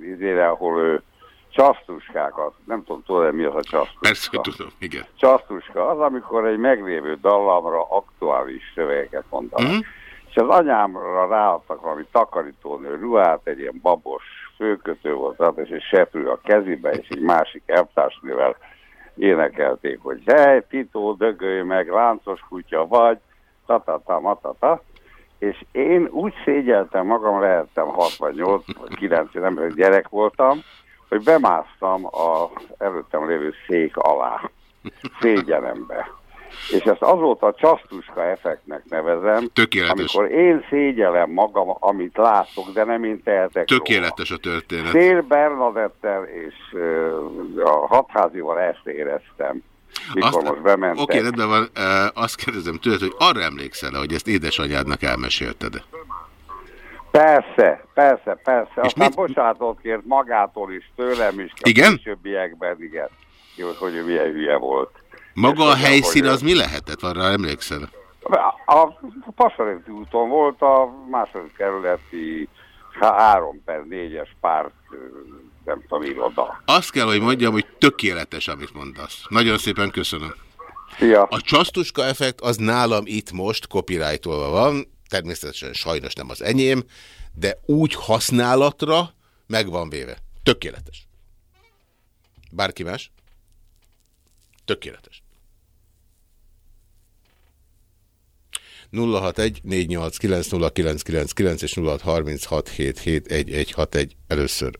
izére, ahol ő csasztuskákat, nem tudom, tudod mi az a csasztuska? Persze, tudom, igen. Csasztuska az, amikor egy meglévő dallamra aktuális szövegeket mondanak. Mhm. És az anyámra ráadtak valami takarítónő ruhát, egy ilyen babos főkötő volt, rajta, és egy seprő a kezébe, és egy másik elvtársnővel énekelték, hogy hely, Tito, dögölj meg, láncos kutya vagy, tatata, matata, és én úgy szégyeltem magam, lehettem 68 vagy 9, nem hogy gyerek voltam, hogy bemásztam a előttem lévő szék alá, szégyenembe. És ezt azóta csasztuska effektnek nevezem, Tökéletes. amikor én szégyelem magam, amit látok, de nem én tehetek Tökéletes a történet. Szél Bernadettel és ö, a hatházival ezt éreztem, mikor Azt- most bementek. Oké, rendben van. Ö, Azt kérdezem tőled, hogy arra emlékszel -e, hogy ezt édesanyádnak elmesélted? Persze, persze, persze. Aztán mit... bocsánatot kért magától is, tőlem is. A Igen? későbbiekben, igen. Jó, hogy ő milyen hülye volt. Maga a helyszín az mi lehetett? Arra emlékszel? A Pasarenti úton volt a második kerületi há- 3 per 4-es párt, nem tudom, iroda. Azt kell, hogy mondjam, hogy tökéletes, amit mondasz. Nagyon szépen köszönöm. Szia. A csasztuska effekt az nálam itt most copyrightolva van, természetesen sajnos nem az enyém, de úgy használatra meg van véve. Tökéletes. Bárki más? Tökéletes. 061 489 0999 és 0636 771161 először.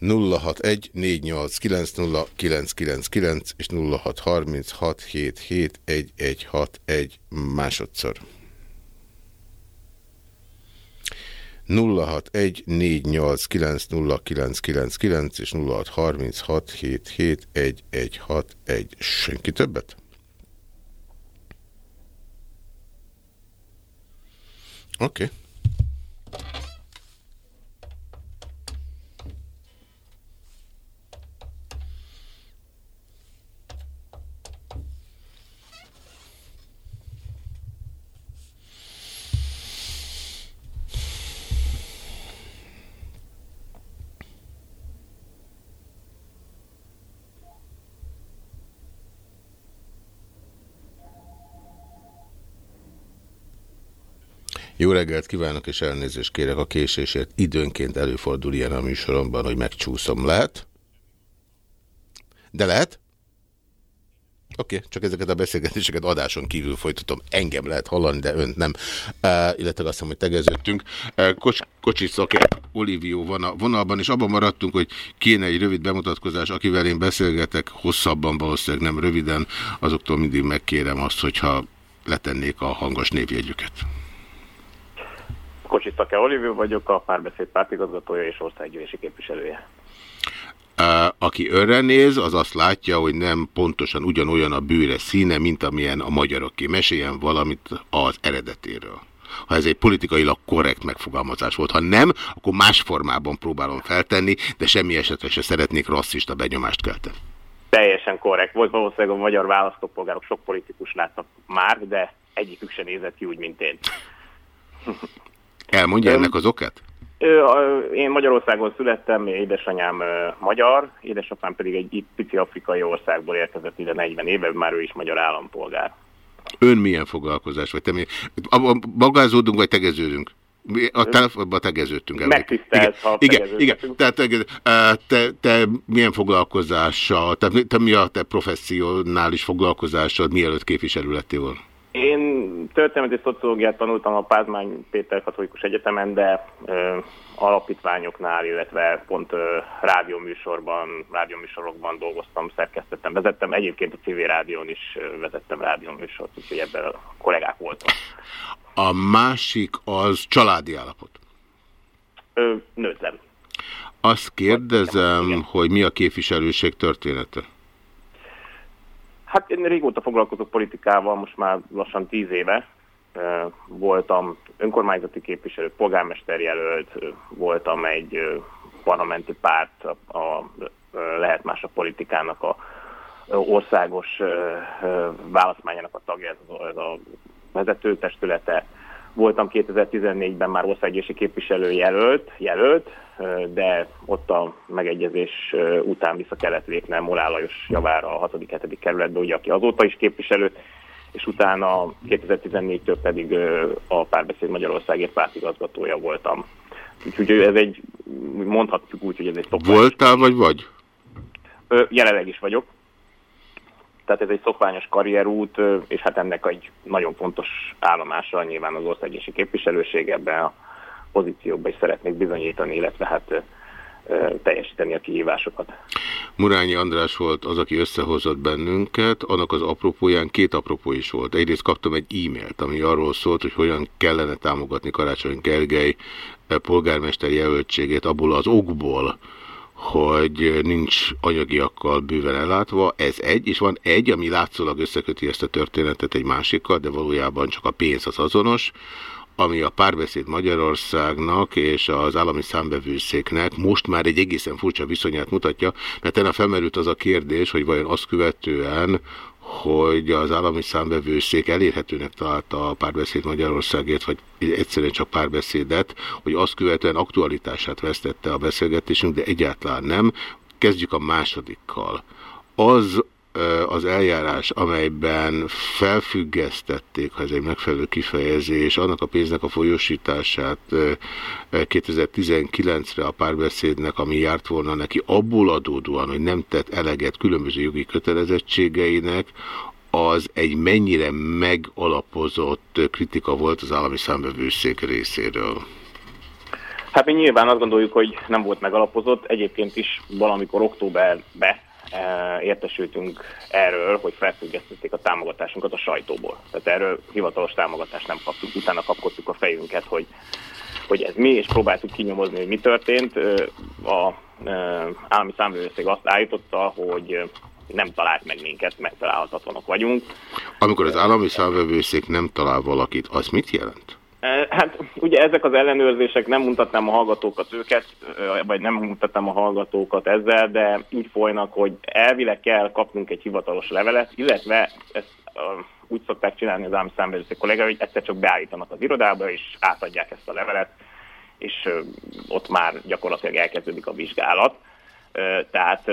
0614890999 és 0636771161 másodszor. 0614890999 és 0636771161. Senki többet? Oké. Okay. Jó reggelt kívánok, és elnézést kérek a késésért. Időnként előfordul ilyen a műsoromban, hogy megcsúszom. Lehet? De lehet? Oké, okay, csak ezeket a beszélgetéseket adáson kívül folytatom. Engem lehet hallani, de önt nem. Uh, illetve azt hiszem, hogy tegeződtünk. Uh, Kocs, Kocsis Szaker Olivió van a vonalban, és abban maradtunk, hogy kéne egy rövid bemutatkozás, akivel én beszélgetek, hosszabban, valószínűleg nem röviden, azoktól mindig megkérem azt, hogyha letennék a hangos névjegyüket. Kocsis Szake Olivier vagyok, a párbeszéd pártigazgatója és országgyűlési képviselője. Aki önre néz, az azt látja, hogy nem pontosan ugyanolyan a bőre színe, mint amilyen a magyaroké. Meséljen valamit az eredetéről. Ha ez egy politikailag korrekt megfogalmazás volt. Ha nem, akkor más formában próbálom feltenni, de semmi esetre se szeretnék rasszista benyomást kelteni. Teljesen korrekt volt, valószínűleg a magyar választópolgárok sok politikus láttak már, de egyikük sem nézett ki úgy, mint én. Elmondja ennek az okát? Én Magyarországon születtem, édesanyám magyar, édesapám pedig egy pici afrikai országból érkezett ide 40 éve, már ő is magyar állampolgár. Ön milyen foglalkozás? Vagy te mi... Magázódunk, vagy tegeződünk? A telefonban tegeződtünk. emlékszem. Megtisztelt, ha igen, igen, tehát eh, te, te milyen foglalkozással, te, te mi a te professzionális foglalkozásod, mielőtt képviselő lettél volna? Én történelmi és szociológiát tanultam a Pázmány Péter Katolikus Egyetemen, de ö, alapítványoknál, illetve pont ö, rádióműsorban, rádióműsorokban dolgoztam, szerkesztettem, vezettem. Egyébként a civil rádión is vezettem rádióműsort, úgyhogy ebben a kollégák voltak. A másik az családi állapot. Ö, nőttem. Azt kérdezem, hogy mi a képviselőség története? Hát én régóta foglalkozok politikával, most már lassan tíz éve. Voltam önkormányzati képviselő, polgármester jelölt, voltam egy parlamenti párt, a, a lehet más a politikának a országos választmányának a tagja, ez a, ez a vezetőtestülete. Voltam 2014-ben már országgyűlési képviselő jelölt, jelölt, de ott a megegyezés után vissza kellett lépnem Molár Lajos javára a 6.-7. kerületbe, ugye, aki azóta is képviselő, és utána 2014-től pedig a Párbeszéd Magyarországért pártigazgatója voltam. Úgyhogy ez egy, mondhatjuk úgy, hogy ez egy szokványos, Voltál, vagy vagy? jelenleg is vagyok. Tehát ez egy szokványos karrierút, és hát ennek egy nagyon fontos állomása nyilván az országgyűlési képviselőség ebben a pozícióban is szeretnék bizonyítani, illetve hát teljesíteni a kihívásokat. Murányi András volt az, aki összehozott bennünket, annak az apropóján két apropó is volt. Egyrészt kaptam egy e-mailt, ami arról szólt, hogy hogyan kellene támogatni Karácsony Gergely eh, polgármester jelöltségét abból az okból, hogy nincs anyagiakkal bőven ellátva. Ez egy, és van egy, ami látszólag összeköti ezt a történetet egy másikkal, de valójában csak a pénz az azonos, ami a párbeszéd Magyarországnak és az állami számbevőszéknek most már egy egészen furcsa viszonyát mutatja, mert ennek felmerült az a kérdés, hogy vajon azt követően, hogy az állami számbevőszék elérhetőnek találta a párbeszéd Magyarországért, vagy egyszerűen csak párbeszédet, hogy azt követően aktualitását vesztette a beszélgetésünk, de egyáltalán nem. Kezdjük a másodikkal. Az az eljárás, amelyben felfüggesztették, ha ez egy megfelelő kifejezés, annak a pénznek a folyósítását ö, ö, 2019-re a párbeszédnek, ami járt volna neki abból adódóan, hogy nem tett eleget különböző jogi kötelezettségeinek, az egy mennyire megalapozott kritika volt az állami számbevőszék részéről. Hát mi nyilván azt gondoljuk, hogy nem volt megalapozott. Egyébként is valamikor októberbe eh, értesültünk erről, hogy felfüggesztették a támogatásunkat a sajtóból. Tehát erről hivatalos támogatást nem kaptuk. Utána kapkodtuk a fejünket, hogy, hogy ez mi, és próbáltuk kinyomozni, hogy mi történt. Ö, A ö, állami számvevőszék azt állította, hogy nem talált meg minket, megtalálhatatlanok vagyunk. Amikor az állami számvevőszék nem talál valakit, az mit jelent? Hát ugye ezek az ellenőrzések, nem mutatnám a hallgatókat őket, vagy nem mutatnám a hallgatókat ezzel, de úgy folynak, hogy elvileg kell kapnunk egy hivatalos levelet, illetve ezt úgy szokták csinálni az állami számvevőszék kollégái, hogy egyszer csak beállítanak az irodába, és átadják ezt a levelet, és ott már gyakorlatilag elkezdődik a vizsgálat. Tehát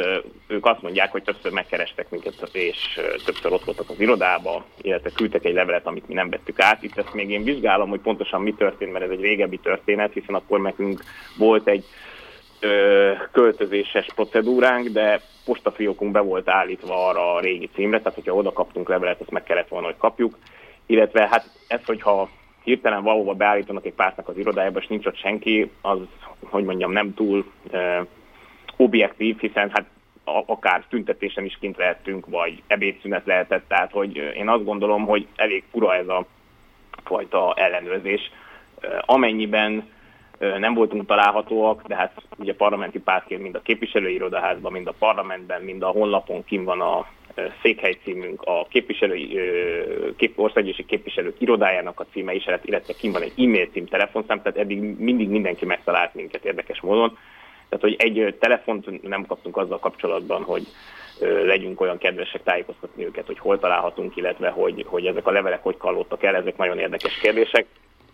ők azt mondják, hogy többször megkerestek minket, és többször ott voltak az irodába, illetve küldtek egy levelet, amit mi nem vettük át. Itt ezt még én vizsgálom, hogy pontosan mi történt, mert ez egy régebbi történet, hiszen akkor nekünk volt egy ö, költözéses procedúránk, de postafiókunk be volt állítva arra a régi címre, tehát hogyha oda kaptunk levelet, azt meg kellett volna, hogy kapjuk. Illetve hát ez, hogyha hirtelen valahova beállítanak egy pártnak az irodájába, és nincs ott senki, az, hogy mondjam, nem túl objektív, hiszen hát akár tüntetésen is kint lehettünk, vagy ebédszünet lehetett, tehát hogy én azt gondolom, hogy elég fura ez a fajta ellenőrzés. Amennyiben nem voltunk találhatóak, de hát ugye parlamenti pártként mind a képviselői irodaházban, mind a parlamentben, mind a honlapon kim van a székhely címünk, a képviselői, kép, országgyűlési képviselők irodájának a címe is, illetve kim van egy e-mail cím, telefonszám, tehát eddig mindig mindenki megtalált minket érdekes módon. Tehát, hogy egy telefont nem kaptunk azzal kapcsolatban, hogy legyünk olyan kedvesek tájékoztatni őket, hogy hol találhatunk, illetve hogy, hogy ezek a levelek hogy kallottak el, ezek nagyon érdekes kérdések.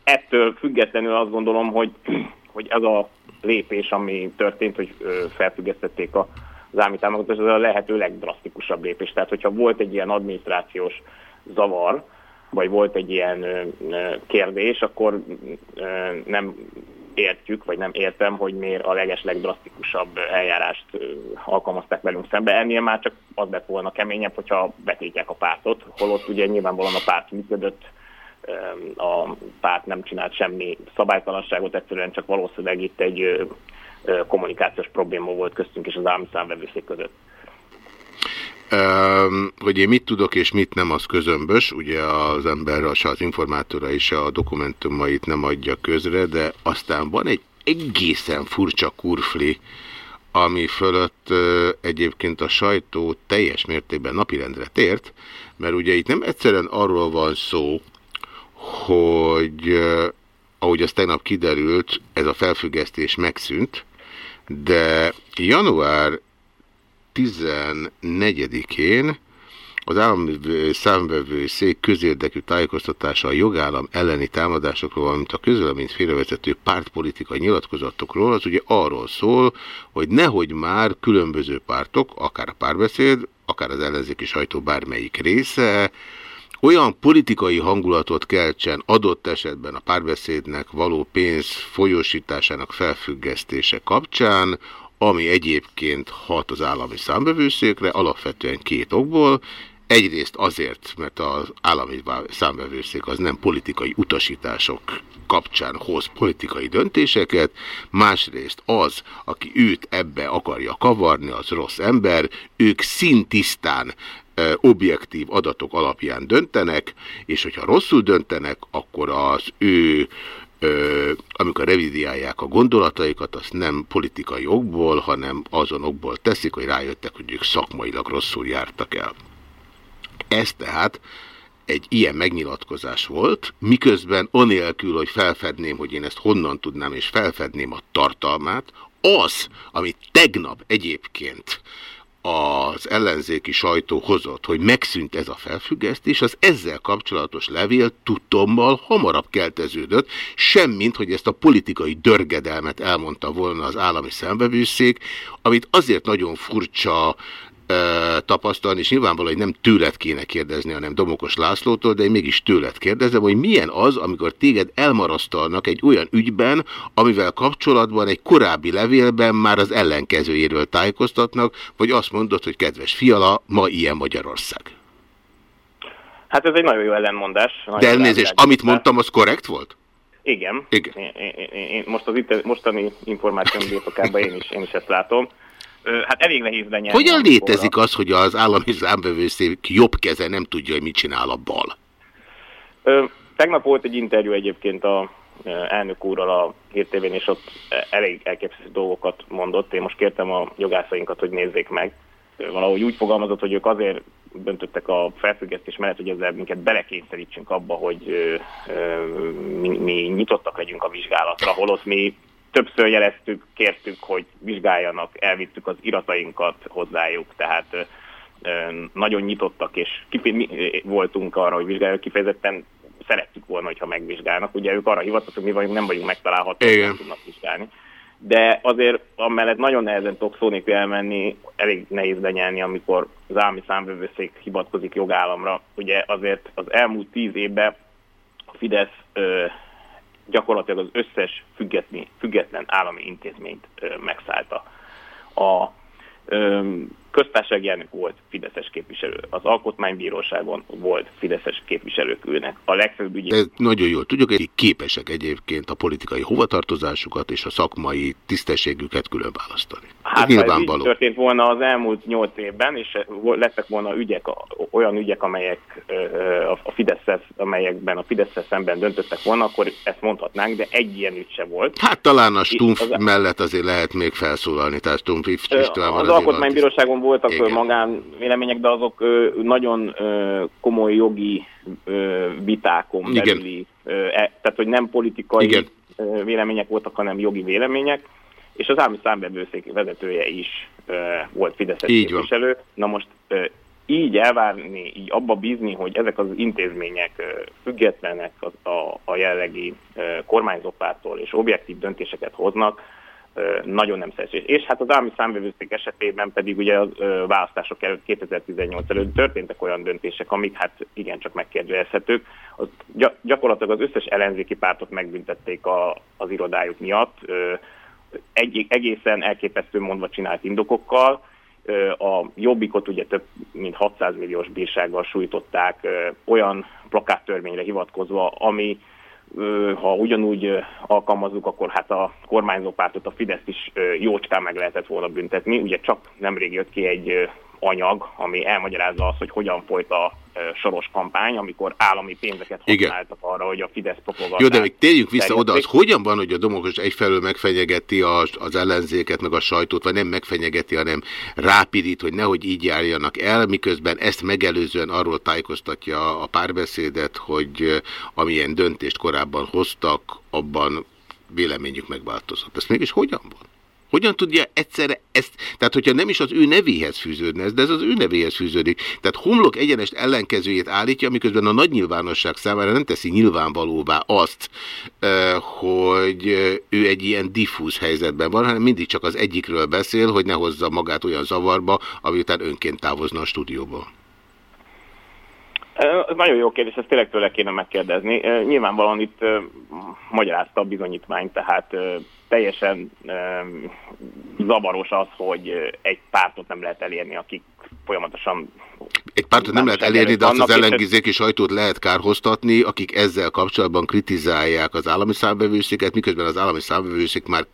Ettől függetlenül azt gondolom, hogy, hogy ez a lépés, ami történt, hogy felfüggesztették a az állami támogatást, ez a lehető legdrasztikusabb lépés. Tehát, hogyha volt egy ilyen adminisztrációs zavar, vagy volt egy ilyen kérdés, akkor nem értjük, vagy nem értem, hogy miért a leges legdrasztikusabb eljárást alkalmazták velünk szembe. Ennél már csak az lett volna keményebb, hogyha betétják a pártot, holott ugye nyilvánvalóan a párt működött, a párt nem csinált semmi szabálytalanságot, egyszerűen csak valószínűleg itt egy kommunikációs probléma volt köztünk és az állami számvevőszék között. Hogy én mit tudok és mit nem, az közömbös. Ugye az ember, se az informátora is a dokumentumait nem adja közre, de aztán van egy egészen furcsa kurfli, ami fölött egyébként a sajtó teljes mértékben napirendre tért, mert ugye itt nem egyszerűen arról van szó, hogy ahogy az tegnap kiderült, ez a felfüggesztés megszűnt, de január 14-én az állami számvevő szék közérdekű tájékoztatása a jogállam elleni támadásokról, valamint a közvéleményt félrevezető pártpolitikai nyilatkozatokról, az ugye arról szól, hogy nehogy már különböző pártok, akár a párbeszéd, akár az ellenzéki sajtó bármelyik része, olyan politikai hangulatot keltsen adott esetben a párbeszédnek való pénz folyósításának felfüggesztése kapcsán, ami egyébként hat az állami számbevőszékre, alapvetően két okból. Egyrészt azért, mert az állami számbevőszék az nem politikai utasítások kapcsán hoz politikai döntéseket, másrészt az, aki őt ebbe akarja kavarni, az rossz ember, ők szintisztán objektív adatok alapján döntenek, és hogyha rosszul döntenek, akkor az ő Amikor revidiálják a gondolataikat, azt nem politikai okból, hanem azon okból teszik, hogy rájöttek, hogy ők szakmailag rosszul jártak el. Ez tehát egy ilyen megnyilatkozás volt, miközben onélkül, hogy felfedném, hogy én ezt honnan tudnám, és felfedném a tartalmát, az, amit tegnap egyébként az ellenzéki sajtó hozott, hogy megszűnt ez a felfüggesztés, az ezzel kapcsolatos levél tudtommal hamarabb kelteződött, semmint, hogy ezt a politikai dörgedelmet elmondta volna az állami szembevőszék, amit azért nagyon furcsa tapasztalni, és nyilvánvalóan, nem tőled kéne kérdezni, hanem Domokos Lászlótól, de én mégis tőled kérdezem, hogy milyen az, amikor téged elmarasztalnak egy olyan ügyben, amivel kapcsolatban egy korábbi levélben már az ellenkezőjéről tájékoztatnak, vagy azt mondod, hogy kedves fiala, ma ilyen Magyarország. Hát ez egy nagyon jó ellenmondás. De elnézést, amit mondtam, az korrekt volt? Igen. Igen. Én, én, én, most az itt, mostani információm birtokában én is, én is ezt látom. Hát elég nehéz lenyelni. Hogyan létezik az, hogy az állami számbevőszék jobb keze nem tudja, hogy mit csinál a bal? Ö, tegnap volt egy interjú egyébként a elnök úrral a hírtévén, és ott elég elképesztő dolgokat mondott. Én most kértem a jogászainkat, hogy nézzék meg. Valahogy úgy fogalmazott, hogy ők azért döntöttek a felfüggesztés mellett, hogy ezzel minket belekényszerítsünk abba, hogy ö, ö, mi, mi nyitottak legyünk a vizsgálatra, holott mi többször jeleztük, kértük, hogy vizsgáljanak, elvittük az iratainkat hozzájuk, tehát nagyon nyitottak, és voltunk arra, hogy vizsgáljuk, kifejezetten szerettük volna, hogyha megvizsgálnak. Ugye ők arra hivatkoztak, hogy mi vagyunk, nem vagyunk megtalálhatók, nem tudnak vizsgálni. de azért amellett nagyon nehezen tudok szó nélkül elmenni, elég nehéz benyelni, amikor az állami számvevőszék hivatkozik jogállamra. Ugye azért az elmúlt tíz évben a Fidesz ö, gyakorlatilag az összes független, állami intézményt megszállta. A elnök volt Fideszes képviselő, az alkotmánybíróságon volt Fideszes képviselők ülnek. A legfőbb ügy... Ez nagyon jól tudjuk, hogy képesek egyébként a politikai hovatartozásukat és a szakmai tisztességüket külön választani. Hát, ez ha ez történt volna az elmúlt nyolc évben, és lettek volna ügyek, olyan ügyek, amelyek a- Fidesz, amelyekben a fidesz szemben döntöttek volna, akkor ezt mondhatnánk, de egy ilyen ügy se volt. Hát talán a Stumpf Az- mellett azért lehet még felszólalni, tehát Stumpf István van Az azért alkotmánybíróságon voltak Igen. ö, magánvélemények, de azok nagyon komoly jogi vitákon Igen. belüli, e, tehát hogy nem politikai Igen. vélemények voltak, hanem jogi vélemények, és az állami számbevőszék vezetője is volt Fideszes Így van. képviselő. Na most így elvárni, így abba bízni, hogy ezek az intézmények függetlenek a, a, a jelenlegi ö, kormányzópártól és objektív döntéseket hoznak, nagyon nem szerencsés. És hát az állami számvevőszék esetében pedig ugye a választások előtt 2018 előtt történtek olyan döntések, amik hát igencsak megkérdőjelezhetők. Az, gy- gyakorlatilag az összes ellenzéki pártot megbüntették a, az irodájuk miatt, egy, egészen elképesztő mondva csinált indokokkal, a Jobbikot ugye több mint 600 milliós bírsággal sújtották olyan plakáttörvényre hivatkozva, ami ha ugyanúgy alkalmazzuk, akkor hát a kormányzó pártot, a Fideszt is jócskán meg lehetett volna büntetni. Ugye csak nemrég jött ki egy anyag, ami elmagyarázza azt, hogy hogyan folyt a soros kampány, amikor állami pénzeket Igen. használtak arra, hogy a Fidesz propagandát Jó, de még térjünk vissza oda, az hogyan van, hogy a Domokos egyfelől megfenyegeti az, az ellenzéket, meg a sajtót, vagy nem megfenyegeti, hanem rápirít, hogy nehogy így járjanak el, miközben ezt megelőzően arról tájékoztatja a párbeszédet, hogy amilyen döntést korábban hoztak, abban véleményük megváltozott. Ez mégis hogyan van? Hogyan tudja egyszerre ezt, tehát hogyha nem is az ő nevéhez fűződne ez, de ez az ő nevéhez fűződik. Tehát homlok egyenest ellenkezőjét állítja, miközben a nagy nyilvánosság számára nem teszi nyilvánvalóvá azt, hogy ő egy ilyen diffúz helyzetben van, hanem mindig csak az egyikről beszél, hogy ne hozza magát olyan zavarba, ami után önként távozna a stúdióból. Nagyon jó kérdés, ezt tényleg tőle kéne megkérdezni. Nyilvánvalóan itt magyarázta a bizonyítványt, tehát teljesen zavaros az, hogy egy pártot nem lehet elérni, akik folyamatosan Egy pártot nem lehet elérni, de azt az ellenzéki sajtót lehet kárhoztatni, akik ezzel kapcsolatban kritizálják az állami számbevőszéket, miközben az állami számbevőszék már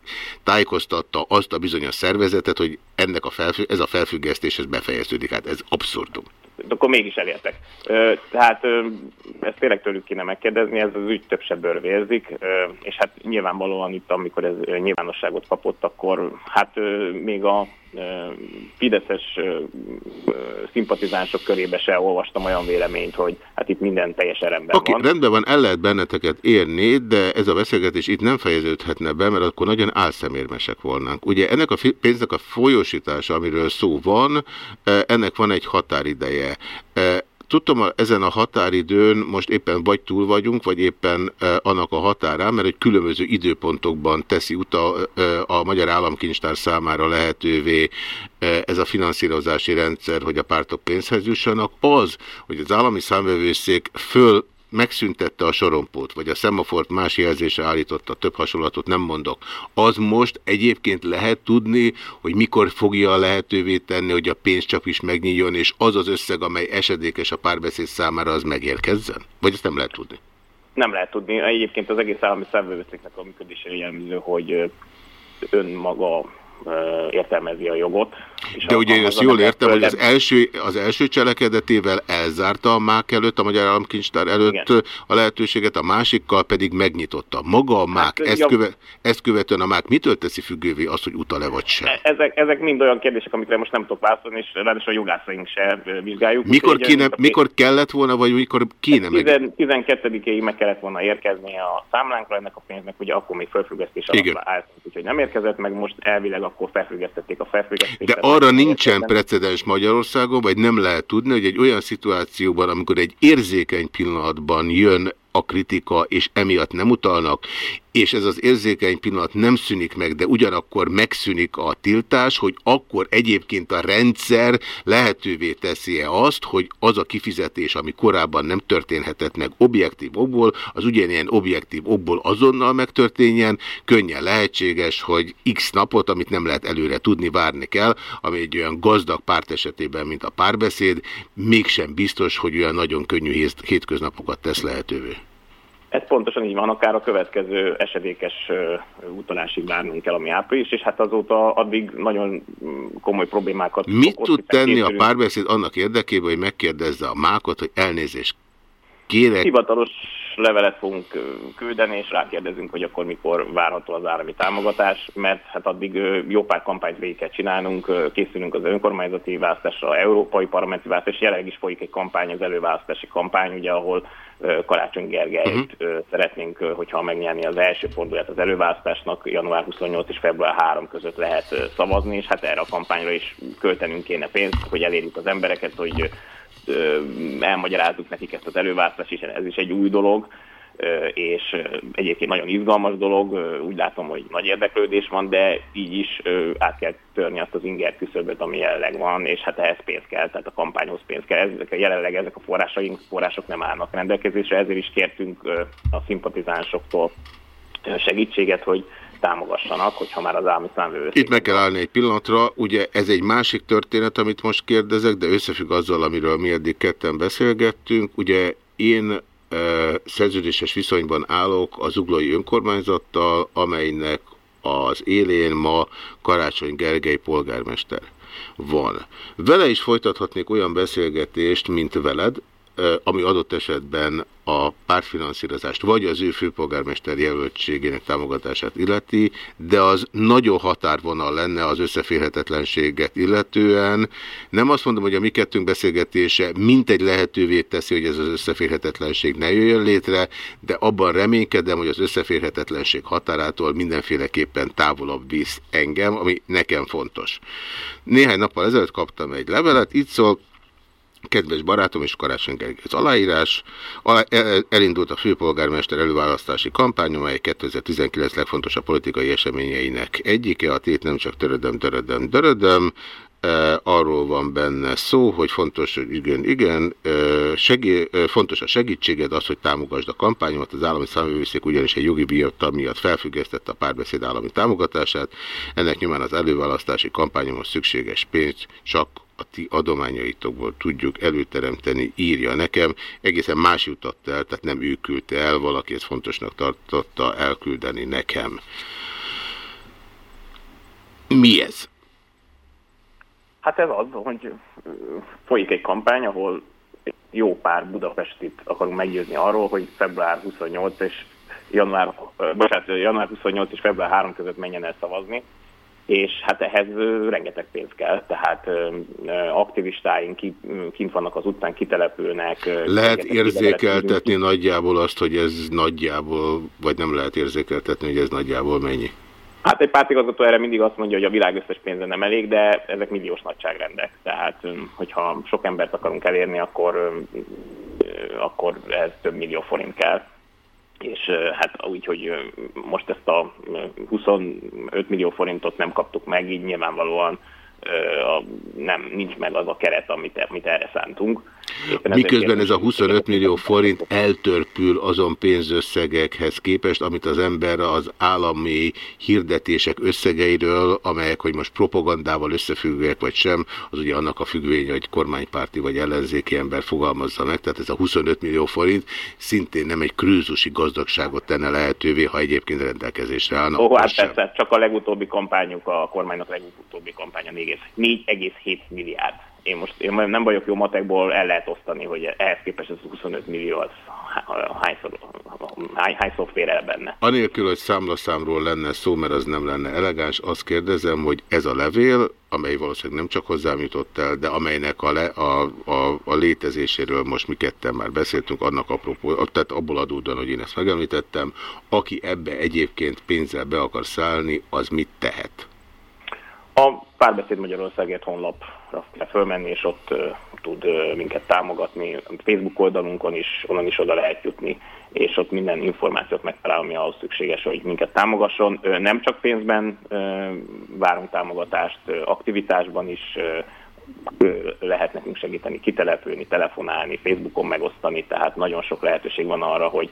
tájékoztatta azt a bizonyos szervezetet, hogy ennek a felfü ez a felfüggesztés ez befejeződik. Hát ez abszurdum. Akkor mégis elértek. Tehát ezt tényleg tőlük kéne megkérdezni, ez az ügy több ö, és hát nyilvánvalóan itt, amikor ez nyilvánosságot kapott, akkor hát még a fideszes szimpatizánsok körébe se olvastam olyan véleményt, hogy hát itt minden teljesen rendben Oké, van. rendben van, el lehet benneteket érni, de ez a beszélgetés itt nem fejeződhetne be, mert akkor nagyon álszemérmesek volnánk. Ugye ennek a pénznek a folyósítása, amiről szó van, ennek van egy határideje. Tudtam, a- ezen a határidőn most éppen vagy túl vagyunk, vagy éppen eh, annak a határán, mert egy különböző időpontokban teszi uta eh, a Magyar Államkincstár számára lehetővé eh, ez a finanszírozási rendszer, hogy a pártok pénzhez jussanak. Az, hogy az állami számvevőszék föl megszüntette a sorompót, vagy a szemafort más jelzésre állította, több hasonlatot nem mondok, az most egyébként lehet tudni, hogy mikor fogja lehetővé tenni, hogy a pénzcsap is megnyíljon, és az az összeg, amely esedékes a párbeszéd számára, az megérkezzen? Vagy ezt nem lehet tudni? Nem lehet tudni. Egyébként az egész állami szervezőszéknek a működése jellemző, hogy önmaga értelmezi a jogot. De ugye alkalmazza azt jól értem, hogy az első, az első cselekedetével elzárta a MÁK előtt, a Magyar Államkincstár előtt Igen. a lehetőséget, a másikkal pedig megnyitotta. Maga a MÁK, ezt, ja. köve, ezt követően a MÁK mitől teszi függővé azt, hogy utal-e vagy sem? Ezek, ezek mind olyan kérdések, amikre most nem tudok válaszolni, és ráadásul a jogászaink se vizsgáljuk. Mikor, kéne, a- mikor kellett volna, vagy mikor kéne meg? 10 12-ig meg kellett volna érkezni a számlánkra ennek a pénznek, ugye akkor még felfüggesztés alatt állt, úgyhogy nem érkezett, meg most elvileg akkor felfüggesztették a felfüggesztést. De arra nincsen precedens Magyarországon, vagy nem lehet tudni, hogy egy olyan szituációban, amikor egy érzékeny pillanatban jön a kritika, és emiatt nem utalnak, és ez az érzékeny pillanat nem szűnik meg, de ugyanakkor megszűnik a tiltás, hogy akkor egyébként a rendszer lehetővé teszi-e azt, hogy az a kifizetés, ami korábban nem történhetett meg objektív okból, az ugyanilyen objektív okból azonnal megtörténjen, könnyen lehetséges, hogy x napot, amit nem lehet előre tudni, várni kell, ami egy olyan gazdag párt esetében, mint a párbeszéd, mégsem biztos, hogy olyan nagyon könnyű hét- hétköznapokat tesz lehetővé. Ez pontosan így van, akár a következő esedékes utalásig várnunk kell, ami április, és hát azóta addig nagyon mm, komoly problémákat Mit tud tenni a párbeszéd annak érdekében, hogy megkérdezze a mákot, hogy elnézést kérek, Hivatalos levelet fogunk küldeni, és rákérdezünk, hogy akkor mikor várható az állami támogatás, mert hát addig jó pár kampányt végig kell csinálnunk, készülünk az önkormányzati választásra, európai parlamenti választás, jelenleg is folyik egy kampány, az előválasztási kampány, ugye, ahol Karácsony Gergelyt uh-huh. szeretnénk, hogyha megnyerni az első fordulát az előválasztásnak, január 28 és február 3 között lehet szavazni, és hát erre a kampányra is költenünk kéne pénzt, hogy elérjük az embereket, hogy elmagyarázzuk nekik ezt az előválasztást, és ez is egy új dolog, és egyébként nagyon izgalmas dolog, úgy látom, hogy nagy érdeklődés van, de így is át kell törni azt az inger küszöböt, ami jelenleg van, és hát ehhez pénz kell, tehát a kampányhoz pénz kell. Ezek, jelenleg ezek a forrásaink, források nem állnak rendelkezésre, ezért is kértünk a szimpatizánsoktól segítséget, hogy támogassanak, hogyha már az állami számvevőszék Itt meg kell állni egy pillanatra, ugye ez egy másik történet, amit most kérdezek, de összefügg azzal, amiről mi eddig ketten beszélgettünk. Ugye én szerződéses viszonyban állok az uglói önkormányzattal, amelynek az élén ma Karácsony Gergely polgármester van. Vele is folytathatnék olyan beszélgetést, mint veled, ami adott esetben a pártfinanszírozást, vagy az ő főpolgármester jelöltségének támogatását illeti, de az nagyon határvonal lenne az összeférhetetlenséget illetően. Nem azt mondom, hogy a mi kettőnk beszélgetése mintegy lehetővé teszi, hogy ez az összeférhetetlenség ne jöjjön létre, de abban reménykedem, hogy az összeférhetetlenség határától mindenféleképpen távolabb visz engem, ami nekem fontos. Néhány nappal ezelőtt kaptam egy levelet, itt szól, Kedves barátom és Karácsony Gergely, az aláírás. Alá, el- elindult a főpolgármester előválasztási kampány, amely 2019 legfontosabb politikai eseményeinek egyike. A tét nem csak törödöm, törödöm, törödöm. E, arról van benne szó, hogy fontos, hogy igen, igen, e, segí, e, fontos a segítséged, az, hogy támogasd a kampányomat. Az állami számvevőszék ugyanis egy jogi bíjattal miatt felfüggesztette a párbeszéd állami támogatását. Ennek nyomán az előválasztási kampányomhoz szükséges pénzt csak a ti adományaitokból tudjuk előteremteni, írja nekem. Egészen más jutott el, tehát nem ő küldte el, valaki ezt fontosnak tartotta elküldeni nekem. Mi ez? Hát ez az, hogy folyik egy kampány, ahol jó pár Budapestit akarunk meggyőzni arról, hogy február 28 és január, bocsánat, január 28 és február 3 között menjen el szavazni, és hát ehhez rengeteg pénz kell, tehát aktivistáink ki, kint vannak az utcán, kitelepülnek. Lehet érzékeltetni nagyjából azt, hogy ez nagyjából, vagy nem lehet érzékeltetni, hogy ez nagyjából mennyi? Hát egy pártigazgató erre mindig azt mondja, hogy a világ összes pénze nem elég, de ezek milliós nagyságrendek. Tehát, hogyha sok embert akarunk elérni, akkor, akkor ez több millió forint kell. És hát úgy, hogy most ezt a ö, 25 millió forintot nem kaptuk meg, így nyilvánvalóan a, nem, nincs meg az a keret, amit, amit erre szántunk. Miközben ez a kérdés- 25 millió forint eltörpül azon pénzösszegekhez képest, amit az ember az állami hirdetések összegeiről, amelyek, hogy most propagandával összefüggőek vagy sem, az ugye annak a függvénye, hogy kormánypárti vagy ellenzéki ember fogalmazza meg, tehát ez a 25 millió forint szintén nem egy krűzusi gazdagságot tenne lehetővé, ha egyébként rendelkezésre állna. Ó, hát sem. persze, csak a legutóbbi kampányuk, a kormánynak legutóbbi kampánya 4,7 milliárd. Én most én nem vagyok jó matekból, el lehet osztani, hogy ehhez képest ez 25 millió, az há- hányszor, hány, hányszor fér el benne. Anélkül, hogy számlaszámról lenne szó, mert az nem lenne elegáns, azt kérdezem, hogy ez a levél, amely valószínűleg nem csak hozzám jutott el, de amelynek a, le, a, a, a létezéséről most mi ketten már beszéltünk, annak apropó, tehát abból adódóan, hogy én ezt megemlítettem, aki ebbe egyébként pénzzel be akar szállni, az mit tehet? A Párbeszéd Magyarországért honlapra kell fölmenni, és ott tud minket támogatni. Facebook oldalunkon is, onnan is oda lehet jutni, és ott minden információt megtalál, ami ahhoz szükséges, hogy minket támogasson. Nem csak pénzben várunk támogatást, aktivitásban is lehet nekünk segíteni, kitelepülni, telefonálni, Facebookon megosztani, tehát nagyon sok lehetőség van arra, hogy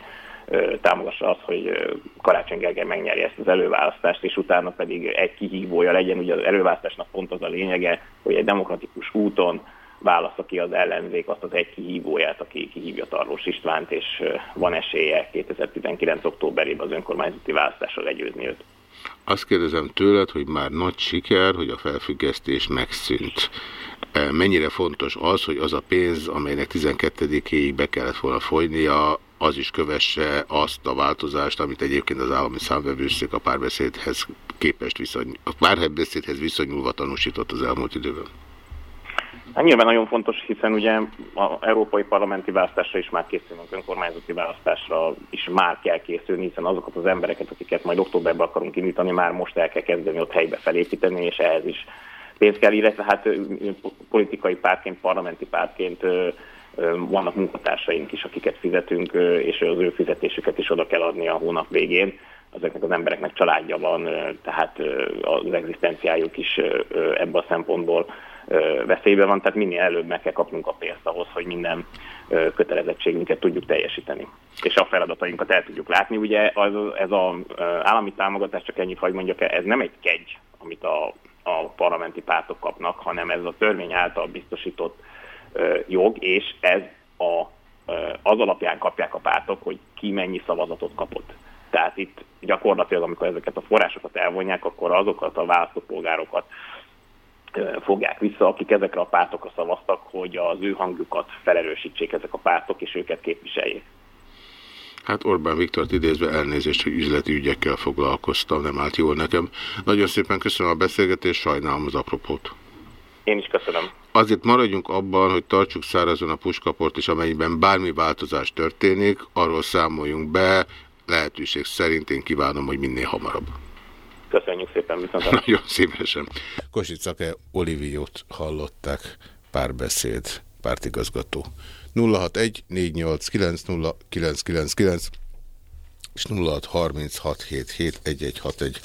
támogassa azt, hogy Karácsony Gergely megnyeri ezt az előválasztást, és utána pedig egy kihívója legyen. Ugye az előválasztásnak pont az a lényege, hogy egy demokratikus úton válasza ki az ellenzék azt az egy kihívóját, aki kihívja Tarlós Istvánt, és van esélye 2019. októberében az önkormányzati választásra legyőzni őt. Azt kérdezem tőled, hogy már nagy siker, hogy a felfüggesztés megszűnt. Mennyire fontos az, hogy az a pénz, amelynek 12-éig be kellett volna folynia, az is kövesse azt a változást, amit egyébként az állami számvevőszék a párbeszédhez képest viszony, a párbeszédhez viszonyulva tanúsított az elmúlt időben. Hát nyilván nagyon fontos, hiszen ugye az európai parlamenti választásra is már készülünk, önkormányzati választásra is már kell készülni, hiszen azokat az embereket, akiket majd októberben akarunk indítani, már most el kell kezdeni ott helybe felépíteni, és ehhez is pénz kell, illetve hát politikai pártként, parlamenti pártként vannak munkatársaink is, akiket fizetünk, és az ő fizetésüket is oda kell adni a hónap végén. Ezeknek az embereknek családja van, tehát az egzisztenciájuk is ebből a szempontból veszélyben van, tehát minél előbb meg kell kapnunk a pénzt ahhoz, hogy minden kötelezettségünket tudjuk teljesíteni. És a feladatainkat el tudjuk látni. Ugye az, ez az állami támogatás, csak ennyit hagy mondjak ez nem egy kegy, amit a, a parlamenti pártok kapnak, hanem ez a törvény által biztosított jog, és ez a, az alapján kapják a pártok, hogy ki mennyi szavazatot kapott. Tehát itt gyakorlatilag, amikor ezeket a forrásokat elvonják, akkor azokat a választópolgárokat fogják vissza, akik ezekre a pártokra szavaztak, hogy az ő hangjukat felerősítsék ezek a pártok, és őket képviseljék. Hát Orbán Viktort idézve elnézést, hogy üzleti ügyekkel foglalkoztam, nem állt jól nekem. Nagyon szépen köszönöm a beszélgetést, sajnálom az apropót. Én is köszönöm. Azért maradjunk abban, hogy tartsuk szárazon a puskaport, és amennyiben bármi változás történik, arról számoljunk be, lehetőség szerint én kívánom, hogy minél hamarabb. Köszönjük szépen, viszont Nagyon szívesen. Kosicake Oliviót hallották, párbeszéd, pártigazgató. 061 489 és 0636771161.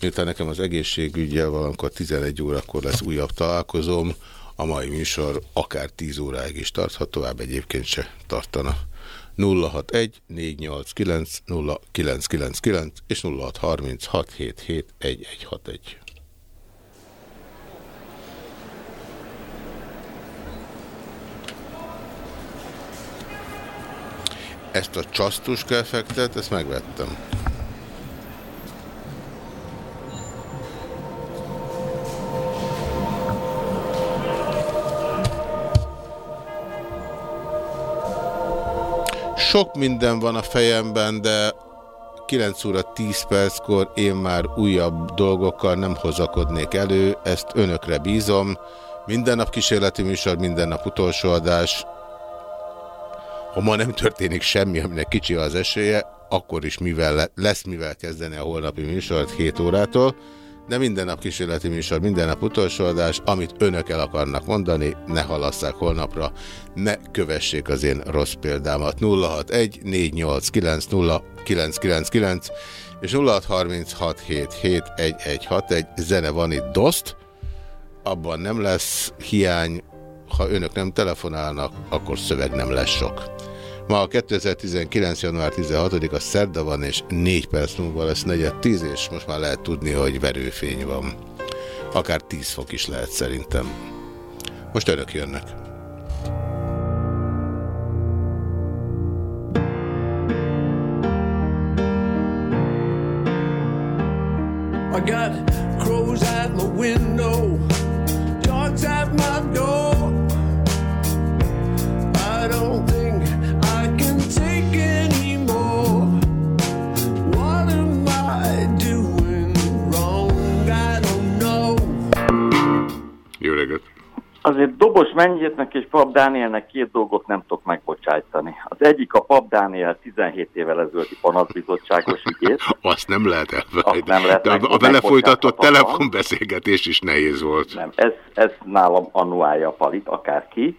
Miután nekem az egészségügyel valamikor 11 órakor lesz újabb találkozom, a mai műsor akár 10 óráig is tarthat, tovább egyébként se tartana. 061 489 0999 és 0636771161. Ezt a csasztuska effektet, ezt megvettem. Sok minden van a fejemben, de 9 óra 10 perckor én már újabb dolgokkal nem hozakodnék elő, ezt önökre bízom. Minden nap kísérleti műsor, minden nap utolsó adás. Ha ma nem történik semmi, aminek kicsi az esélye, akkor is mivel le- lesz mivel kezdeni a holnapi műsort 7 órától, de minden nap kísérleti műsor, minden nap utolsó adás, amit önök el akarnak mondani, ne halasszák holnapra, ne kövessék az én rossz példámat. 061 489 0999 és 0636771161 zene van itt DOST, abban nem lesz hiány, ha önök nem telefonálnak, akkor szöveg nem lesz sok. Ma a 2019. január 16-a szerda van, és 4 perc múlva lesz 4-10, és most már lehet tudni, hogy verőfény van. Akár 10 fok is lehet szerintem. Most önök jönnek. I got crows at my window, dogs at my door. Azért Dobos Mennyetnek és Pap Dánielnek két dolgot nem tudok megbocsájtani. Az egyik a Pap Dániel 17 évvel ezelőtti panaszbizottságos ügyét. Azt nem lehet elfelejteni. Azt nem lehet De a- meg- a vele folytatott telefonbeszélgetés is nehéz volt. Nem, ez, ez nálam annuálja a palit, akárki.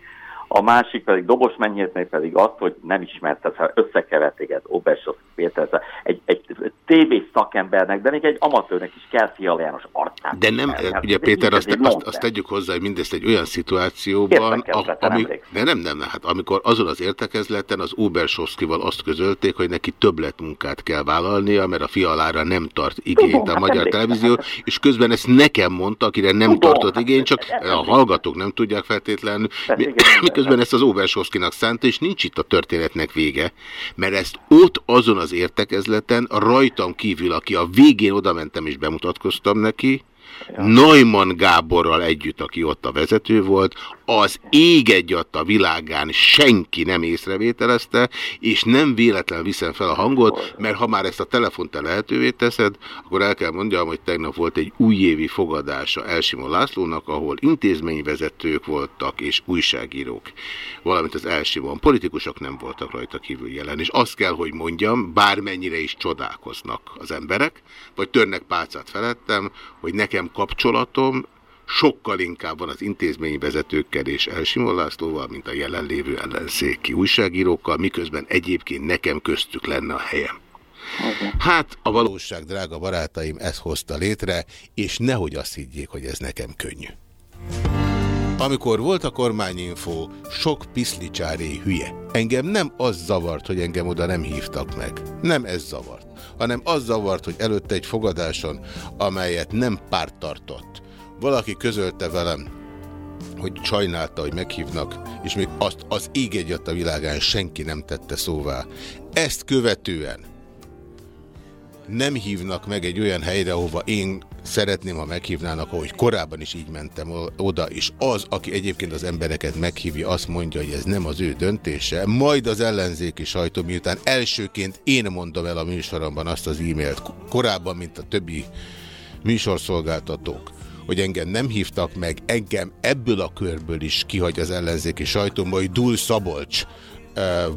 A másik pedig Dobos Mennyértnél pedig az, hogy nem ismerted, ha összekeverték ez Obesos Péter, egy, egy TV szakembernek, de még egy amatőrnek is kell Fiala János arcát. De nem, ismerni. Ugye Péter, azt, azt, azt tegyük hozzá, hogy mindezt egy olyan szituációban, Értekezleten ami, de nem, nem, hát amikor azon az értekezleten az Ubersovszkival azt közölték, hogy neki többletmunkát kell vállalnia, mert a fialára nem tart igényt Tudom, a hát magyar emlékszem. televízió, és közben ezt nekem mondta, akire nem Tudom, tartott hát igényt, csak a hallgatók nem tudják feltétlenül, mi- miközben ezt az Ubersovszkinak szánta, és nincs itt a történetnek vége, mert ezt ott azon az értekezleten rajtam kívül, aki a végén oda mentem és bemutatkoztam neki, Neumann Gáborral együtt, aki ott a vezető volt, az ég egyat a világán senki nem észrevételezte, és nem véletlen viszem fel a hangot, mert ha már ezt a telefont te lehetővé teszed, akkor el kell mondjam, hogy tegnap volt egy újévi fogadása Elsimon Lászlónak, ahol intézményvezetők voltak és újságírók, valamint az Elsimon. Politikusok nem voltak rajta kívül jelen, és azt kell, hogy mondjam, bármennyire is csodálkoznak az emberek, vagy törnek pálcát felettem, hogy nekem kapcsolatom sokkal inkább van az intézményvezetőkkel és Elsimon Lászlóval, mint a jelenlévő ellenzéki újságírókkal, miközben egyébként nekem köztük lenne a helyem. Hát a valóság, drága barátaim, ez hozta létre, és nehogy azt higgyék, hogy ez nekem könnyű. Amikor volt a kormányinfó, sok piszlicsári hülye. Engem nem az zavart, hogy engem oda nem hívtak meg. Nem ez zavart. Hanem az zavart, hogy előtte egy fogadáson, amelyet nem párt tartott, valaki közölte velem, hogy sajnálta, hogy meghívnak, és még azt az egyat a világán senki nem tette szóvá. Ezt követően nem hívnak meg egy olyan helyre, ahova én szeretném, ha meghívnának, ahogy korábban is így mentem oda, és az, aki egyébként az embereket meghívja, azt mondja, hogy ez nem az ő döntése, majd az ellenzéki sajtó, miután elsőként én mondom el a műsoromban azt az e-mailt, korábban, mint a többi műsorszolgáltatók, hogy engem nem hívtak meg, engem ebből a körből is kihagy az ellenzéki sajtó, majd Dul Szabolcs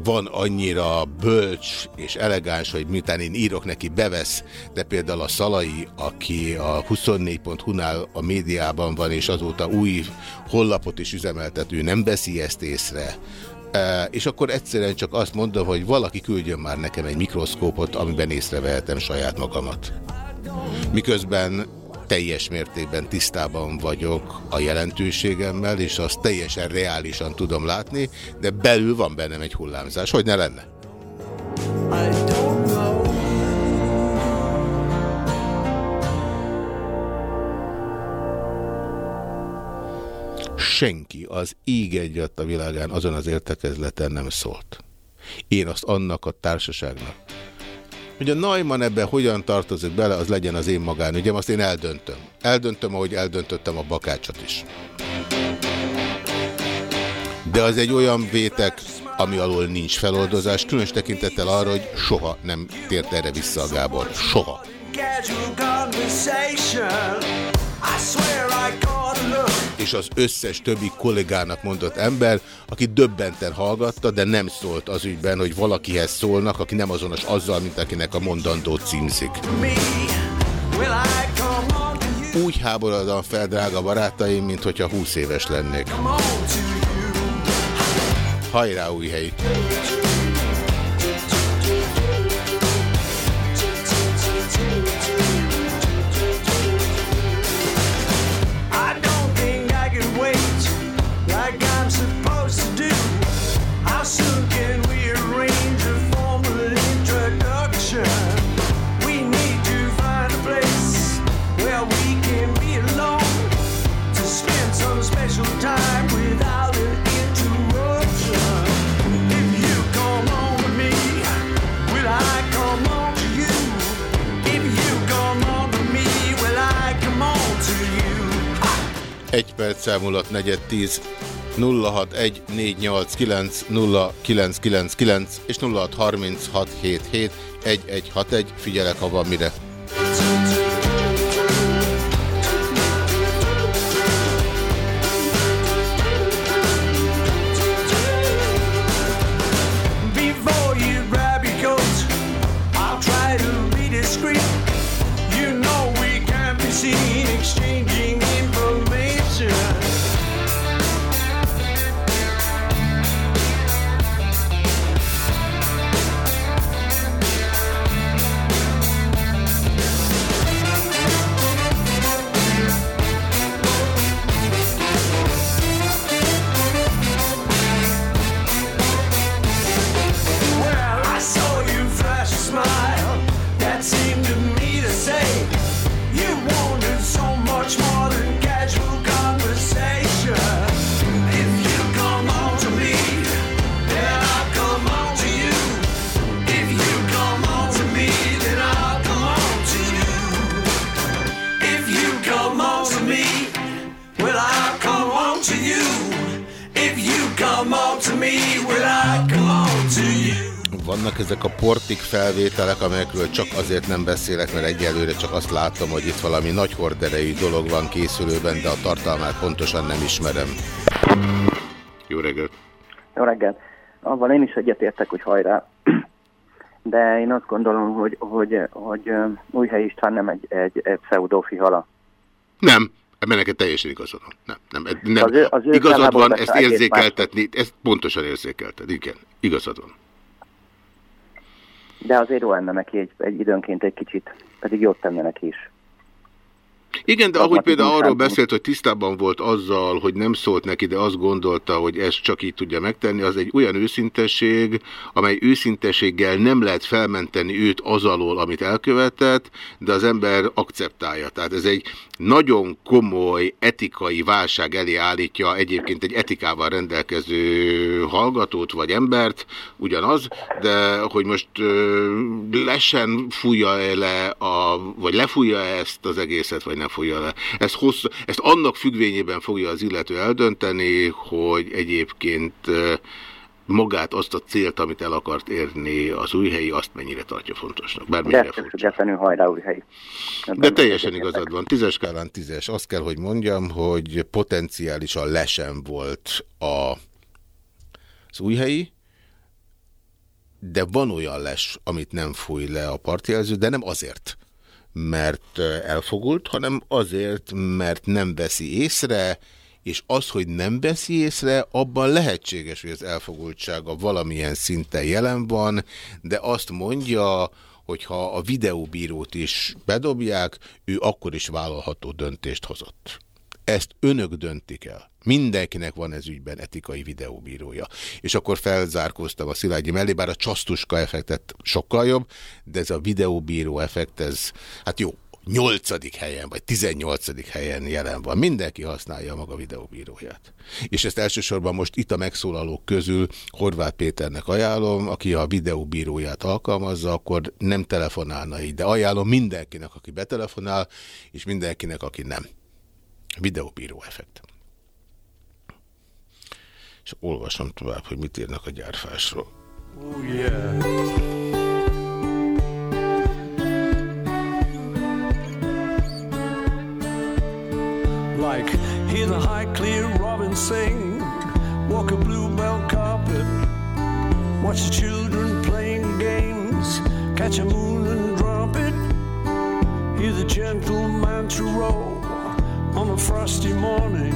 van annyira bölcs és elegáns, hogy miután én írok neki, bevesz, de például a Szalai, aki a 24.hu-nál a médiában van, és azóta új hollapot is üzemeltet, ő nem veszi ezt észre. És akkor egyszerűen csak azt mondom, hogy valaki küldjön már nekem egy mikroszkópot, amiben észrevehetem saját magamat. Miközben teljes mértékben tisztában vagyok a jelentőségemmel, és azt teljesen reálisan tudom látni, de belül van bennem egy hullámzás. Hogy ne lenne? Senki az íg egyat a világán azon az értekezleten nem szólt. Én azt annak a társaságnak, hogy a Neumann ebbe hogyan tartozik bele, az legyen az én magánügyem, azt én eldöntöm. Eldöntöm, ahogy eldöntöttem a bakácsot is. De az egy olyan vétek, ami alól nincs feloldozás, különös tekintettel arra, hogy soha nem tért erre vissza a Gábor. Soha. Casual És az összes többi kollégának mondott ember, aki döbbenten hallgatta, de nem szólt az ügyben, hogy valakihez szólnak, aki nem azonos azzal, mint akinek a mondandó címzik. Úgy háborodom fel, drága barátaim, mint hogyha 20 éves lennék. Hajrá, új hely! Egy perc elmúlott negyed tíz. 061 489 0999 és 063677 1161. Figyelek, ha van mire. Vannak ezek a portik felvételek, amelyekről csak azért nem beszélek, mert egyelőre csak azt látom, hogy itt valami nagy horderejű dolog van készülőben, de a tartalmát pontosan nem ismerem. Jó reggelt! Jó reggelt! Avval én is egyetértek, hogy hajrá. De én azt gondolom, hogy, hogy, hogy ö, Újhely István nem egy, egy, egy pseudofihala. Nem, ebben neked teljesen igazad van. Nem, nem, nem. Az ő- az ő igazad van, ezt érzékeltetni, ezt pontosan érzékelted, igen, igazad van. De azért jó lenne neki egy, egy időnként egy kicsit, pedig jót tenne neki is. Igen, de ahogy például arról beszélt, hogy tisztában volt azzal, hogy nem szólt neki, de azt gondolta, hogy ezt csak így tudja megtenni, az egy olyan őszintesség, amely őszinteséggel nem lehet felmenteni őt az alól, amit elkövetett, de az ember akceptálja. Tehát ez egy nagyon komoly etikai válság elé állítja egyébként egy etikával rendelkező hallgatót vagy embert, ugyanaz, de hogy most lesen fújja -e le, a, vagy lefújja -e ezt az egészet, vagy nem fújja le. Ezt, hosszú, ezt annak függvényében fogja az illető eldönteni, hogy egyébként magát azt a célt, amit el akart érni az újhelyi, azt mennyire tartja fontosnak. De Bármennyire ettől függetlenül hajrá Újhely. de teljesen igazad van. Tízes skálán tízes. Azt kell, hogy mondjam, hogy potenciálisan lesen volt a, az újhelyi, de van olyan les, amit nem fúj le a partjelző, de nem azért, mert elfogult, hanem azért, mert nem veszi észre, és az, hogy nem veszi észre, abban lehetséges, hogy az elfogultsága valamilyen szinten jelen van, de azt mondja, hogy ha a videóbírót is bedobják, ő akkor is vállalható döntést hozott. Ezt önök döntik el. Mindenkinek van ez ügyben etikai videóbírója. És akkor felzárkóztam a Szilágyi mellé, bár a csasztuska effektet sokkal jobb, de ez a videóbíró effekt, ez, hát jó, nyolcadik helyen, vagy tizennyolcadik helyen jelen van. Mindenki használja maga videóbíróját. És ezt elsősorban most itt a megszólalók közül Horváth Péternek ajánlom, aki a videóbíróját alkalmazza, akkor nem telefonálna így, de ajánlom mindenkinek, aki betelefonál, és mindenkinek, aki nem. Videóbíró effekt. És olvasom tovább, hogy mit írnak a gyárfásról. Oh yeah. Like hear the high clear robin sing, walk a bluebell carpet, watch the children playing games, catch a moon and drop it, hear the gentle mantra roll on a frosty morning,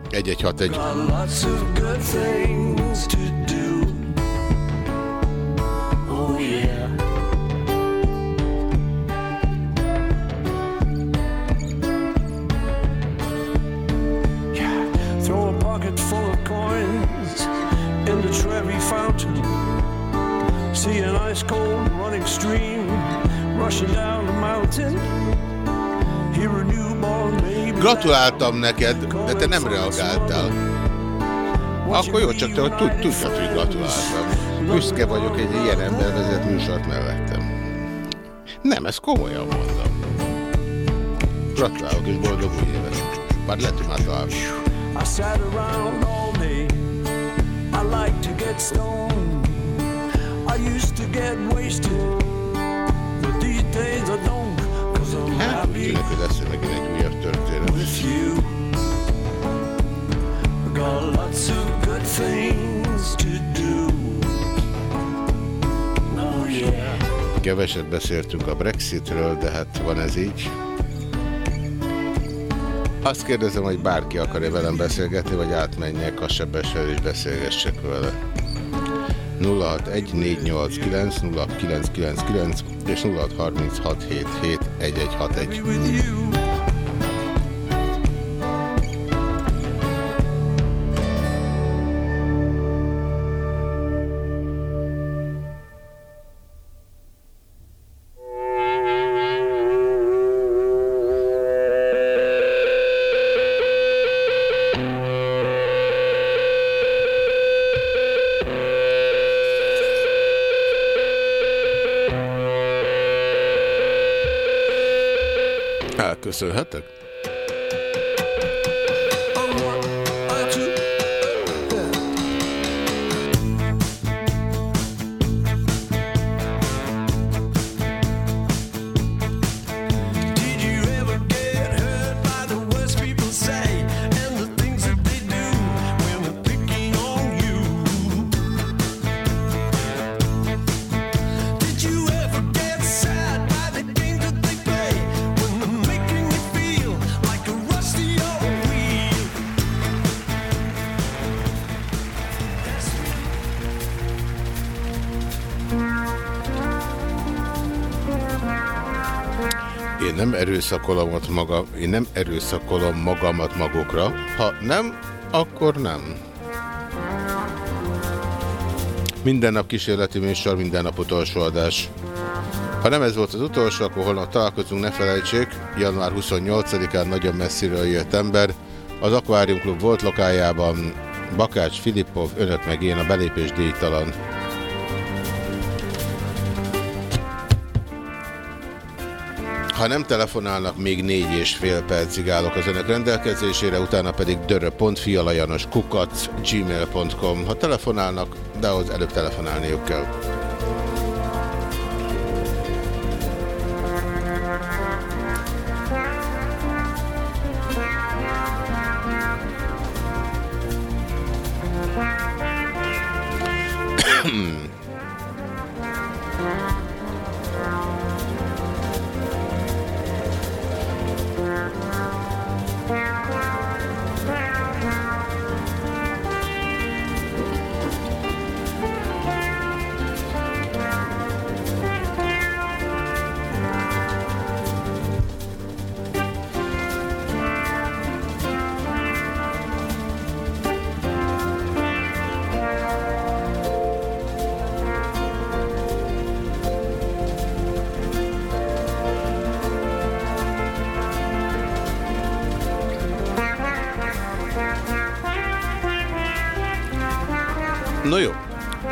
1161. Oh, yeah. Throw a full of coins in the Trevi fountain. See an ice cold running stream rushing down the mountain. Hear a new Gratuláltam neked, de te nem reagáltál. Akkor jó, csak te hogy tud, tudtad, hogy gratuláltam. Büszke vagyok egy ilyen ember vezet műsort mellettem. Nem, ezt komolyan mondom. Gratulálok és boldog új évet. Bár lehet, hogy már találkozunk. I sat around all day. I like to get stoned. I used to get wasted. But these days I don't. Cause I'm happy Tűnik, with you. Got lots of good things to do. Oh yeah. Keveset beszéltünk a Brexitről, de hát van ez így. Azt kérdezem, hogy bárki akar-e velem beszélgetni, vagy átmenjek a sebessel és beszélgessek vele. 061489 0999 és 0636771161. hette. Erőszakolom ott magam, én nem erőszakolom magamat magukra. Ha nem, akkor nem. Minden nap kísérleti műsor, minden nap utolsó adás. Ha nem ez volt az utolsó, akkor holnap találkozunk, ne felejtsék. Január 28-án nagyon messziről jött ember. Az Aquarium Klub volt lokájában Bakács, Filippov, önök meg én a belépés díjtalan. Ha nem telefonálnak, még négy és fél percig állok az önök rendelkezésére, utána pedig dörö.fialajanos kukac gmail.com. Ha telefonálnak, de ahhoz előbb telefonálniuk kell.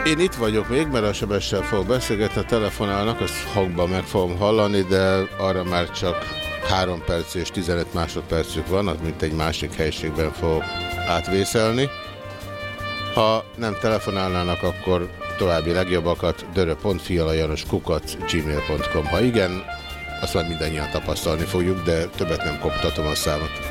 Én itt vagyok még, mert a sebessel fogok beszélgetni, ha telefonálnak, azt hangban meg fogom hallani, de arra már csak 3 perc és 15 másodpercük van, az mint egy másik helységben fogok átvészelni. Ha nem telefonálnának, akkor további legjobbakat dörö.fialajanos kukac gmail.com. Ha igen, azt már mindannyian tapasztalni fogjuk, de többet nem koptatom a számot.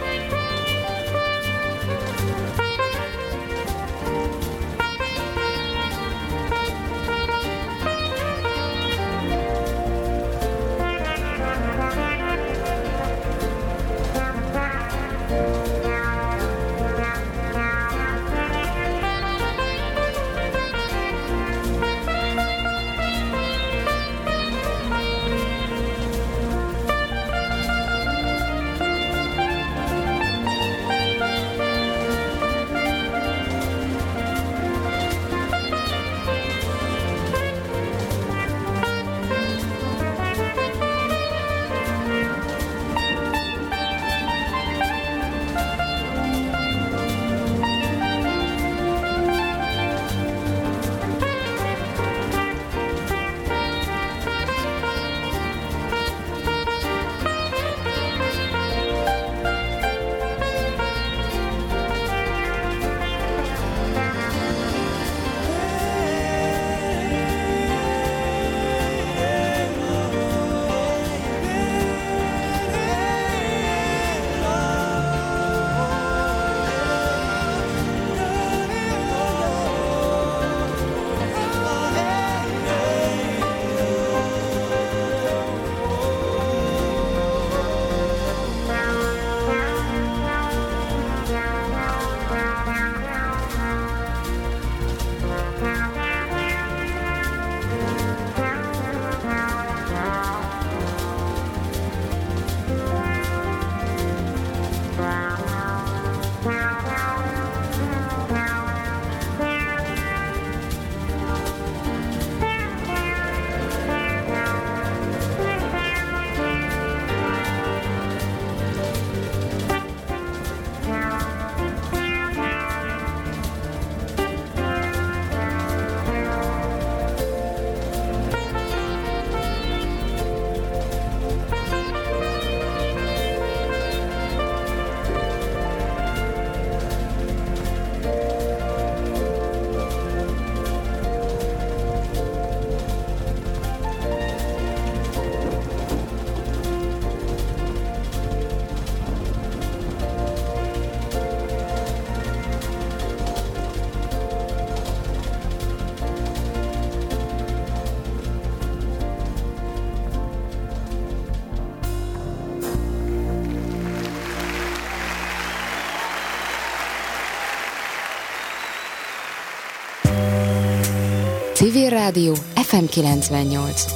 Civil Rádió FM 98.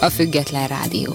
A Független Rádió.